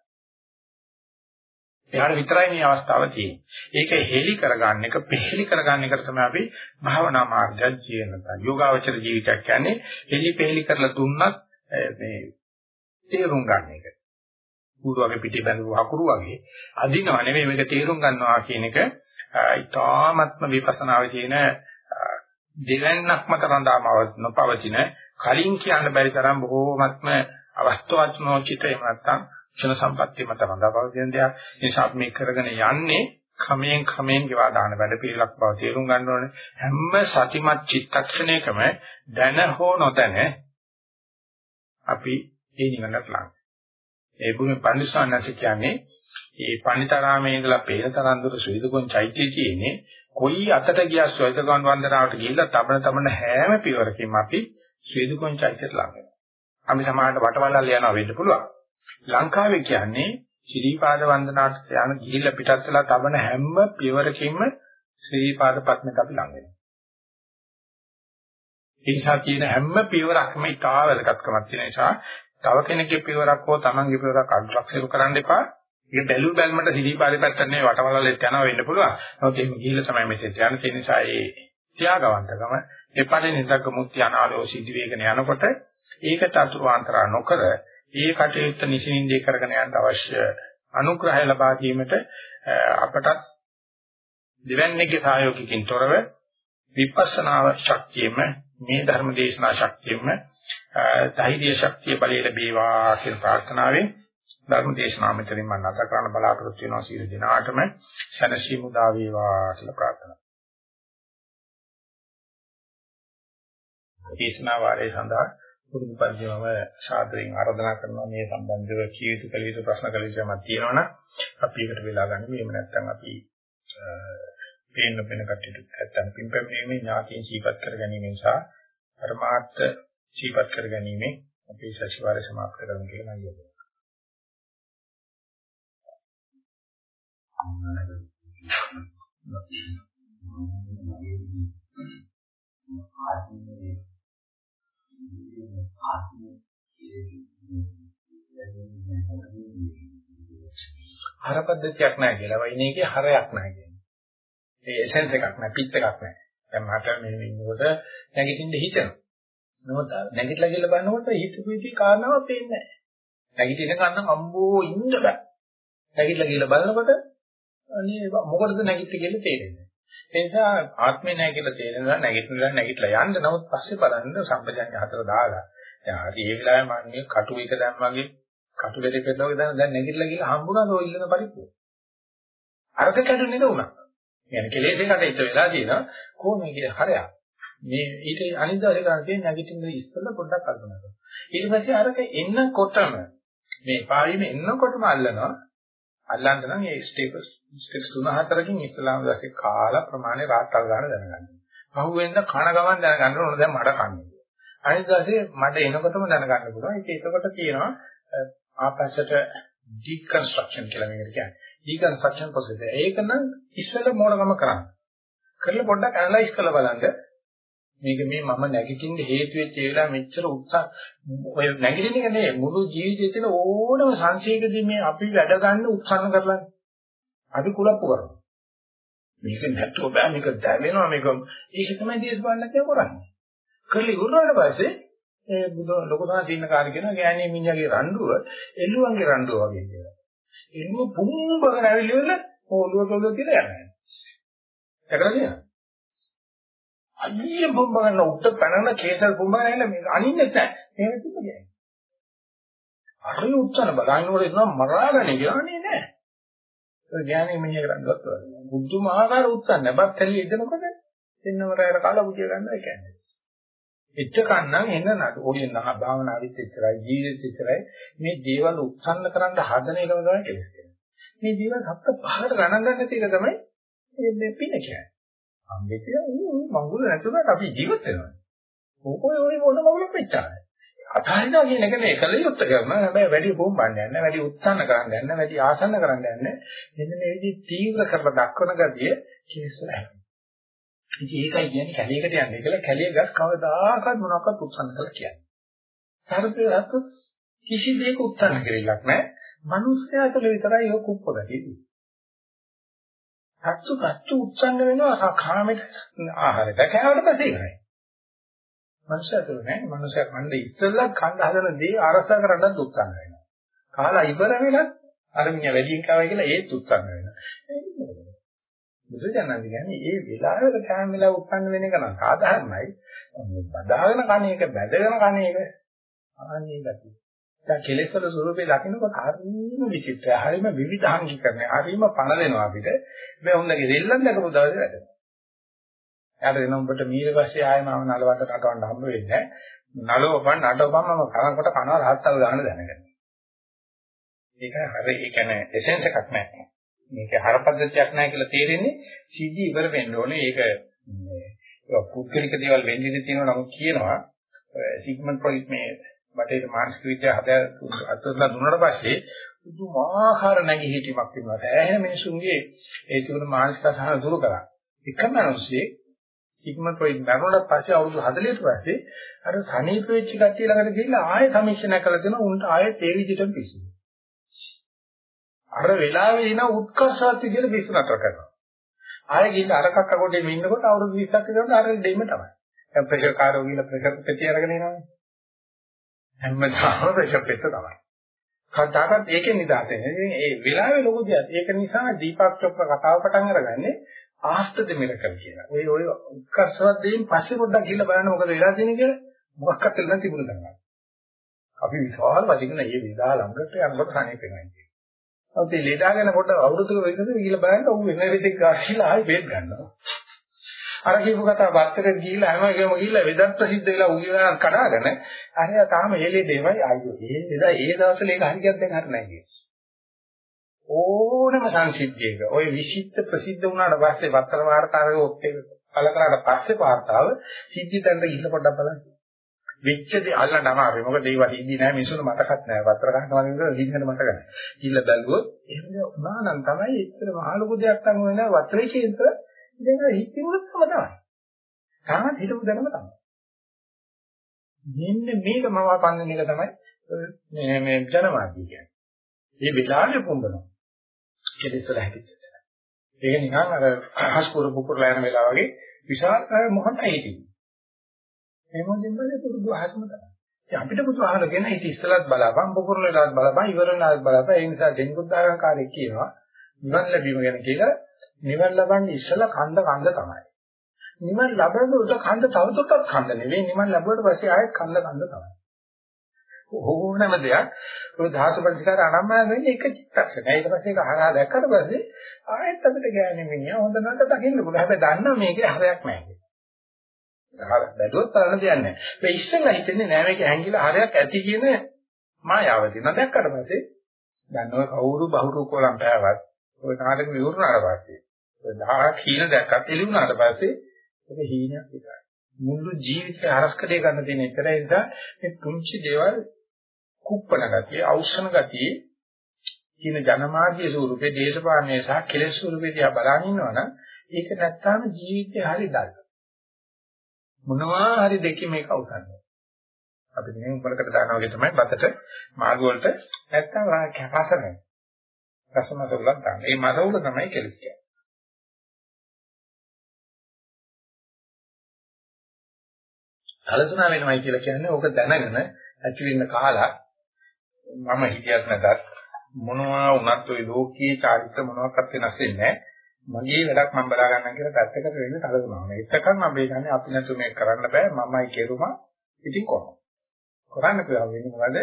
Speaker 1: එයාට විතරයි මේ අවස්ථාව තියෙන්නේ. ඒක හෙලි කරගන්න එක, පෙහෙලි කරගන්න එක තමයි අපි භාවනා මාර්ගය ජීවිත යෝගාවචර ජීවිතයක් කියන්නේ හෙලි පෙහෙලි කරලා දුන්නත් මේ තේරුම් ගන්න එක. ඌරුවගේ පිටේ බැඳපු හකුරු වගේ අදිනව නෙවෙයි මේක තේරුම් ගන්නවා කියන එක ඊ타ත්ම විපස්සනාවේ තියෙන දෙවන්නක් මත රඳාම නොපවතින කලින් කියන්න බැරි තරම් බොහෝමත්ම අවස්ථාවත්නෝචිත එහෙම නැත්නම් ක්ෂණ සම්පත්තිය මත රඳාපවතින දෙයක් නිසා අපි මේ කරගෙන යන්නේ ක්‍රමයෙන් ක්‍රමයෙන් ගෙවා දාන වැඩ පිළිලක් බව තේරුම් ගන්න ඕනේ. හැම සතිමත් චිත්තක්ෂණයකම දැන හෝ නොදැන අපි ඒ නිවනට ලඟ ඒ භූමි පන්දිස්වානස කියන්නේ ඒ පණිතරාමේ ඉඳලා පේන තරම් දුර සුවිදකොන් චෛත්‍යය තියෙන්නේ කොයි අතට ගියා සුවිදකොන් වන්දනාවට ගිහිල්ලා තබන තබන හැම පියවරකින්ම අපි සුවිදකොන් චෛත්‍යයට ලඟ වෙනවා. අපි සමාජයට වටවලල් යනවා වෙන්න පුළුවන්. ලංකාවේ කියන්නේ ශ්‍රීපාද වන්දනාවට යන ගිහිල්ලා පිටත් වෙලා තබන හැම පියවරකින්ම ශ්‍රීපාද පත්මයට අපි ලඟ වෙනවා. ඒ නිසා කියන හැම පියවරක්ම ඉතා වැදගත්කමක් තියෙන නිසා තව කෙනෙකුගේ පියවරක් හෝ Tamanගේ පියවරක් අනුලක්ෂණය කරන්න එපා. ඒක බැලු බැලමට සිරිපාරේ පැත්තට නේ වටවලලෙත් යනවා වෙන්න පුළුවන්. නමුත් එහෙම ගිහිල්ලා තමයි මෙතෙන් යන ඒ නිසා ඒ ත්‍යාගවන්තකම එපරිණි නිදක මුත්‍ය අනාලෝ සිද්ධ වේගන යනකොට ඒකට අතුරුාන්තරා නොකර ඒ කටයුත්ත නිසින්ින්දේ කරගෙන යන්න අවශ්‍ය අනුග්‍රහය ලබා ගැනීමට අපට දෙවන්නේගේ සහයෝගකින් තොරව විපස්සනා ශක්තියෙම මේ ධර්ම දේශනා ශක්තියෙම ධෛර්ය ශක්තිය බලය ලැබේවා කියන ප්‍රාර්ථනාවෙන් ධර්ම දේශනාව මෙතනින් මම නැත කරන්න බලාපොරොත්තු වෙනවා සියලු දෙනාටම සැනසීම උදා වේවා කියලා ප්‍රාර්ථනා. දේශනා වාරයේ සඳහා පුරුදු පරිදිමම සාදරයෙන් ආරාධනා කරනවා මේ සම්බන්ධව කීයුතු කළ යුතු ප්‍රශ්න කළ යුතුමක් තියෙනවනම් අපි ඒකට වෙලා ගන්න. එහෙම නැත්නම් අපි පේන්න පේන කටයුතු නැත්නම් පින්පැමිණීමේ ඥාතියින් ජීවත් කර ගැනීම නිසා පරමාර්ථ ජීවත් කර ගැනීම අපේ සතිವಾರය සමාප්ත කරමු කියලා මම හර පද්ධතියක් නැහැ කියලා. වයින් එකේ හරයක් නැහැ කියන්නේ. ඒ එසෙන්ස් එකක් නැහැ, පිට් එකක් නැහැ. දැන් මට මේ ඉන්නකොට නැගිටින්න හිතෙනවා. නමුත් නැගිටලා කියලා බලනකොට හිතපුවිදී කාරණාවක් පේන්නේ නැහැ. නැගිටින කන්න අම්බෝ ඉන්න බෑ. නැගිටලා කියලා බලනකොට අනේ මොකටද නැගිට කියලා තේරෙන්නේ. ඒ නිසා ආත්මේ නැහැ කියලා තේරෙනවා නැගිටිනවා නැගිටලා යන්න නමුත් පස්සේ බලන්න සම්පජඤ්ඤ හතර දාලා. දැන් හරි ඒ වෙලාවේ මම මේ කටු එක දැම්මගේ කටු දෙකේ පෙරලෝගේ දැන් දැන් නැගිටලා ගිහලා හම්බුණාද ඔය ඉල්ලන පරිප්පුව. අරක කැඩුනේ නේද උනා. يعني කෙලෙස් එකට ඉත වෙලා තියෙනවා කොහොමද කියලා හරයක්. මේ ඊට අනිත් දවසේ ගන්න තියෙන නැගිටින්න ඉස්සෙල්ලා පොඩ්ඩක් කල්පනා කරනවා. ඊට පස්සේ අරක එන්නකොටම මේ පාවීම එන්නකොටම අල්ලනවා. අල්ලන්න නම් ඒ ස්ටෙප්ස් ස්ටෙප්ස් තුන හතරකින් ඉස්ලාම දැසේ කාල ප්‍රමාණය රාත්තල් ගන්න දැනගන්න. පහුවෙන්ද කන ගමන් දැනගන්න ඕන දැන් මඩ කන්නේ. අනිත් දවසේ මඩ එනකොටම දැනගන්න පුළුවන්. ඒක එතකොට කියනවා ආපස්සට deconstruction කියලා මේකට කියන්නේ. deconstruction process. ඒක නම් ඉස්සෙල්ලා මොනකම කරන්න. කරලා පොඩ්ඩක් ඇනලයිස් කරලා බලන්න මේක මේ මම නැගිටින්න හේතු වෙච්ච ඒ වෙලාව මෙච්චර උත්සාහ ඔය නැගිටින එක නෙවෙයි මුළු ජීවිතේ තියෙන ඕනම සංශේකදී මේ අපි වැඩ ගන්න උත්සන්න කරලා. අපි කුලප්පු කරනවා. මේක නැතුව බෑ මේක දැවෙනවා මේක ඒක තමයි දේශපාලනඥය කරන්නේ. කරලි ඉවරනට පස්සේ ඒ බුදු ලොකු සාහිත්‍ය කාර්ය කියන ගෑණී මිනිහාගේ රණ්ඩුව එළුවන්ගේ රණ්ඩුව වගේ කියලා. එන්න පුම්බගෙන ඇවිල්ලා ඔළුවට ඔළුව කියලා යනවා. දැකලා තියෙනවද? අයියේ පුම්බ ගන්න උඩ පැනන කේසල් පුම්බ ගන්න මේක අනින්නේ නැහැ. එහෙම තිබුණේ. අරිය උත්සන බලන්නකොට එනවා මරාගෙන යන්නේ නැහැ. ඒ ඥානෙ මෙහෙ කරන්නවත් වගේ. බුද්ධමාහාර උත්සන්න බත් ඇලි ඉදනකොට එන්නවරයර කාලා බුදිය ගන්නවා ඒ කියන්නේ. එච්චකන්නම් එන්න නඩ ඔය නහ භාවනාවිත් එච්චරයි ජීවිතෙත් එච්චරයි මේ දේවල් උත්සන්න කරන්න හදන එකම තමයි කෙලස් කියන්නේ. මේ දේවල් හත්ත පහකට ගණන් ගන්න තියෙන තමයි මේ පින කියන්නේ. අම්බේ කියලා මඟුල නැතුණත් අපි ජීවත් වෙනවා. ඕක ඔය මොන මඟුලක් වෙච්චාද? අතහරිනවා කියන එක නේ කල යුත්තේ කරනවා. හැබැයි වැඩි බොම්බන්නේ නැහැ, වැඩි උත්සන්න කරන්නේ නැහැ, වැඩි ආසන්න කරන්නේ නැහැ. මෙන්න මේ විදිහේ තීව්‍ර කරලා දක්වන ගතිය කේසල හැදෙනවා. ඉතින් ඒකයි කියන්නේ කැලේකට යන්නේ කියලා කැලේ ගස් කවදාකවත් මොනවාක්වත් උත්සන්න කරලා කියන්නේ. සර්පයාත් කිසි දෙයක උත්සන්න කෙරෙලක් නැහැ. මිනිස්යා තුළ විතරයි ඔය කුප්ප ගතිය තියෙන්නේ. සත්තු කච්චු උත්සන්න වෙනවා කාමයට ආහාරයට කෑවට පස්සේ ඉවරයි. මනුෂ්‍යය තුළ නෑ. මනුෂ්‍යය කන්න ඉස්සෙල්ලා කන්න හදන දේ ආරසා කරන්නත් උත්සාහ වෙනවා. කාලා ඉවර වෙලත් අර මිනිහා වැඩියෙන් කාවයි කියලා ඒත් උත්සාහ වෙනවා. බුදුජානක කියන්නේ ඒ වෙලාවට කෑම වෙලාව උත්පන්න වෙන එක නම් සාධාරණයි. බදාගෙන කණ එක බැදගෙන කණ එක ආන්නේ ගැටි. දැන් කෙලෙස් වල ස්වරූපේ දකින්නකොට හරිම විචිත්‍රයි. හරිම විවිධාංගිකයි. හරිම පණ දෙනවා අපිට. මේ හොඳගේ දෙල්ලන් දැකපු දවසේ වැඩනවා. එයාට දෙන උඹට ඊට පස්සේ ආයෙ මම නලවට නටවන්න හම්බ වෙන්නේ නැහැ. නලවපන් නටවපන් මම කරන්කොට කනවා රහත්තල් ගන්න දැනගන්න. ඒක හරි ඒ කියන්නේ එසෙන්ස් එකක් නැහැ. මේක හරපද්ධතියක් නැහැ කියලා තේරෙන්නේ සිද්ධි ඉවර වෙන්න ඕනේ. ඒක මේ පුද්ගලික දේවල් වෙන්නේ තියෙනවා නමුත් කියනවා සිග්මන්ඩ් ෆ්‍රොයිඩ් මේ බටේට මානසික විද්‍යාව හදා අත්දැකලා දුන්නාට පස්සේ පුදුමාකාර නැගී හිටීමක් තිබුණා. ඇහෙන මිනිසුන්ගේ ඒ තිබුණු මානසික අසහන දුරු කරා. එකම මිනිස්සේ සිග්මන්ඩ් ෆ්‍රොයිඩ් මරණයට පස්සේ අවුරුදු 40ට පස්සේ අර සනීප වෙච්ච කට්ටිය ළඟට ගිහිල්ලා ආයෙ සමීක්ෂණය කළා දෙනවා උන්ට ආයෙත් ඒ විදිහටම පිස්සු. අර වෙලාවේ ඉන උත්කර්ෂාත් විදිහට පිස්සු නතර කරනවා. ආයෙ ගිහින් අර කක්ක කොටේ ඉන්නකොට අවුරුදු 20ක් විතර අර දෙන්න තමයි. දැන් ප්‍රෙෂර් කාරෝ ගිහිල්ලා ප්‍රෙෂර් පෙට්ටිය අරගෙන එනවානේ. හැමදාම ප්‍රෙෂර් පෙට්ට තමයි. කතාවත් ඒකෙන් නිදාස් වෙන්නේ. ඉතින් ඒ වෙලාවේ ලොකු දෙයක්. ඒක නිසා දීපක් චොප්පා කතාව පටන් අරගන්නේ ආස්තද මිරකල් කියලා. ඔය ඔය උත්කර්ෂවත් දෙයින් පස්සේ පොඩ්ඩක් ගිහිල්ලා බලන්න මොකද වෙලා තියෙන්නේ කියලා මොකක්වත් වෙලා තිබුණ දන්නවා. අපි විශාල වදින මේ විදා ළඟට යනකොට සනීප වෙනවා කියන්නේ. ඔතේ ලෙඩාගෙන පොඩ්ඩ අවුරුදුක වෙනකද ගිහිල්ලා බලන්න ඌ වෙන වෙලෙක් ගාසිලා ආයි බේත් ගන්නවා. අර කියපු කතාව වත්තට ගිහිල්ලා හැම එකම ගිහිල්ලා වෙදත් ප්‍රසිද්ධ වෙලා ඌ වෙනා කඩාගෙන අරයා තාම ඒලේ දෙමයි ආයෝ. ඒ එදා ඒ දවස්වල ඒක හරියට දැන් හරි නැහැ කියන්නේ. ඕනම සංසිද්ධියක ওই විශිෂ්ට ප්‍රසිද්ධ වුණාට පස්සේ වත්තර වාර්තාවේ ඔත්තේ පළ කරාට පස්සේ වාර්තාව සිද්ධි තැනට ගිහින් පොඩ්ඩක් බලන්න. වෙච්ච දේ අල්ලන්න අමාරුයි. මොකද ඒ වගේ නෑ මිනිස්සුන්ට මතකත් නෑ. වත්තර ගන්නවා වගේ හිතන්න මතක නෑ. ගිහිල්ලා බැලුවොත් එහෙම වුණා නම් තමයි එච්චර මහ ලොකු දෙයක් තමයි වෙන වත්‍රේ කේන්ද්‍ර ඉතින් හිතිමුලත් තමයි. තාමත් හිතමු දැනම තමයි. මෙන්න මේක මවාපන්න එක තමයි මේ මේ ජනමාධ්‍ය කියන්නේ. මේ විලාසෙ පොඹනවා. කෙලෙස් වල හැදිච්ච. ඒක නිකන් අර අහස්පුර පුපුරලා යන වෙලාව වගේ විශාල මොහොතයි හිටියේ. මේ මොන්දෙන් බලේ පුරුදු අහස්ම තමයි. ඉතින් අපිට පුදු අහලගෙන හිත ඉස්සලත් බලපන් පුපුරලාත් බලපන් ඉවරලාත් බලපන් ඒ නිසා ජෙනිකුද්දාරංකාරයෙක් කියනවා නිවන් ලැබීම ගැන කියලා නිවන් ලබන්නේ ඉස්සලා කන්ද කන්ද තමයි. නිවන් ලැබෙන උට කන්ද තවදුරටත් කන්ද නෙවෙයි නිවන් ලැබුවට පස්සේ ආයෙත් කන්ද කන්ද තමයි. ඕනම දෙයක් ඔය ධාතු ප්‍රතිකාර අනම්මන වෙන්නේ එක චිත්තක්ෂණය. ඊට පස්සේ ඒක අහලා දැක්කට පස්සේ ආයෙත් අපිට ගෑනේ මිනිහා හොඳ නැත දකින්න පුළුවන්. හැබැයි දන්නා මේකේ හරයක් නැහැ කියලා. බැලුවොත් බලන්න දෙයක් නැහැ. මේ ඉස්සෙල්ලා හිතන්නේ නෑ මේක ඇඟිලා හරයක් ඇති කියන මායාව තියෙනවා. දැක්කට පස්සේ දන්නව කවුරු බහුරු කොලම් පෑවත් ඔය නාටක විවෘණාට පස්සේ ඔය 1000 කීන දැක්කත් එළිුණාට පස්සේ ඒක හීනයක් විතරයි. මුළු ජීවිතේ අරස්කඩේ ගන්න තියෙන එක නිසා මේ පුංචි දේවල් කුප්පන ගතිය, අවශ්‍යන ගතිය කියන ජනමාධ්‍ය ස්වරූපේ දේශපාලනයේ සහ කෙලෙස් ස්වරූපේ දිහා බලන ඉන්නවනම් ඒක නැත්තම් ජීවිතේ හරි දල්. මොනවා හරි දෙකේ මේක අවසන්යි. අපි මේ උඹලකට දානවා වගේ තමයි බතට මාළු වලට නැත්තම් කැපස නැහැ. රසමසවුලක් දාන්න. මේ මසවුල තමයි කෙලෙස් කියන්නේ. කලසුනා වෙනවයි කියලා කියන්නේ ඕක දැනගෙන ඇති වෙන්න කාලා මම හිතියත් නැතත් මොනවා වුණත් ওই ලෝකීය චාරිත්‍ර මොනවාක්වත් වෙනස් වෙන්නේ නැහැ. මගේ වැඩක් මම බලා ගන්නම් කියලා පැත්තකට වෙන්න කලකනවා. ඒකකන් මම කියන්නේ අපි නැතු මේක කරන්න බෑ මමයි කෙරුමා ඉතින් කොහොමද? කරන්න පුළුවන් වෙන්නේ මොකද?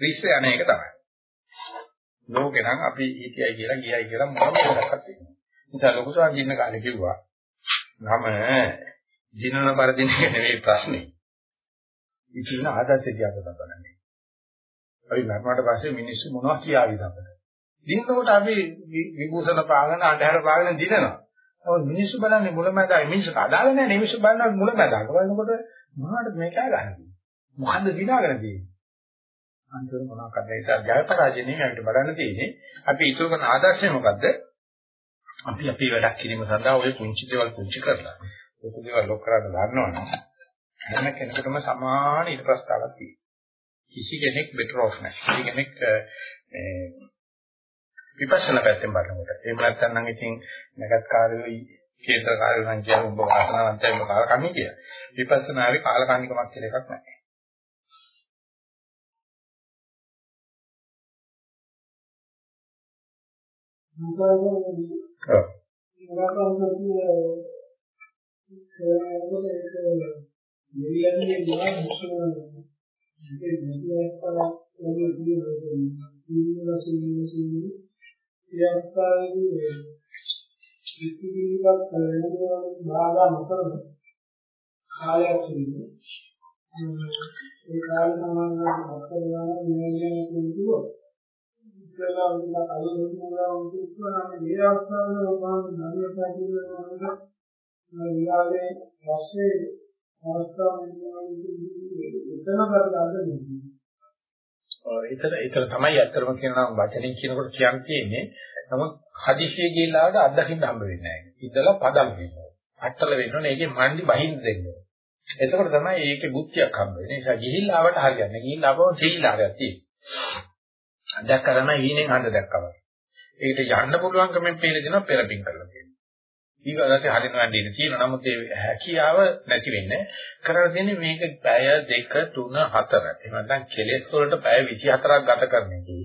Speaker 1: රිස්ස යන එක තමයි. ලෝකේ නම් අපි ඊටයි කියලා ගියයි කියලා මොනවද කරක්වත් තියෙනවා. නිසා ලොකු සාංගින්න කාලේ කිව්වා නම දිනන පරදින එක නෙවෙයි ප්‍රශ්නේ. ඉතින් ආදර්ශය දිහා බලන්නේ. අපි මරණයට පස්සේ මිනිස්සු මොනවා කියාවිද අපිට? දිනනකොට අපි විභූෂණ පාගන අඳුර පාගන දිනනවා. නමුත් මිනිස්සු බලන්නේ මුලමඳයි මිනිස්සු අදාළ නැහැ මිනිස්සු බලනවා මුලමඳාක. බලනකොට මොනවද මේක ගන්න මොකද්ද දිනාගෙන තියෙන්නේ? අන්තිම මොනවාක්ද ඒක ජයපරාජයනේ අපිට බලන්න තියෙන්නේ. අපි ඊටු කරන ආදර්ශය මොකද්ද? අපි අපේ වැඩක් කිරීම සඳහා ওই පුංචි දේවල් පුංචි කරලා ඒක දේවල් ලොක් කරන්න ගන්නවනම් හැම කෙනෙකුටම සමාන ඊට ප්‍රස්තාවක් තියෙනවා. කිසි කෙනෙක් better off නැහැ. කිසි කෙනෙක් මේ විපස්සනා පැත්තෙන් බලනකොට. එහෙම නැත්නම් නම් ඉතින් නැගත් කාර්යෝයි කේන්ද්‍ර කාර්ය සංඛ්‍යාව ඔබ වාසනාවන්තයි ඔබ කාලකන්ණි කිය. විපස්සනාවේ කාලකන්නිකමක් කියලා එකක් නැහැ.
Speaker 2: ඔව්. ඒ විද්‍යාස්පලක් වගේ තියෙනවා ජීවන සීලසින් ඒ අවස්ථාවේදී විද්‍යාවක් කරනවා බාධා නොකරන කාලයක් තිබෙනවා ඒ කාලේ සමානව අත්දැකීම් නියමයෙන් කියනවා ඉතලා උන්ට කලින් උන්ලා උන්ට ඉස්සරහම මේ අවස්ථාවේ ඔබාම ධර්ම පැහැදිලි වෙනවා විලාවේ පස්සේ
Speaker 1: එතන එතන තමයි ඇත්තම කියනවා වචනෙන් කියනකොට කියන්න තියෙන්නේ. නමුත් හදිසිය ගිහිල්ලාට අත්දකින්න හම්බ වෙන්නේ නැහැ. ඉතලා පදම් වෙනවා. අට්ටල වෙනවනේ ඒකේ මණ්ඩි බහින්න දෙන්න. එතකොට තමයි ඒකේ බුද්ධියක් හම්බ වෙන්නේ. ඒ නිසා ගිහිල්ලාවට හරියන්නේ. ගිහිල්ලාවම තීලාරයක් තියෙනවා. දැක් කරන ඊනෙන් හඳ දැක්කම. ඒකට යන්න පුළුවන්කමෙන් පේන දෙනවා පෙරපින් කරලා තියෙනවා. ඊගොල්ලන්ට හරිනවන්න ඉන්න තියෙනවා. නමුත් ඒ හැකියාව නැති වෙන්නේ. කරලා දෙන්නේ මේක පැය 2 3 4. එහෙම නැත්නම් කෙලෙස් වලට පැය 24ක් ගත කරන එකයි.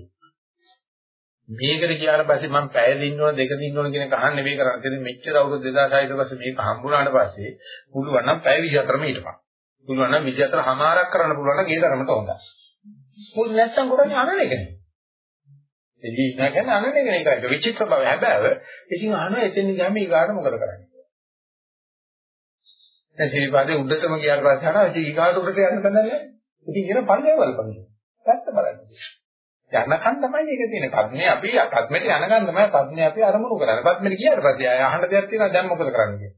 Speaker 1: මේකට ගියාට පස්සේ මම පැය දින්න ඕන දෙක දින්න ඕන කියන එක අහන්න නෙවෙයි කරන්නේ. ඉතින් මෙච්චර අවුරුදු 2600 ඊට පස්සේ මේක හම්බුනාට පස්සේ පුළුවන් නම් පැය 24ම හිටපන්. පුළුවන් නම් 24 හමාරක් කරන්න පුළුවන් නම් ඒ තරමට හොඳයි. මොකද නැත්තම් කරන්නේ අනන එකනේ. එදී ඉන්න කියන්නේ අනන එක නේ කරන්නේ. විචිත්‍ර බව හැබෑව. ඉතින් අහනවා එතෙන් ගියාම ඊගාට මොකද කරන්නේ? දැන් ශ්‍රීපාදේ උඩටම ගියාට පස්සේ අහනවා ඉතින් ඊගාට උඩට යන්න බඳන්නේ. ඉතින් කියන පල්ලේ වල්පන්. පැත්ත බලන්න. යනකන් තමයි මේක තියෙන්නේ. පද්මේ අපි පද්මෙට යනකන් තමයි පද්මේ අපි අරමුණු කරන්නේ. පද්මෙට ගියාට පස්සේ ආය අහන්න දෙයක් තියෙනවා දැන් මොකද කරන්නේ?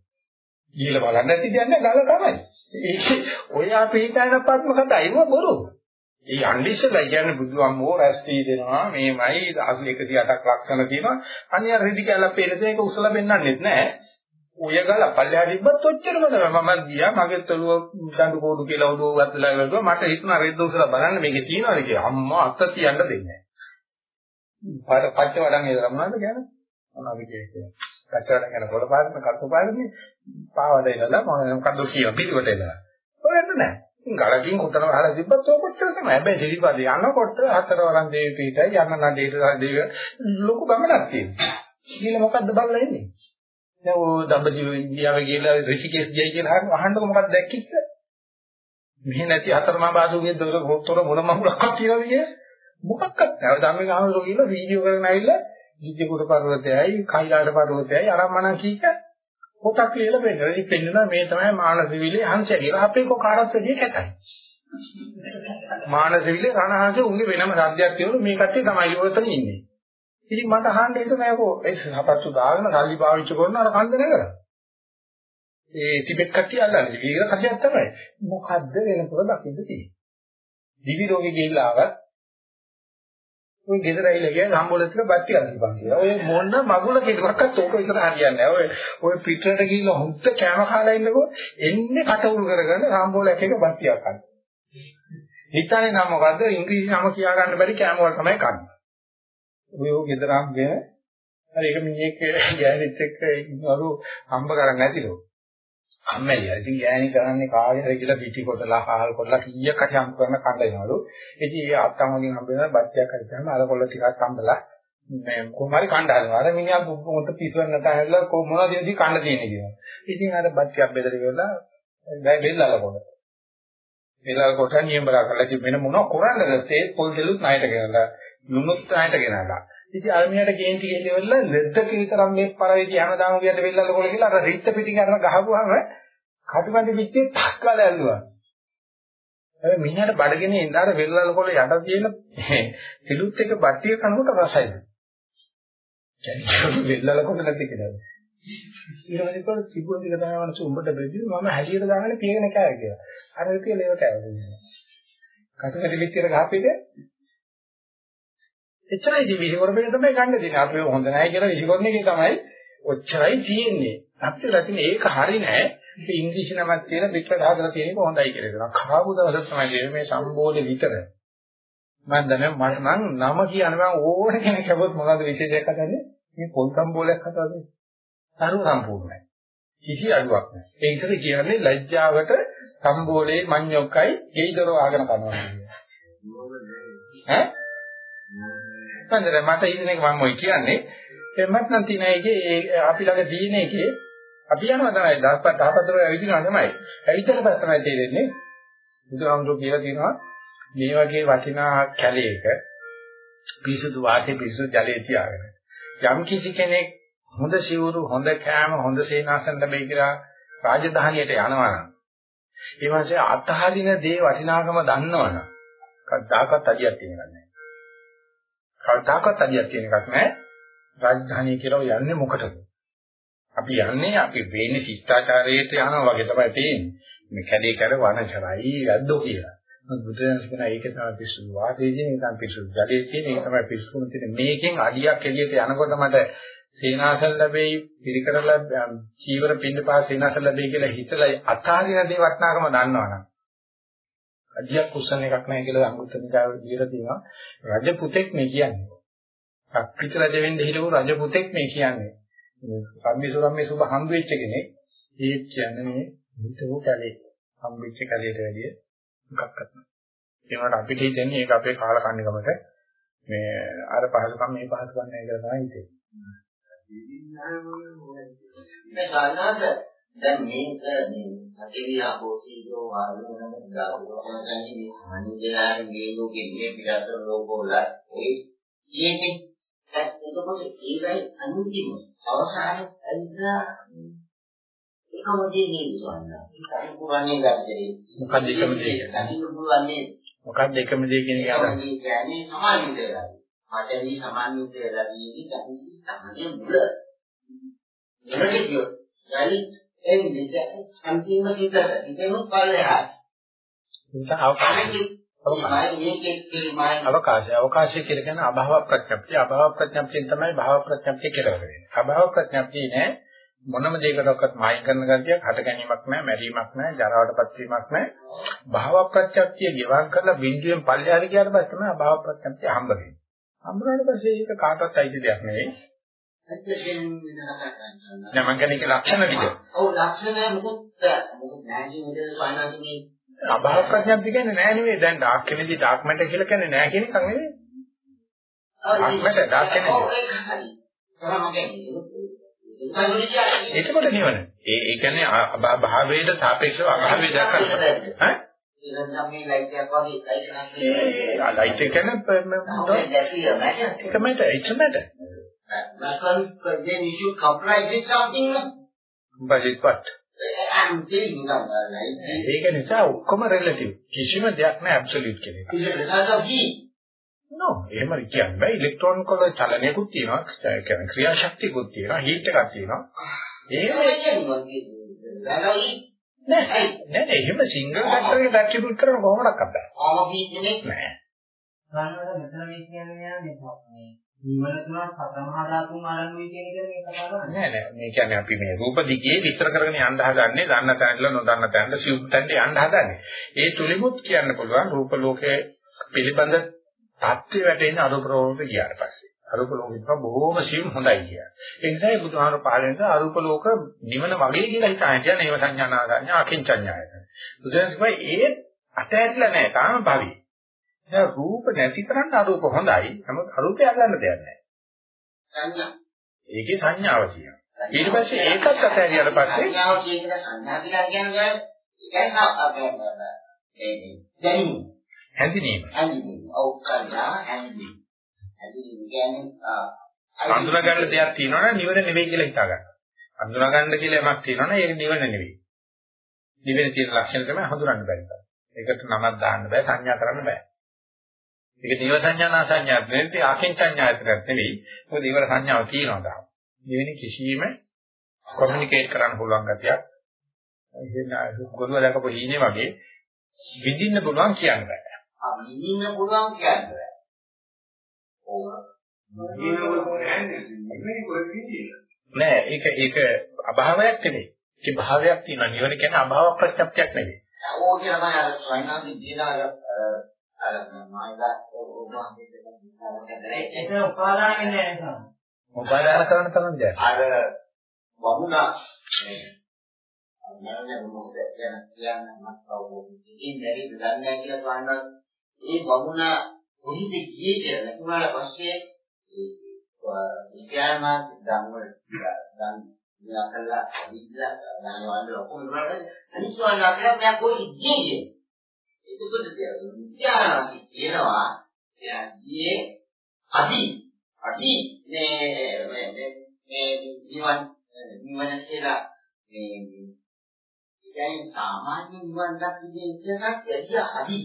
Speaker 1: ගිහලා බලන්න නැති කියන්නේ ගල තමයි. ඔය අපි හිතන පද්ම කතා ඒව බොරු. ඒ යන්නේ ඉස්සෙල්ලා කියන්නේ බුදුහාමෝ රැස්ටි දෙනවා මේමයි 108ක් ලක්ෂණ තියෙනවා. අනිය රෙදි කැලක් පේන දෙයක උසලා පෙන්වන්නෙත් නැහැ ඔය ගල පල්ලෙහා තිබ්බත් ඔච්චරම තමයි. මම ගියා මගේ තලුව දඬු කෝඩු කියලා උඩුව වත්තලා ගලුවා මට හිතුණා රෙද්ද උසලා බලන්න මේකේ තියෙනවද කියලා. අම්මා අත තියන්න දෙන්නේ නැහැ පච්ච වඩන් ඒ රමුණාද කියන්නේ? මොනවද කියන්නේ? පච්ච වඩන් කියන කොළ පාරම කටු පාරනේ පාවඩ ඉලලා මොකක්ද කියන පිළිවෙට ඉලලා ඔයන්න නැහැ ගලකින් උතන වහලා තිබ්බත් ඔය කොච්චර තමයි. හැබැයි සිරිපාද යනකොට හතර වරන් දේවි පිටයි යන නඩේට දේවි ලොකු ගමනක් තියෙනවා. කියලා මොකද්ද බලලා ඉන්නේ? දැන් ඔය දඹදිව ඉන්දියාවේ ගිහලා ඍෂිකේශ් ගියයි කියලා අහන්නකො මොකක්ද දැක්කිච්ච? මෙහෙ නැති හතරමා බාසුගේ දොර ගොතොර මොන මහුලක්වත් කියලා විදිය මොකක්වත් නැහැ. ධම්මික ආමරෝ කියලා වීඩියෝ කරගෙන ඇවිල්ලා විජ්ජකුඩ පර්වතයයි කයිලාට පර්වතයයි අරමණ කීක පොතක් ලියලා පෙන්නනවා. ඉතින් පෙන්නනවා මේ තමයි මානසවිලේ හංසය කියලා. අපේ කො කාටවත් වැඩිය කැතයි. මානසවිලේ රණහංසෙ උන්ගේ වෙනම රාජ්‍යයක් තියෙනවා මේ කට්ටිය තමයි ඔතන ඉන්නේ. ඉතින් මට අහන්න හිතුණා යකෝ ඒ සහපත්තු දාගෙන සල්ලි පාවිච්චි කරන අර කන්ද නේද? ඒ ටිබෙට් කට්ටිය අල්ලන්නේ. වීර කතියක් තමයි. මොකද්ද වෙනකොට දකින්න තියෙන්නේ. දිවි රෝගේ ගිහිල්ලා ආවත් ඔය ගෙදර ඇවිල්ලා ගියා සම්බෝලෙත් බත් ටිකක් දීපන් කියලා. ඔය මොන මගුල කෙනෙක්වත් ඕක විතර හරියන්නේ නැහැ. ඔය ඔය පිටරට ගිහිල්ලා හුද්ද කෑම කාලා ඉන්නකෝ එන්නේ කට උල් කරගෙන සම්බෝලයක් එක බත් ටිකක් කන්න. හිතන්නේ නම් මොකද්ද ඉංග්‍රීසි නම කියා ගන්න බැරි කෑම වල තමයි කන්නේ. ඔය ඔය ගෙදරම් ගෙන හරි ඒක මිනිහෙක් ගෑනිත් එක්ක ඉන්නවලු හම්බ කරන් ඇතිලෝ. කම්මැලියි. ඉතින් ගෑණි කරන්නේ කාගේ හරි කියලා පිටි කොටලා හාල් කොටලා කීයක් හරි හම් කරන කණ්ඩායමවලු. ඉතින් ඒ අත්තමගෙන් හම්බෙන බච්චයක් හරි ගන්න අර කොල්ල ටිකක් හම්බලා මේ කොහොමරි කණ්ඩ හදනවා. අර මිනිහා මොකද පිස්සුවක් නැත හැදලා මොනවද ඉතින් කණ්ඩ තියෙන්නේ කියනවා. ඉතින් අර බච්චයක් බෙදලා ඉවරලා බෙල්ලල කොට. බෙල්ලල කොට නියමලා කරලා ඉතින් වෙන මොනව කරන්නද තේ පොල් දෙලුත් ණයට ගෙනලා ලුණුත් ණයට ගෙනලා. ඉතින් අර මිනිහට කේන්ති ගෙල්ලෙවල ලෙද්දක විතරක් මේ පරවේටි හැමදාම ගියට බෙල්ලල කොට කියලා අර රිත්ත පිටින් අරන ගහපුවාම කටුකන්දි පිටේ 탁 කාලා ඇල්ලුවා. ඒ මිනිහට බඩගෙන ඉඳාර වෙල්ලල කොළ යට තියෙන පිලුත් එක බට්ටිය කනකොට රසයි. කියන්නේ වෙල්ලල කොළ නැති කියලා. ඊළඟට කොළ තිබුණ ටික තමයි මනස උඹට බෙදී මම හැලියට දාගෙන පියගෙන කෑව කියලා. අර විදිය ලේව කෑවා. කටුකන්දි පිටියට ගහපෙක එච්චරයි ඉතින් විහිකරපේ තමයි ගන්න දෙන්නේ. අපි හොඳ නැහැ කියලා විහිකරන එකේ තමයි ඔච්චරයි තියෙන්නේ. අපිට රටින් ඒක හරි නෑ. ඒ ඉංග්‍රීසි නමක් තියෙන පිටට හදලා තියෙන එක හොඳයි කියලා කියනවා. කාපු දවසක් තමයි මේ සම්බෝධි විතර. මම දන්නේ මට නම් නම කියන මම ඕන කෙනෙක් හැබොත් මොනවද විශේෂයක් හදන්නේ? මේ පොල් සම්බෝලයක් හදන්නේ. සරු සම්පූර්ණයි. කිසි අඩුවක් නැහැ. ඒ ඉතල කියන්නේ ලැජ්ජාවට සම්බෝලේ මඤ්ඤොක්කයි ගෙයිදරෝ ආගෙන කරනවා කියන්නේ. ඈ? මන්දර මට ඉන්න එක මම ඔය කියන්නේ එමත් නම් තියෙන එකේ අපි ළඟ දින එකේ අපි යනවා තමයි 10 14 ඇවිදිනවා තමයි. ඇවිදින්න පස්සේ තමයි තේරෙන්නේ බුදුහාමුදුරුවෝ කියලා තියෙනවා මේ වගේ වටිනා කැලේක පිරිසුදු වාතේ පිරිසුදු ජලයේ තියාගෙන යම් කිසි කෙනෙක් හොඳ සිවුරු හොඳ කෑම හොඳ සේනාසන ලැබෙයි කියලා රාජධානියට යනවා නම් ඒ වාසේ අතහරින දේ වටිනාකම දන්නවනම් කවදාකවත් අදියක් තියෙනවක් නැහැ. කවදාකවත් අදියක් තියෙන එකක් නැහැ. රාජධානිය කියලා යන්නේ මොකටද? අපි යන්නේ අපි වෙන්නේ ශිෂ්ටාචාරයට යනවා වගේ තමයි තේන්නේ. මේ කැඩේ කර වනචරයි යද්දෝ කියලා. බුදුරජාණන් කියන ඒක තමයි පිස්සු වාදයේදී ඒක තමයි පිස්සු ජලයේ තියෙන ඒක තමයි පිස්සුම තියෙන මේකෙන් අඩියක් එළියට යනකොට මට සේනාසල් ලැබෙයි පිරිකර ලැබ චීවර පින්න පාස සේනාසල් ලැබෙයි කියලා හිතලා අතාරින දේ වටනාකම දන්නවනම් අඩියක් කුසන එකක් නැහැ කියලා අඟුත්තනිකාව දීලා තියෙනවා. රජ පුතෙක් මේ කියන්නේ. අක්විත රජ වෙන්න හිටපු රජ පුතෙක් මේ කියන්නේ. සම්මිසුරම්මේ සුබ හම්බ වෙච්ච කෙනෙක්. ඒ කියන්නේ මේ හිතව කැලේ. හම්බෙච්ච කැලේට වැඩිය මොකක්වත් නෑ. ඒ වුණාට අපිට හිතෙන්නේ ඒක අපේ කාල කන්නකමට මේ අර පහසුකම් මේ පහසුකම් නෑ කියලා තමයි හිතෙන්නේ.
Speaker 3: මේ ගානහස දැන් මේක මේ අතිරියා බෝසීෝ වාරුණම දාරුවා ගන්නේ මේ සාමාන්‍යයෙන් මේ ලෝකෙ මේ පිටතර ලෝකවල ඒ කියන්නේ එතකොට ඒකයි අන්තිම අවසානයේ ඇවිල්ලා එකම දේ නෙවෙයි ඒක පුරන්නේ ගැටේ
Speaker 1: මොකක්ද එකම දේ?
Speaker 3: අදින්න පුළුවන්නේ
Speaker 1: මොකක්ද එකම දේ කියන එක? අරන්
Speaker 3: මේ කියන්නේ සමානිත වෙලා මට මේ සමානිත වෙලා තියෙන්නේ කැපී සමානිය මුල. එකට කියොත් ඒ විදිහට අන්තිම විතර ඉතනොත් පල්ලෙහාට.
Speaker 1: ඉතින් අවකාශය අවකාශය අවකාශය කියලා කියන්නේ අභව ප්‍රඥප්තිය අභව ප්‍රඥප්තියෙන් තමයි භව ප්‍රඥප්තිය කියලා වෙන්නේ. අභව ප්‍රඥප්තිය නෑ මොනම දෙයකටවත් මායින් කරන ගතියක් හට ගැනීමක් නෑ මැරීමක් නෑ ජරාවටපත් වීමක් නෑ. භව ප්‍රඥප්තිය ගෙවන් කරලා බිඳුවෙන් පල්ලෙහාට ගියාට පස්සේ තමයි අභව ප්‍රඥප්තිය හම්බ වෙන්නේ. හම්බුනාට පස්සේ ඒක කාටවත් අයිති දෙයක් නෙවෙයි. නෑ මං කියන්නේ ඒක ලක්ෂණ ටික.
Speaker 3: ඔව් ලක්ෂණ මොකද මොකද කියන්නේ සාමාන්‍යයෙන්
Speaker 1: අභාව ප්‍රඥප්ති කියන්නේ නෑ නෙවෙයි දැන් ඩාර්ක් කෙනෙදි ඩාර්ක් මැටර් කියලා කියන්නේ නෑ කියන එක නෙවෙයි. ඩාර්ක් මැටර් ඩාර්ක් කෙනෙදි. ඒකකොට නිවන. ඒ ඒ කියන්නේ භාවයට සාපේක්ෂව අභාවය දැක්කම ඈ?
Speaker 3: ඉතින් මේ ලයිට් එකක් වගේ ලයිට් එකක්
Speaker 1: ඒ ලයිට් එක කියන්නේ ඒකමට එච්චමට
Speaker 3: Because then you should comply with something.
Speaker 1: but it what
Speaker 3: I'm telling you now, right?
Speaker 1: ඒක නිසා ඔක්කොම රිලටිව්. කිසිම දෙයක් නෑ ඇබ්සලියුට් කියන එක.
Speaker 3: Is it result of heat?
Speaker 1: නෝ එහෙම කියන්නේ බෑ ඉලෙක්ට්‍රෝන වල චලනයකුත් තියෙනවා ඒ කියන්නේ ක්‍රියාශක්තියකුත් තියෙනවා හීට් එකක් තියෙනවා
Speaker 3: ඒක
Speaker 1: නෑ නෑ නෑ එහෙම සිංගල් ෆැක්ටර් එකට ඇට්‍රිබියුට් කරන කොහොමඩක් අප්පා
Speaker 3: කොහොම heat නෙමෙයි
Speaker 1: නෑ
Speaker 2: ගන්නවල මෙතන මේ කියන්නේ මේ නිවන තුන සතරමහා ධාතුන් ආරම්භය කියන එක මේ කතා කරන්නේ
Speaker 1: නෑ නෑ මේ කියන්නේ අපි මේ රූප දිගේ විස්තර කරගෙන යන්න හදන්නේ දන්න තැනල නොදන්න තැනල සිව් තැනට යන්න හදන්නේ ඒ තුලිමුත් කියන්න පුළුවන් රූප ලෝකයේ පිළිබඳ தත්ත්වය වැටෙන අරූප රෝග ගියාට පස්සේ අරූප ලෝකෙක බොහෝම සීම හොඳයි කියලා. ඒ නිසා ඒ බුදුහාමර පහලෙන්ද අරූප ලෝක නිවන වගේ කියලා හිතාගෙන කියන ඒව සංඥා නාගඤ්ඤා අකින්චඤ්ඤායත. බුදුන්සමයි ඒ අතෑරිලා නැහැ තාම භවි. දැන් රූප නැති කරන්න අරූප හොඳයි. නමුත් අරූපය අල්ලන්න දෙයක් නැහැ.
Speaker 3: සංඥා.
Speaker 1: ඒකේ සංඥාව තියෙනවා. ඊට පස්සේ ඒකත් අතෑරියට පස්සේ
Speaker 3: සංඥාව කියන සංඥා කියලා කියන්නේ ඒකයි අපේ දැනීම.
Speaker 1: හැඳිනීම.
Speaker 3: හැඳිනීම. ඔව් සංඥා හැඳිනීම. හැඳිනීම කියන්නේ
Speaker 1: හඳුනා ගන්න දෙයක් තියෙනවනේ නිවන නෙවෙයි කියලා හිතා ගන්න. හඳුනා ගන්න කියලා යමක් තියෙනවනේ ඒක නිවන නෙවෙයි. නිවෙන තියෙන ලක්ෂණ තමයි හඳුනන්න බැරි. ඒකට නමක් දාන්න බෑ සංඥා කරන්න බෑ. ඒක නිව සංඥා නා සංඥා නෙවෙයි ආකින් සංඥායතරක් නෙවෙයි. මොකද ඊවර සංඥාව තියෙනවා තාම. නිවෙන කිසියම් කොමියුනිකේට් කරන්න පුළුවන් ගතියක්. එහෙනම් ගොනුව දැකපු හීනේ වගේ විඳින්න පුළුවන් කියන්න බෑ.
Speaker 3: ආ විඳින්න පුළුවන් කියන්නේ.
Speaker 1: නෑ ඒක ඒක අභාවයක් නෙවෙයි. ඒ භාවයක් තියෙනවා. නිවන කියන්නේ අභාව ප්‍රත්‍යක්ෂයක් නෙවෙයි.
Speaker 3: ඕක තමයි අර ස්වයනාදී දින අර අර මායිලා ඕවාගේ දෙක විසාර කරලා
Speaker 2: ඒක උපාදානෙ නෑ නේද?
Speaker 1: උපාදාන කරන තරම් දෙයක්.
Speaker 3: අර වමුණා මේ මොනවද කියන කියන්න මත් කවුරුද ඉතින් බැරි දන්නේ කියලා බලනවා ඒ වමුණා කොහිද ගියේ කියලා නැතුණාට පස්සේ ඒ විද්‍යාමාන ධම්ම ධම් විලාකලා විද්‍යා ධනවල ඔක්කොම වලට අනිස්වාලා කියලා මම කොහි ගියේ එතකොට විද්‍යාමාන කියනවා එයා ගියේ අදි. අදි මේ මේ මේ නිවන් නිවන කියලා. මේ කියන්නේ සාමාන්‍ය නිවන් දකින්නේ එකක් වැඩි අදි.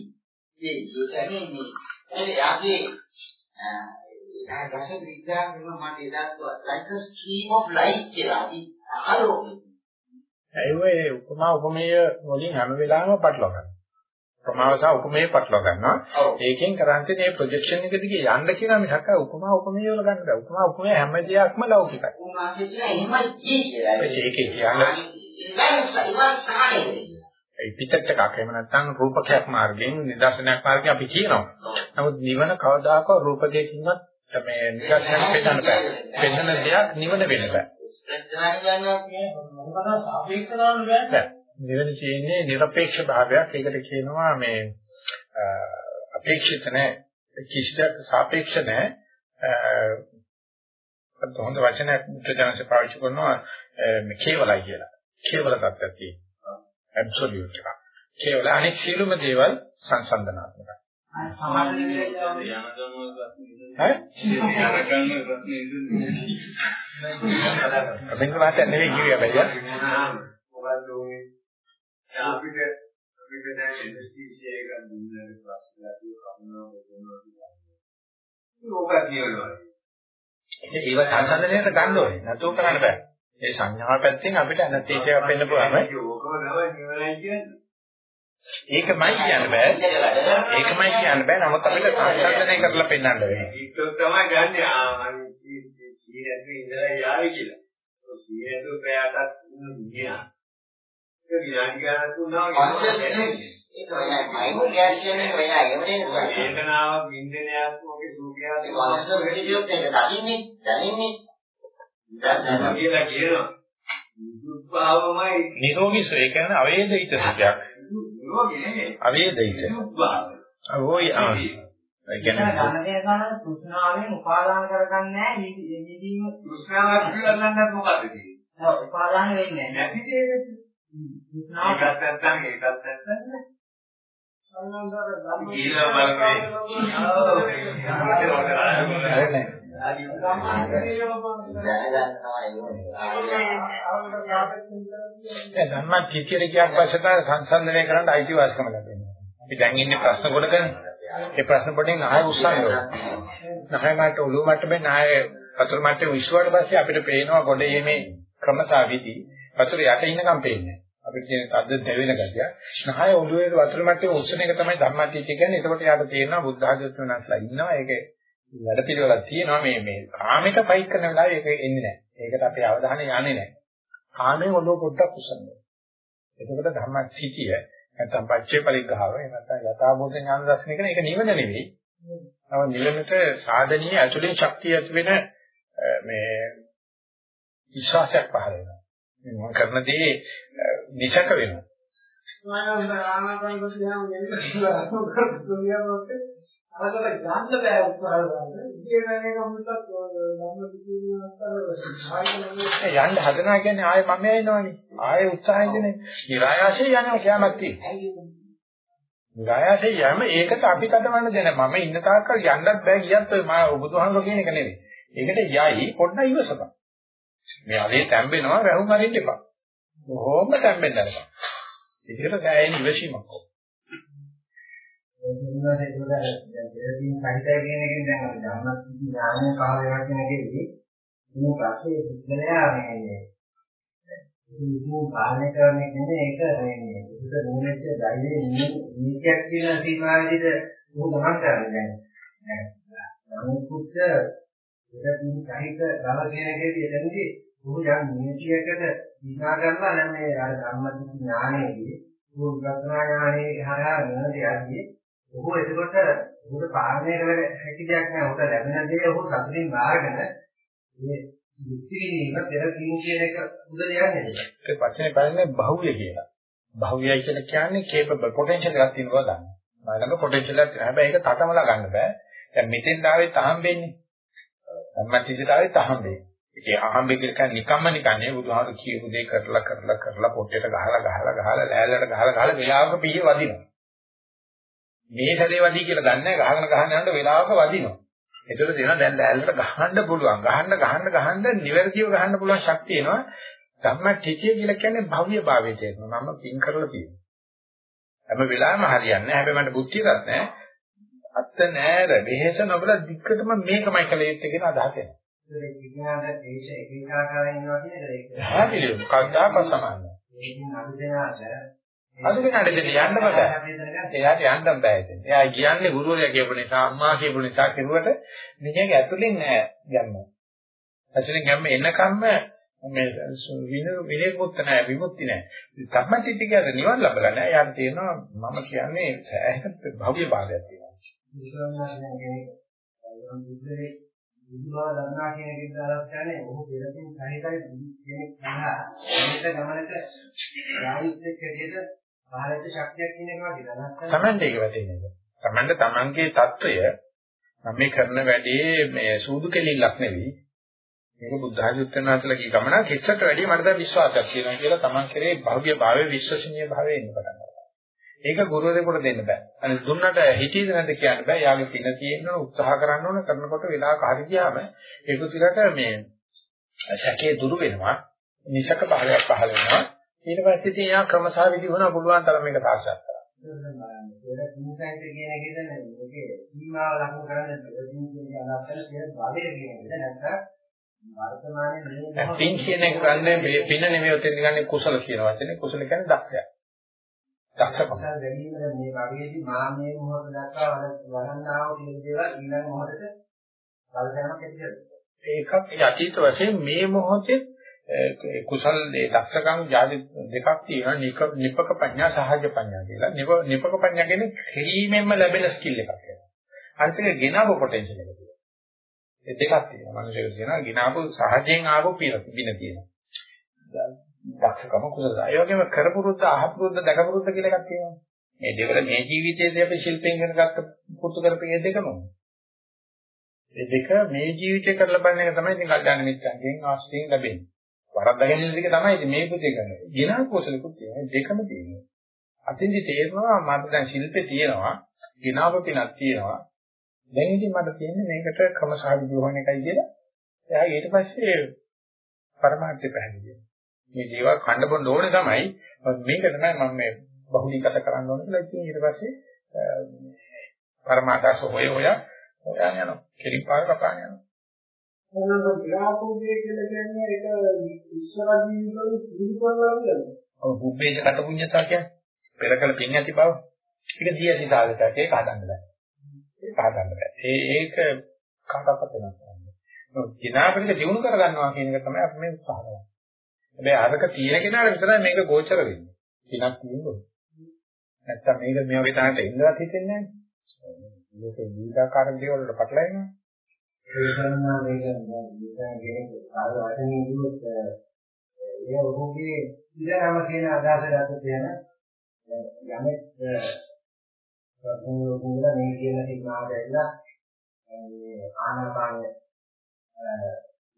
Speaker 3: මේ කියන්නේ මේ. ඒ යාගේ ඒ දැස විග්‍රහ කරන මට එදාත් like a stream of light කියලා අපි අහලෝ
Speaker 1: ඒ වෙයි උපමා උපමේය වලින් හැම වෙලාවෙම පටලවා ගන්නවා. උපමාව සහ උපමේය පටලවා ගන්නවා. ඒකෙන් කරන්නේ මේ ප්‍රොජෙක්ෂන් එක දිගේ යන්න කියන මිසක් උපමා උපමේය වල ගන්න බෑ. උපමා උපමේය හැම දෙයක්ම ලෞකිකයි.
Speaker 3: උන්වහන්සේ කියන එහෙමයි කියලා.
Speaker 1: ඒකේ කියන්නේ ඒ පිටත් එකක් එහෙම නැත්නම් රූපකයක් මාර්ගයෙන් නිදර්ශනයක් මාර්ගයෙන් අපි කියනවා. නමුත් නිවන කවදාකවත් රූපකයකින්වත් මේ නිදර්ශනයක් පෙන්නන්න බෑ. පෙන්නන දෙයක් නිවන වෙන්න බෑ. නිවන කියන්නේ নিরপেক্ষ භාවයක්. ඒකට කියනවා මේ අපේක්ෂිත නැහැ. කිසිදයක් සාපේක්ෂ නැහැ. අත් හොඳ වචනයක් මුත්‍රාජනස පාවිච්චි කරනවා මේ කේවලයි කියලා. කේවල තත්ත්වයක් තියෙනවා. ඇබ්සොලියුට් එක. කේවල අනෙක් සියලුම දේවල් සංසන්දනාත්මකයි. සිංහලට
Speaker 4: උනේ? අපිට අපිට දැන් ඇනස්තීසියා එක දුන්නාට පස්සේ අපි කම්නවා වෙනවා කියලා. ඒක කියනවා.
Speaker 1: ඒක සංසන්දනයට ගන්න ඕනේ. නැතුව කරන්න බෑ. ඒ සංඥා පැත්තෙන් අපිට ඇනස්තීසියාවක් වෙන්න පුළුවන්.
Speaker 4: ඕකම තමයි නිවනයි කියන්නේ.
Speaker 1: ඒකමයි කියන්න බෑ. ඒකමයි කියන්න බෑ. නමුත් අපිට සංසන්දනය කරලා පෙන්වන්න වෙනවා.
Speaker 4: ඒක තමයි ගන්න ආ මම සීනත් ඉඳලා යාවි කියලා. සීනත් ප්‍රයාසත් ගියා. වේදනාවක් වින්දනයක් වගේ සුඛයක්
Speaker 3: ඒ වාස්තව විදියට ඒක දකින්නේ දැනෙන්නේ
Speaker 4: දැන් කියලා කියනවා දුක්භාවමයි
Speaker 1: නිරෝගී සෝ ඒ කියන්නේ අවේදිත සුඛයක්.
Speaker 4: නිරෝගී නෙමෙයි
Speaker 1: අවේදිත.
Speaker 4: දුක්භාව
Speaker 1: අවෝයි ආ. ඒ කියන්නේ
Speaker 2: ධනදේ ගන්න තෘෂ්ණාවෙන් උපාදාන කරගන්නේ නැහැ නිදීම
Speaker 4: තෘෂ්ණාවක් පිළිගන්නත් මොකද කියන්නේ
Speaker 2: උපාදාන වෙන්නේ නැහැ
Speaker 4: නැති දෙයකට
Speaker 2: තෘෂ්ණාව
Speaker 4: ඒකත් නැත්නම් ඒකත් නැත්නම් කියලා බලන්නේ
Speaker 1: ඒ ධම්ම කිචිර කියක් පස්සට සංසන්දනය කරන්න අයිතිවාසිකම ලැබෙනවා. අපි දැන් ඉන්නේ ප්‍රශ්න කොටකනේ. ඒ ප්‍රශ්න කොටෙන් ආයෙ උස්සන්න ඕනේ. නැහැ මට ඔළුව මට්ටමේ නැහැ වතුර මට්ටමේ විශ්වාස පස්සේ අපිට පේනවා ගොඩේ මේ ක්‍රමසාවිදි වතුර යට ඉන්නකම් පේන්නේ. අපිට කියන තද්ද දෙවෙන ගතිය. නැහැ ඔළුවේ වතුර මට්ටමේ උස්සන එක තමයි ධම්මටිච කියන්නේ. එතකොට යාට තේරෙනවා බුද්ධ ආගම වෙනස්ලා ඉන්නවා. ඒකේ වැඩ පිළිවෙලක් තියෙනවා මේ මේ කාමයක ෆයිට් කරන වෙලාවේ ඒක එන්නේ නැහැ. ඒකට අපේ අවධානය යන්නේ නැහැ. කාමයෙන් ඔළුව පොඩ්ඩක් උස්සන්න. එතකොට ධම්මචිතිය නැත්නම් පච්චේ පරිග්‍රහව එහෙම නැත්නම් යථාභූත ඥාන දර්ශනය කියන එක නිවන නෙවෙයි. නම නිවනට සාධනීය ඇතුලේ ශක්තිය ඇති වෙන මේ විශ්වාසයක් පහළ වෙනවා. මම කරන දේ නිසක වෙනවා.
Speaker 2: මම ආනාපාන කියලා දුනියාවට අරකට ගන්න බෑ ගන්න. ඉතින් මේක මුලට ධම්ම විද්‍යාවේ
Speaker 1: යන්න හදනවා කියන්නේ ආයෙ මම යනවනේ. ආයෙ උත්සාහයෙන්නේ. નિરાයාසයෙන් යනවා කියමක් තියෙනවා. නිරායාසයෙන් යෑම ඒකට අපි කටවන්න දෙන මම ඉන්න තාක්කල් යන්නත් බෑ කියත් ඔය මා බුදුහාමුදුර කියන එක නෙවෙයි. ඒකට යයි පොඩ්ඩක් ඉවසපන්. මේ අලේ තැම්බෙනවා වැහුම් අරින්න එපා. බොහොම තැම්බෙන්න අරපන්. ඒකට ගෑයෙන් ඉවසීමක් ඕන.
Speaker 2: ඒ කියන්නේ ඒක දැන් දෙවියන් සහිතය කියන එකෙන් දැන් අපි ධර්ම ඥානය පහල වෙනවා කියන එකේදී මේ ප්‍රශ්නේ විද්‍යාලයා මේ ඉතින් පාලනය කරන එක නෙමෙයි ඒක මේ ඒක නුනෙච්ච ධෛර්යයේ නීතියක් කියන සීමා විදිහට උන් ගමන් කරන්නේ දැන් නමුත් ඒක තුන් සහිත බල කියන එකේදී එතනදී උන් යම් නීතියකට සීමා කරනවා නම් මේ අර ධම්මති ඥානයේදී උන් ප්‍රඥා ඥානයේ හරහා නේදයන්දී ඔහු එතකොට ඔහුට පාලනය කළ හැකි දෙයක් නෑ ඔහුට ලැබෙන දේ ඔහු සතුටින් බාරගෙන මේ යුක්ති විනීම පෙර කින් කියන එක උද දෙයක් නෙමෙයි.
Speaker 1: ඒ වචනේ බලන්නේ බහුවය කියලා. බහුවයයි කියලා කියන්නේ capable potential එකක් තියෙනවා ගන්න. මම පොටෙන්ෂල් එකක් තියෙනවා. හැබැයි ඒක තටමලා ගන්න බෑ. දැන් මෙතෙන් ආවෙත් අහම්බෙන්නේ. සම්මතියට ආවෙත් අහම්බෙන්නේ. ඒකේ අහම්බෙ කියලා කියන්නේ නිකම්ම නිකන්නේ බුදුහාමුදුරු කියපු දේ කරලා කරලා කරලා පොට්ටේට ගහලා ගහලා ගහලා ලෑල්ලට ගහලා ගහලා වෙලාවක පිහිය වදිනවා. මේ සැරේ වදී කියලා දන්නේ ගහගෙන ගහගෙන යනකොට වෙලාවක වදිනවා. ඒතකොට දෙනවා දැන් ලෑල්ලට ගහන්න පුළුවන්. ගහන්න ගහන්න ගහන්න නිවැරදිව ගහන්න පුළුවන් ශක්තිය එනවා. ධම්මටිචිය කියලා කියන්නේ භව්‍ය භාවයට එනවා. මම පින් කරලා තියෙනවා. හැම වෙලාවෙම හරියන්නේ නැහැ. හැබැයි මට බුද්ධියක්වත් නැහැ. අත්ත නෑර වෙහෙස නොබල දික්කටම මේකමයි කළ යුත්තේ කියන අදහස එනවා.
Speaker 2: ඒක විඥාන දේශ එක එක ආකාරයෙන් ඉන්නවා කියන එක.
Speaker 1: හැදිලු කද්දාක සමානයි.
Speaker 2: ඒකින් අනුදෙනාට
Speaker 1: අද වෙනාට දෙන්න යන්න බෑ. එයාට යන්න බෑ ඉතින්. එයා කියන්නේ ගුරුවරයා කියපු නිසා අම්මා කියපු නිසා කිරුවට මිනිහගේ ඇතුලෙන් නෑ යන්න. ඇතුලෙන් යන්න එනකම්ම මේ වින විනේකුත් නෑ විමුක්ති නෑ. සම්මතිටි කියන්නේ නිවන් ලැබලා නෑ. යාට තියෙනවා මම කියන්නේ සෑහෙන භව්‍ය භාගයක් තියෙනවා.
Speaker 2: බුදුරජාණන් වහන්සේ බුදුරේ බුදුමා දන්නා කියන එකේ දාලා කියන්නේ ඔහු පෙරකින් සහිතයි බුදු කෙනෙක් නිසා මේක ගමනට ආයුධයක් හැටියට භාරත ශක්තියක් කියන එක වගේ දාලා තමයි
Speaker 1: තමන්ට ඒක වැටෙන්නේ. තමන්ට තමන්ගේ తত্ত্বය මම මේ කරන වැඩේ මේ සූදු කෙලින්ලක් නෙවෙයි මේක බුද්ධහරිත්තරනාථලා කිය ගමනක් හිස්සට වැඩිය මට දැන් විශ්වාසයක් තියෙනවා කියලා තමන් කෙරේ භෞතික භාවයේ විශ්වසනීය භාවයේ ඉන්න පටන් ගන්නවා. ඒක ගුරුවරයෙකුට දෙන්න බෑ. අනිත් දුන්නට හිතීද නැද්ද කියන්න බෑ. යාගේ පින තියෙන්න උත්සාහ කරන්න ඕන කරනකොට වෙලාවක හරි ගියාම ඒක තුලට මේ සැකේ දුරු වෙනවා. නිසක භාවයක් පහළ වෙනවා. ඊට පස්සේ ඉතින් යා ක්‍රමසා විදි වුණා පුළුවන් තරම් මේක සාක්ෂාත් කරගන්න.
Speaker 2: ඒක ඉන්සයිට් කියන එකේද මේකේ සීමාව ලක්ෂණ කරන්නේ දෙවියන් කියන අදහසට තියෙන භාවය කියන එක නැත්නම් වර්තමානයේ මේ
Speaker 1: පින් කියන එක ගන්න මේ පින නෙමෙයි ඔතෙන් ගන්නේ කුසල කියන වචනේ කුසල කියන්නේ දක්ෂය. දක්ෂකම.
Speaker 2: දැනීම මේ භාවයේදී මා මේ මොහොත දක්වා වඩන්නා වූ කියන දේවල් ඊළඟ මොහොතට බලපෑමක් ඇති.
Speaker 1: ඒකත් යටිත වශයෙන් මේ මොහොතේ කුසල් ඒ දක්ෂකම් ජාති දෙකක් තියෙනවා නිපක පඤ්ඤා සහජ පඤ්ඤා කියලා. නිපක පඤ්ඤා කියන්නේ කෙරීමෙන්ම ලැබෙන ස්කිල් එකක් වෙනවා. අනිත් එක ගෙනාව පොටෙන්ෂල් එක තියෙනවා. ඒ දෙකක් තියෙනවා. මනුෂ්‍යයෙක් කියනවා ගෙනාව සහජයෙන් ආව පින තියෙනවා. දක්ෂකම කුසල. ඒ වගේම කරපුරුද්ද අහපුරුද්ද දැකපුරුද්ද කියලා එකක් තියෙනවා. මේ දෙවල මේ ජීවිතයේදී අපි ශිල්පයෙන් කරගත්ත පුරුදු කරපේ දෙකම. මේ දෙක මේ ජීවිතේ කරලා බලන එක තමයි ඉතින් කල්යාණ මිත්‍යන්ගෙන් ආශ්‍රයෙන් ලැබෙන්නේ. වරද්දාගෙන ඉන්න එක තමයි ඉතින් මේ පුතේ කරන්නේ. ගිනා කෝසලකුත් තියෙනවා. දෙකම තියෙනවා. අතින්දි තේරෙනවා මට දැන් ශිල්පේ තියෙනවා. ගිනාව පිනක් තියෙනවා. දැන් ඉතින් මට තියෙන්නේ මේකට ක්‍රමසහවි දියවන එකයි කියලා. එයා ඊට පස්සේ පරමාර්ථය පැහැදිලි මේ දේවල් කන්න බොන්න ඕනේ තමයි. මේක තමයි මම මේ බහුලීගත කරන්න ඕනේ කියලා ඉතින් ඊට පස්සේ පරමාර්ථස හොය හොය හොයන් යනවා. කෙලින් පාර කපාන යනවා.
Speaker 2: මොනවාද විරාපෝදේ කියලා කියන්නේ ඒක ඉස්සරහින් වල පිළිපොළ වගේ.
Speaker 1: ඔව් බුබ්බේෂ කටපුඤ්ඤතා කියන්නේ පෙරකල පින් ඇති බව. ඒක දියසි සාධකයක් ඒක හදන්න බෑ. ඒක හදන්න බෑ. ඒ ඒක කාටවත් වෙනස් කරන්න. දිනාපරික දිනු කර ගන්නවා කියන එක තමයි අපි මේ උත්සාහ කරන්නේ. හැබැයි අරක තියෙන කෙනාට විතරයි මේක ගෝචර වෙන්නේ. කිනක් තියෙන්නේ. නැත්තම් මේක මේ වගේ තාකට ඉන්නවත් හිතෙන්නේ නැහැ. මේක දීදාකාර දේවල් වලට පටලැවෙනවා.
Speaker 2: ඒ කරනවා මේක මේක කෙනෙක් ආව වචනේ කිව්වොත් ඒ ඔහුගේ ඉඳනම කියන අදහසට තියෙන යමෙක් ප්‍රඥාවකින් මේ කියන සීමාවට ඇවිල්ලා මේ ආනාපාන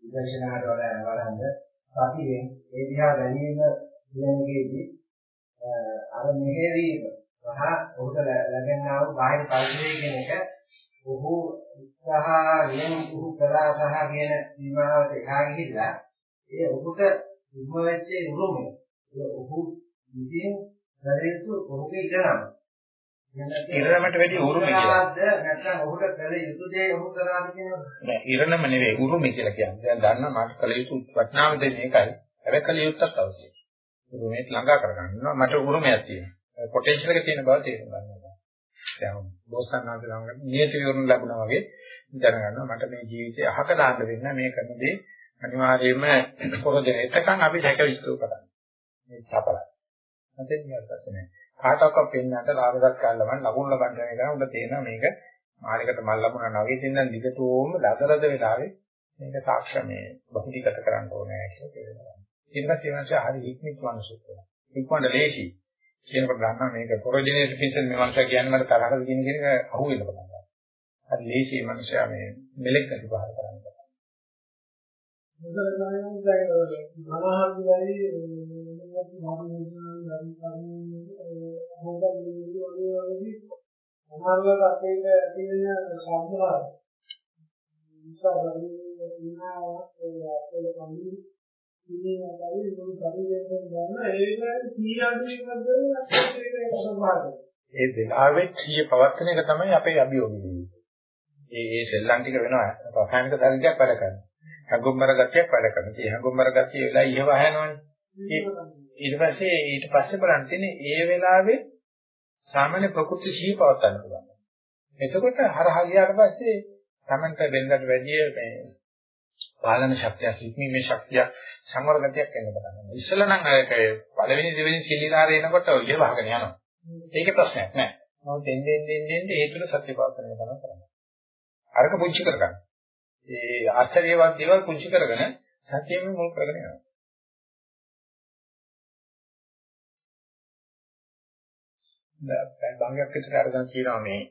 Speaker 2: විදර්ශනාවට වඩා වඩන්ද සතියෙන් ඒ දිහා ගැනීම කියනකේදී අර මෙහෙවීම සහ ඔහුට ලැබෙනා වූ බාහිර පරිසරය කියන එක ඔහු උත්සාහයෙන් ඔහු කළා සහ කියන සීමාවට එහා ගිහිල්ලා ඒ ඔහුට උම වෙච්ච උරුමය ඔහු විසින් දරිතු ඔහුගේ ඉගෙනම
Speaker 1: ඉරණමට වැඩි උරුම කියලා.
Speaker 2: නැත්නම් ඔහුට කළ යුතු දේ ඔහු කරාද කියනවා.
Speaker 1: නෑ ඉරණම නෙවෙයි උරුම කියලා කියන්නේ. දැන් දන්න මට කළ යුතු වටිනාම දේ මේකයි. හැබැයි කළ යුත්තක් අවශ්‍යයි. උරුමයට ළඟා කරගන්නවා මට උරුමයක් තියෙනවා. පොටෙන්ෂල් එක තියෙන බව තේරුම් ගන්නවා. දැන් බෝසත්නාන්ද ළඟ නියත විවරණ ලැබුණා වගේ දැනගන්නවා මට මේ ජීවිතේ අහක දාන්න වෙන්න මේ කරන දේ අනිවාර්යයෙන්ම පොරොදේ එතකන් අපි සැක විශ්තු කරන්නේ. මේ සපලයි. නැත්නම් නිකන් පස්සේ නෑ. කාටවත් පෙන්නන්නට රාගදත් කාලවන් ලකුණු ලබන්න යන එක උඹ තේනවා මේක මාළිකට මල් ලැබුණා නගේ තින්නම් දිගටම දතරද වෙලාවේ මේක සාක්ෂ්‍ය මේ බහුලීගත කරන්න ඕනේ කියලා කියනවා. ඊට පස්සේ වෙනස හරි ඉක්මනින් මනසට. ඉක්මනට ලේසි. කියනකොට ගන්නවා මේක ප්‍රොජෙනේට් පින්සන් මේ මනස කියන්නේ මට තරහද කියන එක අහුවෙන්න පටන් ගන්නවා. හරි ලේසි මනුෂයා මේ මෙලෙක් ඇති පහල
Speaker 5: අමාරුවට අපේ තියෙන සම්බන්ධය ඉස්සරහින් ඉන්නවා ඒ අපේ කම්මි ඉන්නේ නැතයි මොන පරිවර්තන ගන්න ඒක කීයන්නේ මොකද
Speaker 1: ඒ වෙලාවෙත් කීය පවත්තන එක තමයි අපේ අභියෝගය. ඒ ඒ සෙල්ලම් ටික වෙනවා රසායනික ධර්මයක් වැඩ කරනවා. හැඟුම්බර ගතියක් වැඩ කරනවා. ඒ හැඟුම්බර ගතිය වෙලා ඉහව හැනවනේ. ඊට පස්සේ ඊට පස්සේ බලන්න තියෙන්නේ ඒ වෙලාවේ සාමාන්‍ය ප්‍රකෘති සිහි පවත්වන්න පුළුවන්. එතකොට හරහා ගියාට පස්සේ Tamanට වෙනකට වැඩිය මේ පාලන ශක්තිය, හික්මීමේ ශක්තිය, සංවර ගතියක් එන්න පටන් ගන්නවා. ඉස්සෙල්ලා නම් අර පළවෙනි දෙවෙනි සිලිලාරේ එනකොට ඉහ වහගෙන යනවා. ඒකේ ප්‍රශ්නයක් නෑ. නමුත් එන්නේ එන්නේ එන්නේ ඒ තුල සත්‍ය තමයි කරන්නේ. අරක පුංචි කරගන්න. ඒ ආශ්චර්යවත් දේවල් පුංචි කරගෙන සත්‍යෙම මුල් කරගෙන යනවා. බංගයක් විතර අරගෙන කියනවා මේ